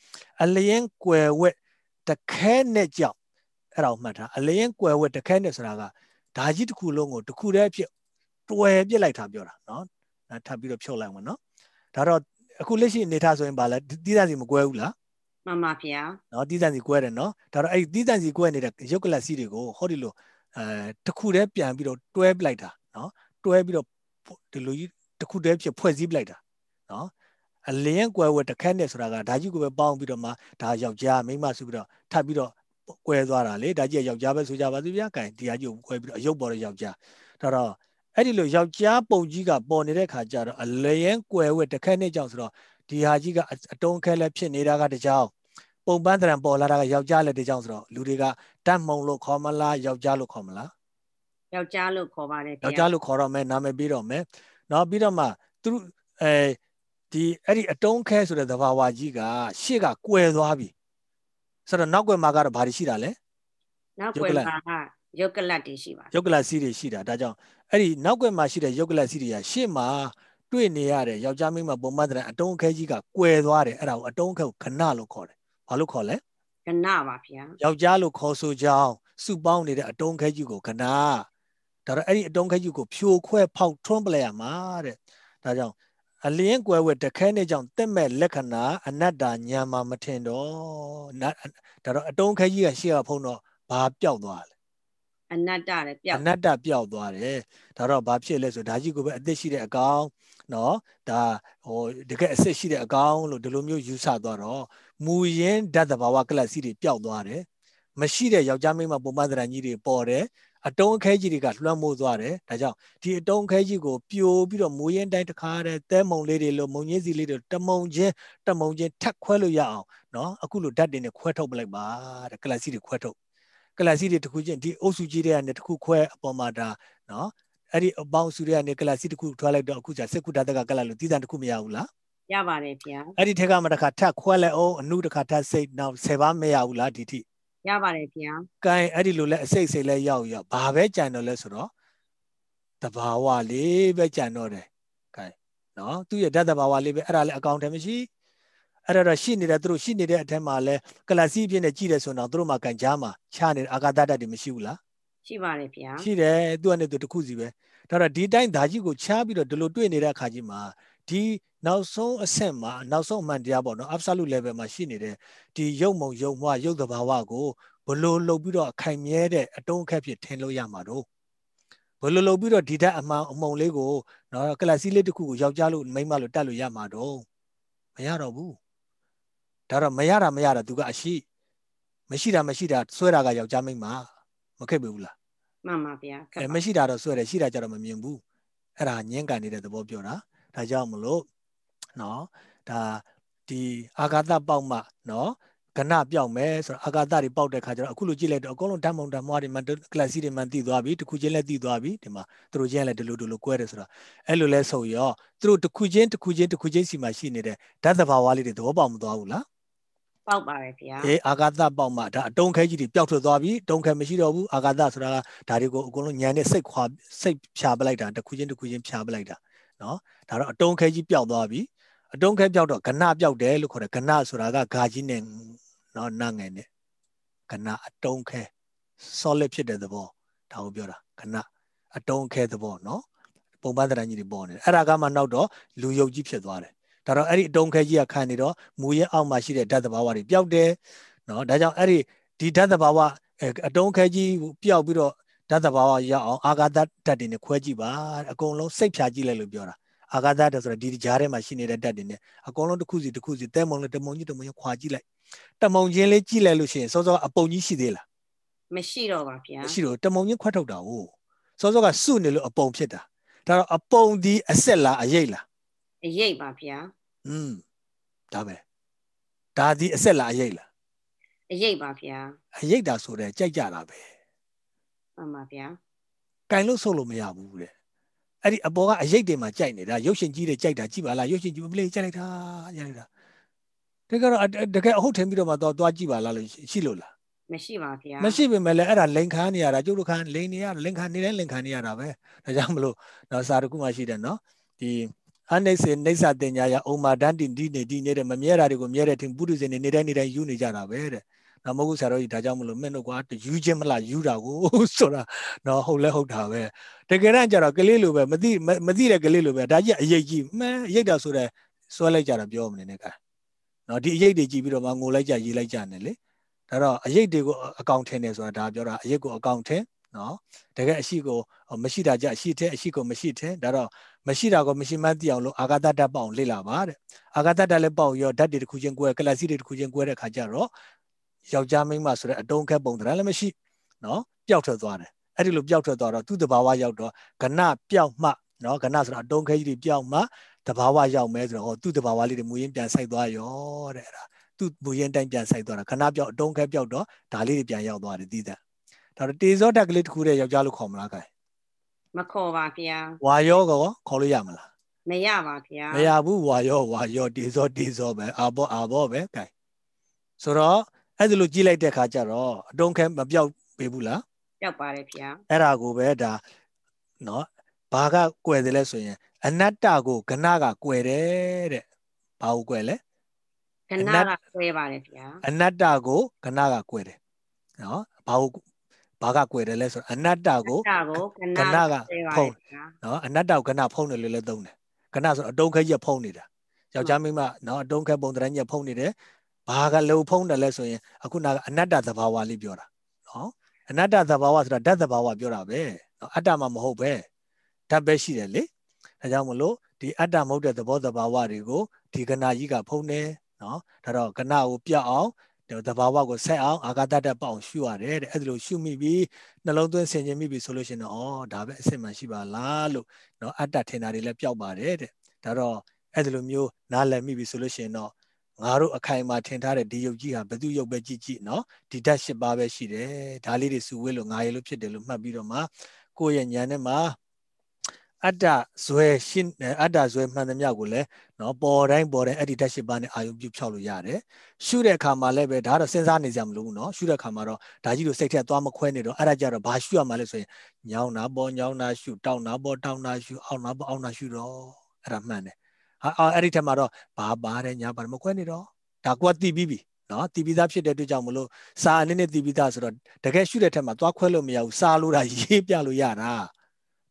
အလျင်းကွယ်ဝက်တခဲနဲ့ကြောင့်အဲ့ဒါကိုမှတ်ထားအလင်းကွယ်ဝက်တခဲနဲ့ဆိုတာကဓာကြီးတစ်ခုလုံးကိုတစ်ခုတည်းဖြစ်တွယ်ပြစ်လိုက်တာပြောတာနော်ထပ်ပြီးတော့ဖြုတ်လိုက်မှာနော်ဒါတော့အခုလက်ရှိအနေထားဆိုရင်ဗာလဲတီးတန့်စီမကွဲဘူးလားမှန်ပါဗျာနော်တီးတန့်စီကွဲတယ်နော်ဒါတော့အဲ့ဒီတီးတန့်စီကွဲနေတဲ့ရုပ်ကလပ်စီတွေကိုဟောဒီလိုအဲတစ်ခုတည်းပြန်ပြီးတော့တွဲပလိုက်တာ နော်တွဲပြီးတော့ဒီလိုကြီးတစ်ခုတည်းဖြစ်ဖွဲ့စည်းပလိုက်တာနော်အလင်းကွယ်ဝတ်တခက်နဲ့ဆိုတာကဒါကြီးကိုပဲပေါင်းပြီးတော့မှဒါယောက်ျားမိန်းမဆိုပြီးတော့ထပ်ပြီးတော့ကွဲသွားတာလေဒါကြီးကယောက်ျားပဲဆိုကြပါစို့ဗျာကဲဒီဟာကြီးကိုကွဲပြီးတော့အယုတ်ပေါ်တဲ့ယောက်ျားဒါတော့အဲ့ဒီလိုယောက်ျားပုံကြီးကပေါ်နေတဲ့ခါကျတော့အလျင်ကွယ်ဝဲတစ်ခက်နဲ့ကြောင့်ဆိုတော့ဒီဟာကြီးကအတုံးခဲလဲဖြစ်နေတာကတကြောင်ပုံပန်းတရံပေါ်လာတာကယောက်ျားလည်းတကြောင်ဆိုတော့လူတွေကတတ်မှုံလို့ခေါ်မလားယောက်ျားလို့ခေါ်မလား ယောက်ျားလို့ခေါ်ပါတယ်ယောက်ျားလို့ခေါ်တော့မယ်နာမည်ပြီးတော့မယ်နောက်ပြီးတော့မှသူအဲဒီအဲ့ဒီအတုံးခဲဆိုတဲ့သဘာဝကြီးကရှေ့ကကွယ်သွားပြီဆိုတော့နောက်ွယ်မှာကတော့ဘာတွေရှိတာလဲနောက်ွယ်မှာကယုတ်ကလတ်တွေရှိပါယုတ်ကလတ်စီးတွေရှိတာဒါကြောင့်အဲ့ဒီနောက်ွယ်မှာရှိတဲ့ယုတ်ကလတ်စီးတွေကရှေ့မှာတွေ့နေရတဲ့ယောက်ျားမိန်းမပုံမှန်တဲ့အတုံးအခဲကြီးကကွယ်သွားတယ်အဲ့ဒါကိုအတုံးအခဲကိုခဏလို့ခေါ်တယ်ဘာလို့ခေါ်လဲခဏပါဗျာယောက်ျားလို့ခေါ်ဆိုကြောင်းစုပေါင်းနေတဲ့အတုံးခဲကြီးကိုခဏ ဒါတော့အဲ့ဒီအတုံးခဲကြီးကိုဖြိုခွဲဖောက်ထွန်းပလိုက်ရမှာတဲ့ဒါကြောင့်အလင်းကွယ်ဝဲတခဲနဲ့ကြောင့်တက်မဲ့လက္ခဏာအနတ္တညာမှာမထင်တော့ဒါတော့အတုံးခဲကြီးကရှေ့ကဖုံးတော့ဘာပျောက်သွားလဲအနတ္တလည်းပျောက်အနတ္တပျောက်သွားတယ်ဒါတော့ဘာဖြစ်လဲဆိုဒါကြီးကိုပဲအသက်ရှိတဲ့အကောင်နော်ဒါဟိုတကယ်အစစ်ရှိတဲ့အကောင်လို့ဒီလိုမျိုးယူဆသွားတော့မူရင်းဓာတ်သဘာဝကလပ်စီတွေပျောက်သွားတယ်မရှိတဲ့ယောက်ျားမိန်းမပုံမှန်သဏ္ဍာန်ကြီးတွေပေါ်တယ် အတုံးအခဲကြီးတွေကလွှမ်းမိုးသွားတယ်ဒါကြောင့်ဒီအတုံးအခဲကြီးကိုပြိုပြီးတော့မူရင်းတိုင်းတခါတည်းသဲမုံလေးတွေလို့မုံကြီးစီလေးတွေတမုံချင်းတမုံချင်းထက်ခွဲလို့ရအောင်နော်အခုလိုဓာတ်တွေနဲ့ခွဲထုတ်ပလိုက်ပါတဲ့ကလပ်စီတွေခွဲထုတ်ကလပ်စီတွေတစ်ခုချင်းဒီအုပ်စုကြီးတွေကနေတစ်ခုခွဲအပေါ်မှာဒါနော်အဲ့ဒီအပေါင်းစုတွေကနေကလပ်စီတစ်ခုထွက်လိုက်တော့အခုကျစက်ကုတတကကလပ်လို့တည်တံတစ်ခုမရဘူးလားရပါတယ်ဗျာအဲ့ဒီထက်ကမှတစ်ခါထက်ခွဲလိုက်အောင်အနုတစ်ခါထက်စိတ်နောက်10ပါးမရဘူးလားဒီထိ ရပါတယ်ဗျာကဲအဲ့ဒီလိုလဲအစိတ်စိတ်လဲရောက်ရောက်ဘာပဲကြံတော့လဲဆိုတော့တဘာဝလေးပဲကြံတော့တယ်ကဲနော်သူ့ရဲ့ဓာတ်တဘာဝလေးပဲအဲ့ဒါလည်းအကောင့်ထဲမရှိအဲ့ဒါတော့ရှိနေတဲ့သူတို့ရှိနေတဲ့အထက်မှာလဲကလစီအဖြစ်နဲ့ကြည့်တယ်ဆိုတော့သူတို့မှာကန်ကြားမှာချနေအာကာသဓာတ်တွေမရှိဘူးလားရှိပါတယ်ဗျာရှိတယ်သူကလည်းသူတစ်ခုစီပဲဒါတော့ဒီတိုင်းဓာကြီးကိုချားပြီးတော့ဒီလိုတွေ့နေတဲ့အခါကြီးမှာ ဒီနောက်ဆုံးအဆင့်မှာနောက်ဆုံးအမှန်တရားပေါ့နော် absolute level မှာရှိနေတဲ့ဒီရုပ်မုံရုပ်မွားရုပ်တဘာဝကိုဘလို့လှုပ်ပြီးတော့အခိုင်မြဲတဲ့အတုံးအခက်ဖြစ်ထင်လို့ရမှာတော့ဘလို့လှုပ်ပြီးတော့ဒီဓာတ်အမှန်အမုံလေးကိုနော်ကလစီလေးတစ်ခုကိုယောက်ျားလို့မိန်းမလို့တတ်လို့ရမှာတော့မရတော့ဘူးဒါတော့မရတာမရတာသူကအရှိမရှိတာမရှိတာဆွဲတာကယောက်ျားမိန်းမမခက်ဘူးလားမှန်ပါဗျာအဲမရှိတာတော့ဆွဲတယ်ရှိတာကြတော့မမြင်ဘူးအဲ့ဒါညင်းကန်နေတဲ့သဘောပြောတာ ဒါကြောင့်မလို့နော်ဒါဒီအာဂါသပေါက်မှနော်ကဏပြောက်မယ်ဆိုတော့အာဂါသတွေပေါက်တဲ့ခါကျတော့အခုလိုကြည့်လိုက်တော့အကုန်လုံးဓာတ်မုံဓာတ်မွားတွေမှကလစီတွေမှသိသွားပြီတစ်ခုချင်းလည်းသိသွားပြီဒီမှာသူတို့ချင်းလည်းဒီလိုဒီလိုကွဲတယ်ဆိုတော့အဲ့လိုလဲဆိုရောသူတို့တစ်ခုချင်းတစ်ခုချင်းတစ်ခုချင်းစီမှာရှိနေတဲ့ဓာတ်သဘာဝလေးတွေသဘောပေါက်မသွားဘူးလားပေါက်ပါတယ်ဗျာအေးအာဂါသပေါက်မှဒါအတုံးခဲကြီးတွေပျောက်ထွက်သွားပြီတုံးခဲမရှိတော့ဘူးအာဂါသဆိုတာကဒါတွေကိုအကုန်လုံးညံနဲ့စိတ်ခွာစိတ်ဖြာပလိုက်တာတစ်ခုချင်းတစ်ခုချင်းဖြာပလိုက်တာ နော်ဒါတော့အတုံးခဲကြီးပျောက်သွားပြီအတုံးခဲပျောက်တော့ကဏပျောက်တယ်လို့ခေါ်တယ်ကဏဆိုတာကဂါကြီးနဲ့နော်နငယ်နဲ့ကဏအတုံးခဲ solid ဖြစ်တဲ့သဘောဒါကိုပြောတာကဏအတုံးခဲသဘောနော်ပုံပန်းတရံကြီးတွေပေါ်နေတယ်အဲ့ဒါကမှနောက်တော့လူယုတ်ကြီးဖြစ်သွားတယ်ဒါတော့အဲ့ဒီအတုံးခဲကြီးကခံနေတော့မူရဲ့အောက်မှာရှိတဲ့ဓာတ်သဘာဝတွေပျောက်တယ်နော်ဒါကြောင့်အဲ့ဒီဒီဓာတ်သဘာဝအတုံးခဲကြီးပျောက်ပြီးတော့ ဓာတ်သဘာဝရအောင်အာဂါသဓာတ်တွေနဲ့ခွဲကြည့်ပါအကုန်လုံးစိတ်ဖြာကြည့်လိုက်လို့ပြောတာအာဂါသဓာတ်ဆိုတော့ဒီကြားထဲမှာရှိနေတဲ့ဓာတ်တွေနဲ့အကုန်လုံးတစ်ခုစီတစ်ခုစီတဲမုံလေးတမုံကြီးတမုံကြီးခွာကြည့်လိုက်တမုံချင်းလေးကြည့်လိုက်လို့ရှိရင်စောစောအပုံကြီးရှိသေးလားမရှိတော့ပါဗျာမရှိတော့တမုံချင်းခွတ်ထုတ်တာဟုတ်စောစောကစုနေလို့အပုံဖြစ်တာဒါတော့အပုံဒီအဆက်လားအရိပ်လားအရိပ်ပါဗျာอืมဒါပဲဒါဒီအဆက်လားအရိပ်လားအရိပ်ပါဗျာအရိပ်တာဆိုတဲ့ကြိုက်ကြတာပဲ မှန်ပါဗျာကင်လို့ဆုပ်လို့မရဘူးတဲ့အဲ့ဒီအပေါ်ကအရိပ်တွေမှာကြိုက်နေတာရုပ်ရှင်ကြီးတွေကြိုက်တာကြည့်ပါလားရုပ်ရှင်ကြီးမလေးကြိုက်လိုက်တာကြိုက်လိုက်တာတကယ်တော့တကယ်အဟုတ်ထင်ပြီးတော့မှတော့သွားကြည့်ပါလားလို့ရှိလို့လားမရှိပါဗျာမရှိပေမဲ့လည်းအဲ့ဒါလိန်ခါနေရတာကျုပ်တို့ခါလိန်နေရလိန်ခါနေတိုင်းလိန်ခါနေရတာပဲဒါကြောင့်မလို့တော့စာတခုမှရှိတယ်နော်ဒီအနိစ္စနေသတင်ညာယအုံမာတန်တင်ဒီနေဒီနေတဲ့မမြဲတာတွေကိုမြဲတဲ့ထင်ပုရိသေနေနေတိုင်းနေတိုင်းယူနေကြတာပဲတဲ့ နော်မဟုတ်ဆရာတော်ကြီးဒါကြောင့်မလို့မင်းတို့ကွာယူခြင်းမလားယူတာကိုဆိုတာနော်ဟုတ်လဲဟုတ်တာပဲတကယ်တမ်းကျတော့ကလေးလိုပဲမသိမသိတဲ့ကလေးလိုပဲဒါကြီးအရေးကြီးမှန်အရေးတာဆိုတဲ့ဆွဲလိုက်ကြတာပြောမနေနဲ့ကဲနော်ဒီအရေးတွေကြည့်ပြီးတော့မှငိုလိုက်ကြရေးလိုက်ကြနေလေဒါတော့အရေးတွေကိုအကောင့်ထင်းနေဆိုတာဒါပြောတာအရေးကိုအကောင့်ထင်းနော်တကယ်အရှိကိုမရှိတာကြအရှိတဲ့အရှိကိုမရှိတဲ့ဒါတော့မရှိတာကိုမရှိမှန်းသိအောင်လို့အာဂတတတ်ပေါအောင်လေ့လာပါတဲ့အာဂတတလည်းပေါရောဓာတ်တွေတစ်ခုချင်းကွဲကလစီတွေတစ်ခုချင်းကွဲတဲ့ခါကျတော့ ယောက်ျားမိန်းမဆိုတဲ့အတုံးခက်ပုံတရလည်းမရှိနော်ပျောက်ထွက်သွားတယ်အဲ့ဒီလိုပျောက်ထွက်သွားတော့သူ့တဘာဝရောက်တော့ကဏပျောက်မှနော်ကဏဆိုတာအတုံးခဲကြီးတွေပျောက်မှတဘာဝရောက်မဲဆိုတော့ဟောသူ့တဘာဝလေးတွေမူရင်းပြန်ဆိုင်သွားရောတဲ့အဲ့ဒါသူ့မူရင်းတိုင်းပြန်ဆိုင်သွားတာခဏပျောက်အတုံးခဲပျောက်တော့ဒါလေးတွေပြန်ရောက်သွားတယ်သိတဲ့ဒါတော့တေဇောတက်ကလေးတစ်ခုတည်းယောက်ျားလို့ခေါ်မလားခိုင်မခေါ်ပါဗျာဝါယောကောခေါ်လို့ရမလားမရပါဗျာမရဘူးဝါယောဝါယောတေဇောတေဇောပဲအာဘောအာဘောပဲခိုင်ဆိုတော့ အဲ့ဒါလိုကြည့်လိုက်တဲ့ခါကျတော့အတုံးခဲမပြောက်ပေဘူးလားပြောက်ပါတယ်ဗျာအဲ့ဒါကိုပဲဒါနော်ဘာကကွယ်တယ်လဲဆိုရင် အနတ္တကိုကဏကကွယ်တယ်တဲ့ဘာကိုကွယ်လဲကဏကကွယ်ပါတယ်ဗျာအနတ္တကိုကဏကကွယ်တယ်နော်ဘာကိုဘာကကွယ်တယ်လဲဆိုတော့အနတ္တကိုကဏကဖုံးနော်အနတ္တကိုကဏဖုံးတယ်လို့လည်းသုံးတယ်ကဏဆိုတော့အတုံးခဲကြီးဖုံးနေတာယောက်ျားမိန်းမနော်အတုံးခဲပုံတရံကြီးဖုံးနေတယ် ဘာကလုံဖုံးတယ်လဲဆိုရင်အခုနာကအနတ္တသဘာဝလေးပြောတာနော်အနတ္တသဘာဝဆိုတာဓာတ်သဘာဝပြောတာပဲနော်အတ္တမှမဟုတ်ပဲဓာတ်ပဲရှိတယ်လေဒါကြောင့်မလို့ဒီအတ္တမဟုတ်တဲ့သဘောသဘာဝတွေကိုဒီကနာကြီးကဖုံးတယ်နော်ဒါတော့ကနာကိုပြအောင်သဘာဝကိုဆက်အောင်အာဂတတပေါအောင်ရှုရတယ်တဲ့အဲ့ဒါလို့ရှုမိပြီးနှလုံးသွင်းဆင်ခြင်မိပြီဆိုလို့ရှိရင်တော့ဩဒါပဲအစစ်မှန်ရှိပါလားလို့နော်အတ္တထင်တာတွေလည်းပျောက်ပါတယ်တဲ့ဒါတော့အဲ့ဒါလိုမျိုးနားလည်မိပြီဆိုလို့ရှိရင်တော့ ငါတို့အခိုင်အမာထင်ထားတဲ့ဒီယုတ်ကြီးဟာဘသူယုတ်ပဲကြည့်ကြည့်နော်ဒီဓာတ်၈ပါးပဲရှိတယ်ဒါလေးတွေစုဝေးလို့ငါရလို့ဖြစ်တယ်လို့မှတ်ပြီးတော့မှကိုယ့်ရဲ့ဉာဏ်နဲ့မှာအတ္တဇွဲရှင်းအတ္တဇွဲမှန်သမျှကိုလည်းနော်ပေါ်တိုင်းပေါ်တိုင်းအဲ့ဒီဓာတ်၈ပါးနဲ့အာယုပြုဖြောက်လို့ရတယ်ရှုတဲ့အခါမှာလည်းပဲဒါတော့စဉ်းစားနေကြမလို့ဘူးနော်ရှုတဲ့အခါမှာတော့ဒါကြီးတို့စိတ်ထက်သွားမခွဲနေတော့အဲ့ဒါကြတော့ဘာရှုရမှာလဲဆိုရင်ညောင်းတာပေါ်ညောင်းတာရှုတောင်းတာပေါ်တောင်းတာရှုအောင်းတာပေါ်အောင်းတာရှုတော့အဲ့ဒါမှန်တယ် ဟာအဲ့ဒီထက်မှာတော့ဘာပါတယ်ညာပါတယ်မခွဲနေတော့ဒါကွာတီးပြီးပြီနော်တီးပြီးသားဖြစ်တဲ့အတွက်ကြောင့်မလို့စာအနေနဲ့တီးပြီးသားဆိုတော့တကယ်ရှုတဲ့ထက်မှာသွားခွဲလို့မရဘူးစာလို့တာရေးပြလို့ရတာ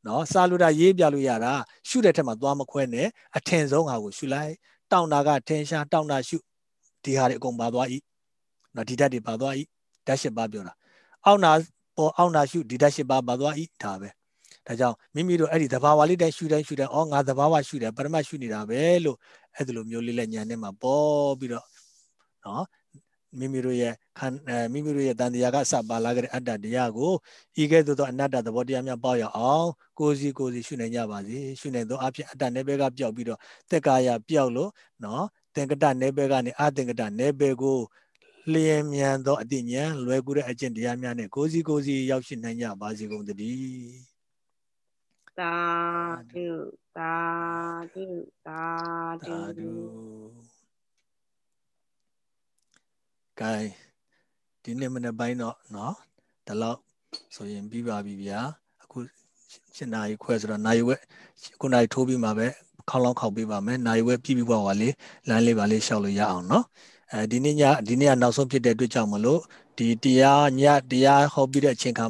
နော်စာလို့တာရေးပြလို့ရတာရှုတဲ့ထက်မှာသွားမခွဲနဲ့အထင်ဆုံးဟာကိုရှုလိုက်တောင်းတာကထင်ရှားတောင်းတာရှုဒီဟာတွေအကုန်ပါသွားဤနော်ဒီဓာတ်တွေပါသွားဤဓာတ်ရှစ်ပါပြောတာအောက်နာပေါ်အောက်နာရှုဒီဓာတ်ရှစ်ပါပါသွားဤဒါပဲ ဒါကြောင့်မိမိတို့အဲ့ဒီသဘာဝလေးတိုင်းရှုတိုင်းရှုတိုင်းဩငါသဘာဝရှုတယ်ပရမတ်ရှုနေတာပဲလို့အဲ့ဒီလိုမျိုးလေးလက်ညံထဲမှာပေါ်ပြီးတော့နော်မိမိတို့ရဲ့ခံမိမိတို့ရဲ့တန်တရားကစပါလာခဲ့တဲ့အတ္တတရားကိုဤကဲ့သို့သောအနတ္တသဘောတရားများပေါက်ရအောင်ကိုစီကိုစီရှုနိုင်ကြပါစေရှုနိုင်သောအဖြစ်အတ္တနယ်ဘဲကပျောက်ပြီးတော့တက်ကာယပျောက်လို့နော်သင်္ကတနယ်ဘဲကနေအသင်္ကတနယ်ဘဲကိုလျင်မြန်သောအတိညာလွယ်ကူတဲ့အကျင့်တရားများနဲ့ကိုစီကိုစီရောက်ရှိနိုင်ကြပါစေကုန်သတည်း သာဓုသာဓုသာဓုကဲဒီနေ့မနေ့ပိုင်းတော့เนาะဒီလောက်ဆိုရင်ပြီးပါပြီဗျာအခု7နာရီခွဲဆိုတော့နာရီဝက်ခုနာရီထိုးပြီးမှပဲခေါင်းလောင်းခေါက်ပေးပါမယ်နာရီဝက်ပြီးပြီးပါပါလေလမ်းလေးပါလေးရှောက်လို့ရအောင်เนาะအဲဒီနေ့ညဒီနေ့ကနောက်ဆုံးဖြစ်တဲ့အတွက်ကြောင့်မလို့ဒီတရားညတရားဟောပြီးတဲ့အချိန်ခါ